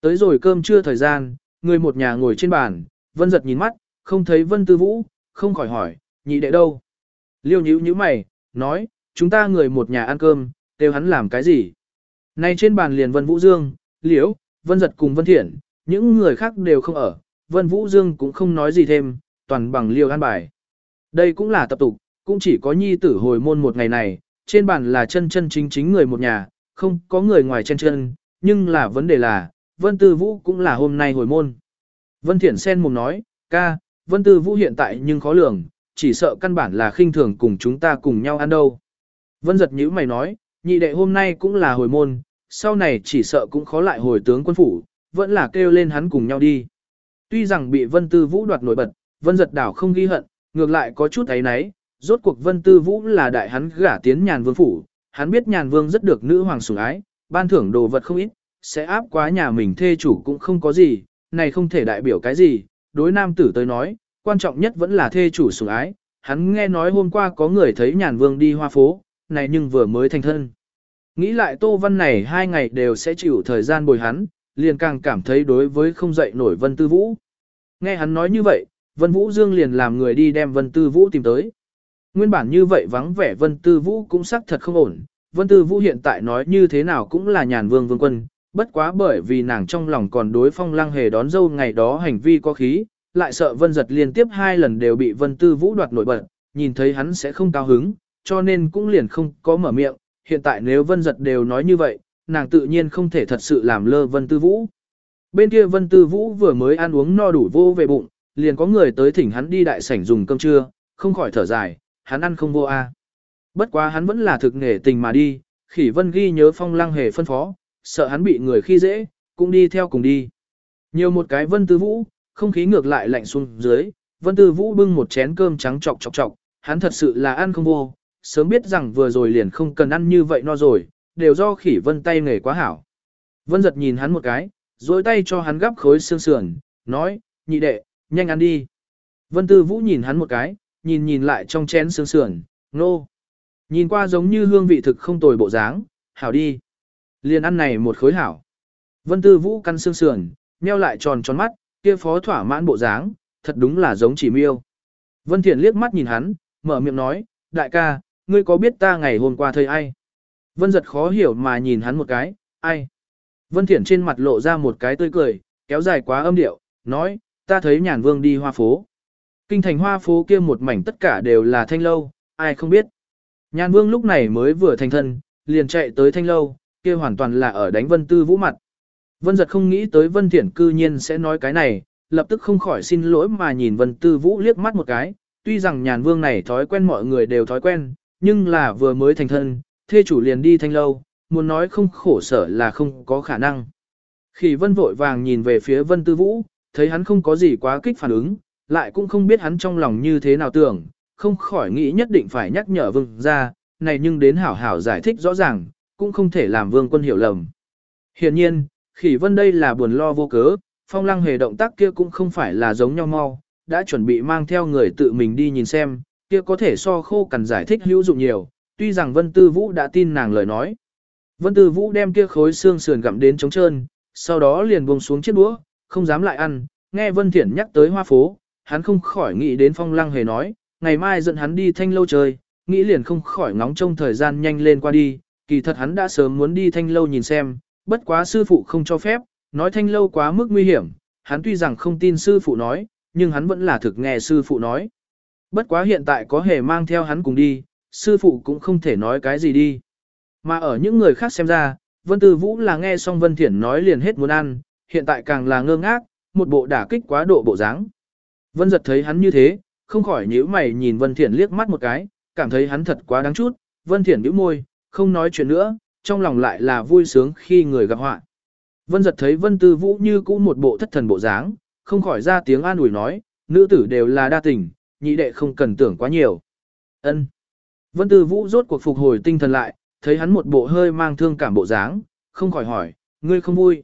Tới rồi cơm trưa thời gian, người một nhà ngồi trên bàn, vân giật nhìn mắt, không thấy vân tư vũ, không khỏi hỏi, nhị đệ đâu? Liêu nhữ nhíu mày, nói, chúng ta người một nhà ăn cơm, kêu hắn làm cái gì? Nay trên bàn liền vân vũ dương, liễu, vân giật cùng vân thiện, những người khác đều không ở, vân vũ dương cũng không nói gì thêm, toàn bằng liêu ăn bài. Đây cũng là tập tục, cũng chỉ có nhi tử hồi môn một ngày này, trên bàn là chân chân chính chính người một nhà, không có người ngoài chân chân, nhưng là vấn đề là, Vân Tư Vũ cũng là hôm nay hồi môn. Vân Thiển Sen mồm nói, ca, Vân Tư Vũ hiện tại nhưng khó lường, chỉ sợ căn bản là khinh thường cùng chúng ta cùng nhau ăn đâu. Vân giật nhữ mày nói, nhị đệ hôm nay cũng là hồi môn, sau này chỉ sợ cũng khó lại hồi tướng quân phủ, vẫn là kêu lên hắn cùng nhau đi. Tuy rằng bị Vân Tư Vũ đoạt nổi bật, Vân giật đảo không ghi hận, ngược lại có chút ấy nấy, rốt cuộc Vân Tư Vũ là đại hắn gả tiến nhàn vương phủ, hắn biết nhàn vương rất được nữ hoàng sủng ái, ban thưởng đồ vật không ít, sẽ áp quá nhà mình thê chủ cũng không có gì, này không thể đại biểu cái gì, đối nam tử tới nói, quan trọng nhất vẫn là thê chủ sủng ái, hắn nghe nói hôm qua có người thấy nhàn vương đi hoa phố, này nhưng vừa mới thành thân. Nghĩ lại Tô Văn này hai ngày đều sẽ chịu thời gian bồi hắn, liền càng cảm thấy đối với không dậy nổi Vân Tư Vũ. Nghe hắn nói như vậy, Vân Vũ Dương liền làm người đi đem Vân Tư Vũ tìm tới. Nguyên bản như vậy vắng vẻ Vân Tư Vũ cũng xác thật không ổn, Vân Tư Vũ hiện tại nói như thế nào cũng là nhàn vương vương quân, bất quá bởi vì nàng trong lòng còn đối phong lăng hề đón dâu ngày đó hành vi có khí, lại sợ Vân giật liên tiếp hai lần đều bị Vân Tư Vũ đoạt nổi bật, nhìn thấy hắn sẽ không cao hứng, cho nên cũng liền không có mở miệng, hiện tại nếu Vân giật đều nói như vậy, nàng tự nhiên không thể thật sự làm lơ Vân Tư Vũ. Bên kia Vân Tư Vũ vừa mới ăn uống no đủ vô về bụng, liền có người tới thỉnh hắn đi đại sảnh dùng cơm trưa, không khỏi thở dài, hắn ăn không vô a. Bất quá hắn vẫn là thực nghề tình mà đi, khỉ vân ghi nhớ phong lăng hề phân phó, sợ hắn bị người khi dễ, cũng đi theo cùng đi. Nhiều một cái vân tư vũ, không khí ngược lại lạnh xuống dưới, vân tư vũ bưng một chén cơm trắng chọc chọc chọc, hắn thật sự là ăn không vô, sớm biết rằng vừa rồi liền không cần ăn như vậy no rồi, đều do khỉ vân tay nghề quá hảo. Vân giật nhìn hắn một cái, dối tay cho hắn gắp khối xương sườn, nói, nhị đệ, nhanh ăn đi. Vân tư vũ nhìn hắn một cái, nhìn nhìn lại trong chén xương sườn, nô. Nhìn qua giống như hương vị thực không tồi bộ dáng, hảo đi. Liền ăn này một khối hảo. Vân Tư Vũ căn xương sườn, nheo lại tròn tròn mắt, kia phó thỏa mãn bộ dáng, thật đúng là giống chỉ miêu. Vân Thiện liếc mắt nhìn hắn, mở miệng nói, đại ca, ngươi có biết ta ngày hôm qua thấy ai? Vân giật khó hiểu mà nhìn hắn một cái, ai? Vân Thiện trên mặt lộ ra một cái tươi cười, kéo dài quá âm điệu, nói, ta thấy nhàn vương đi hoa phố. Kinh thành hoa phố kia một mảnh tất cả đều là thanh lâu, ai không biết. Nhàn vương lúc này mới vừa thành thân, liền chạy tới thanh lâu, kia hoàn toàn là ở đánh vân tư vũ mặt. Vân giật không nghĩ tới vân Thiển cư nhiên sẽ nói cái này, lập tức không khỏi xin lỗi mà nhìn vân tư vũ liếc mắt một cái. Tuy rằng nhàn vương này thói quen mọi người đều thói quen, nhưng là vừa mới thành thân, thê chủ liền đi thanh lâu, muốn nói không khổ sở là không có khả năng. Khi vân vội vàng nhìn về phía vân tư vũ, thấy hắn không có gì quá kích phản ứng, lại cũng không biết hắn trong lòng như thế nào tưởng, không khỏi nghĩ nhất định phải nhắc nhở vương ra, này nhưng đến hảo hảo giải thích rõ ràng, cũng không thể làm vương quân hiểu lầm. Hiện nhiên, khỉ vân đây là buồn lo vô cớ, phong lăng hề động tác kia cũng không phải là giống nhau mau, đã chuẩn bị mang theo người tự mình đi nhìn xem, kia có thể so khô cần giải thích hữu dụng nhiều, tuy rằng Vân Tư Vũ đã tin nàng lời nói. Vân Tư Vũ đem kia khối xương sườn gặm đến trống trơn, sau đó liền buông xuống chiếc đũa, không dám lại ăn, nghe Vân Thiển nhắc tới hoa phố, hắn không khỏi nghĩ đến phong lăng hề nói, ngày mai dẫn hắn đi thanh lâu chơi, nghĩ liền không khỏi ngóng trông thời gian nhanh lên qua đi, kỳ thật hắn đã sớm muốn đi thanh lâu nhìn xem, bất quá sư phụ không cho phép, nói thanh lâu quá mức nguy hiểm, hắn tuy rằng không tin sư phụ nói, nhưng hắn vẫn là thực nghe sư phụ nói. Bất quá hiện tại có hề mang theo hắn cùng đi, sư phụ cũng không thể nói cái gì đi. Mà ở những người khác xem ra, Vân Tư Vũ là nghe xong Vân Thiển nói liền hết muốn ăn, hiện tại càng là ngơ ngác, một bộ đả kích quá độ bộ dáng. Vân giật thấy hắn như thế, không khỏi nhíu mày nhìn Vân Thiển liếc mắt một cái, cảm thấy hắn thật quá đáng chút, Vân Thiển nhíu môi, không nói chuyện nữa, trong lòng lại là vui sướng khi người gặp họa. Vân giật thấy Vân Tư Vũ như cũ một bộ thất thần bộ dáng, không khỏi ra tiếng an ủi nói, nữ tử đều là đa tình, nhị đệ không cần tưởng quá nhiều. Ân. Vân Tư Vũ rốt cuộc phục hồi tinh thần lại, thấy hắn một bộ hơi mang thương cảm bộ dáng, không khỏi hỏi, ngươi không vui.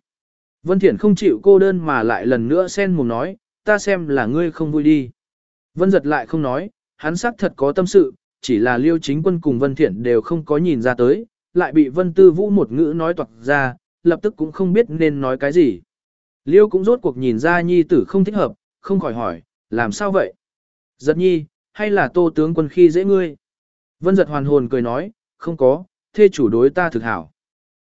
Vân Thiển không chịu cô đơn mà lại lần nữa sen mồm nói, ta xem là ngươi không vui đi. Vân giật lại không nói, hắn xác thật có tâm sự, chỉ là liêu chính quân cùng Vân Thiển đều không có nhìn ra tới, lại bị Vân Tư Vũ một ngữ nói toạc ra, lập tức cũng không biết nên nói cái gì. Liêu cũng rốt cuộc nhìn ra nhi tử không thích hợp, không khỏi hỏi, làm sao vậy? Giật nhi, hay là tô tướng quân khi dễ ngươi? Vân giật hoàn hồn cười nói, không có, thê chủ đối ta thực hảo.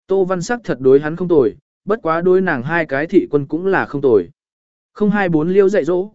Tô văn sắc thật đối hắn không tồi, bất quá đối nàng hai cái thị quân cũng là không tồi. Không hai bốn liêu dạy dỗ,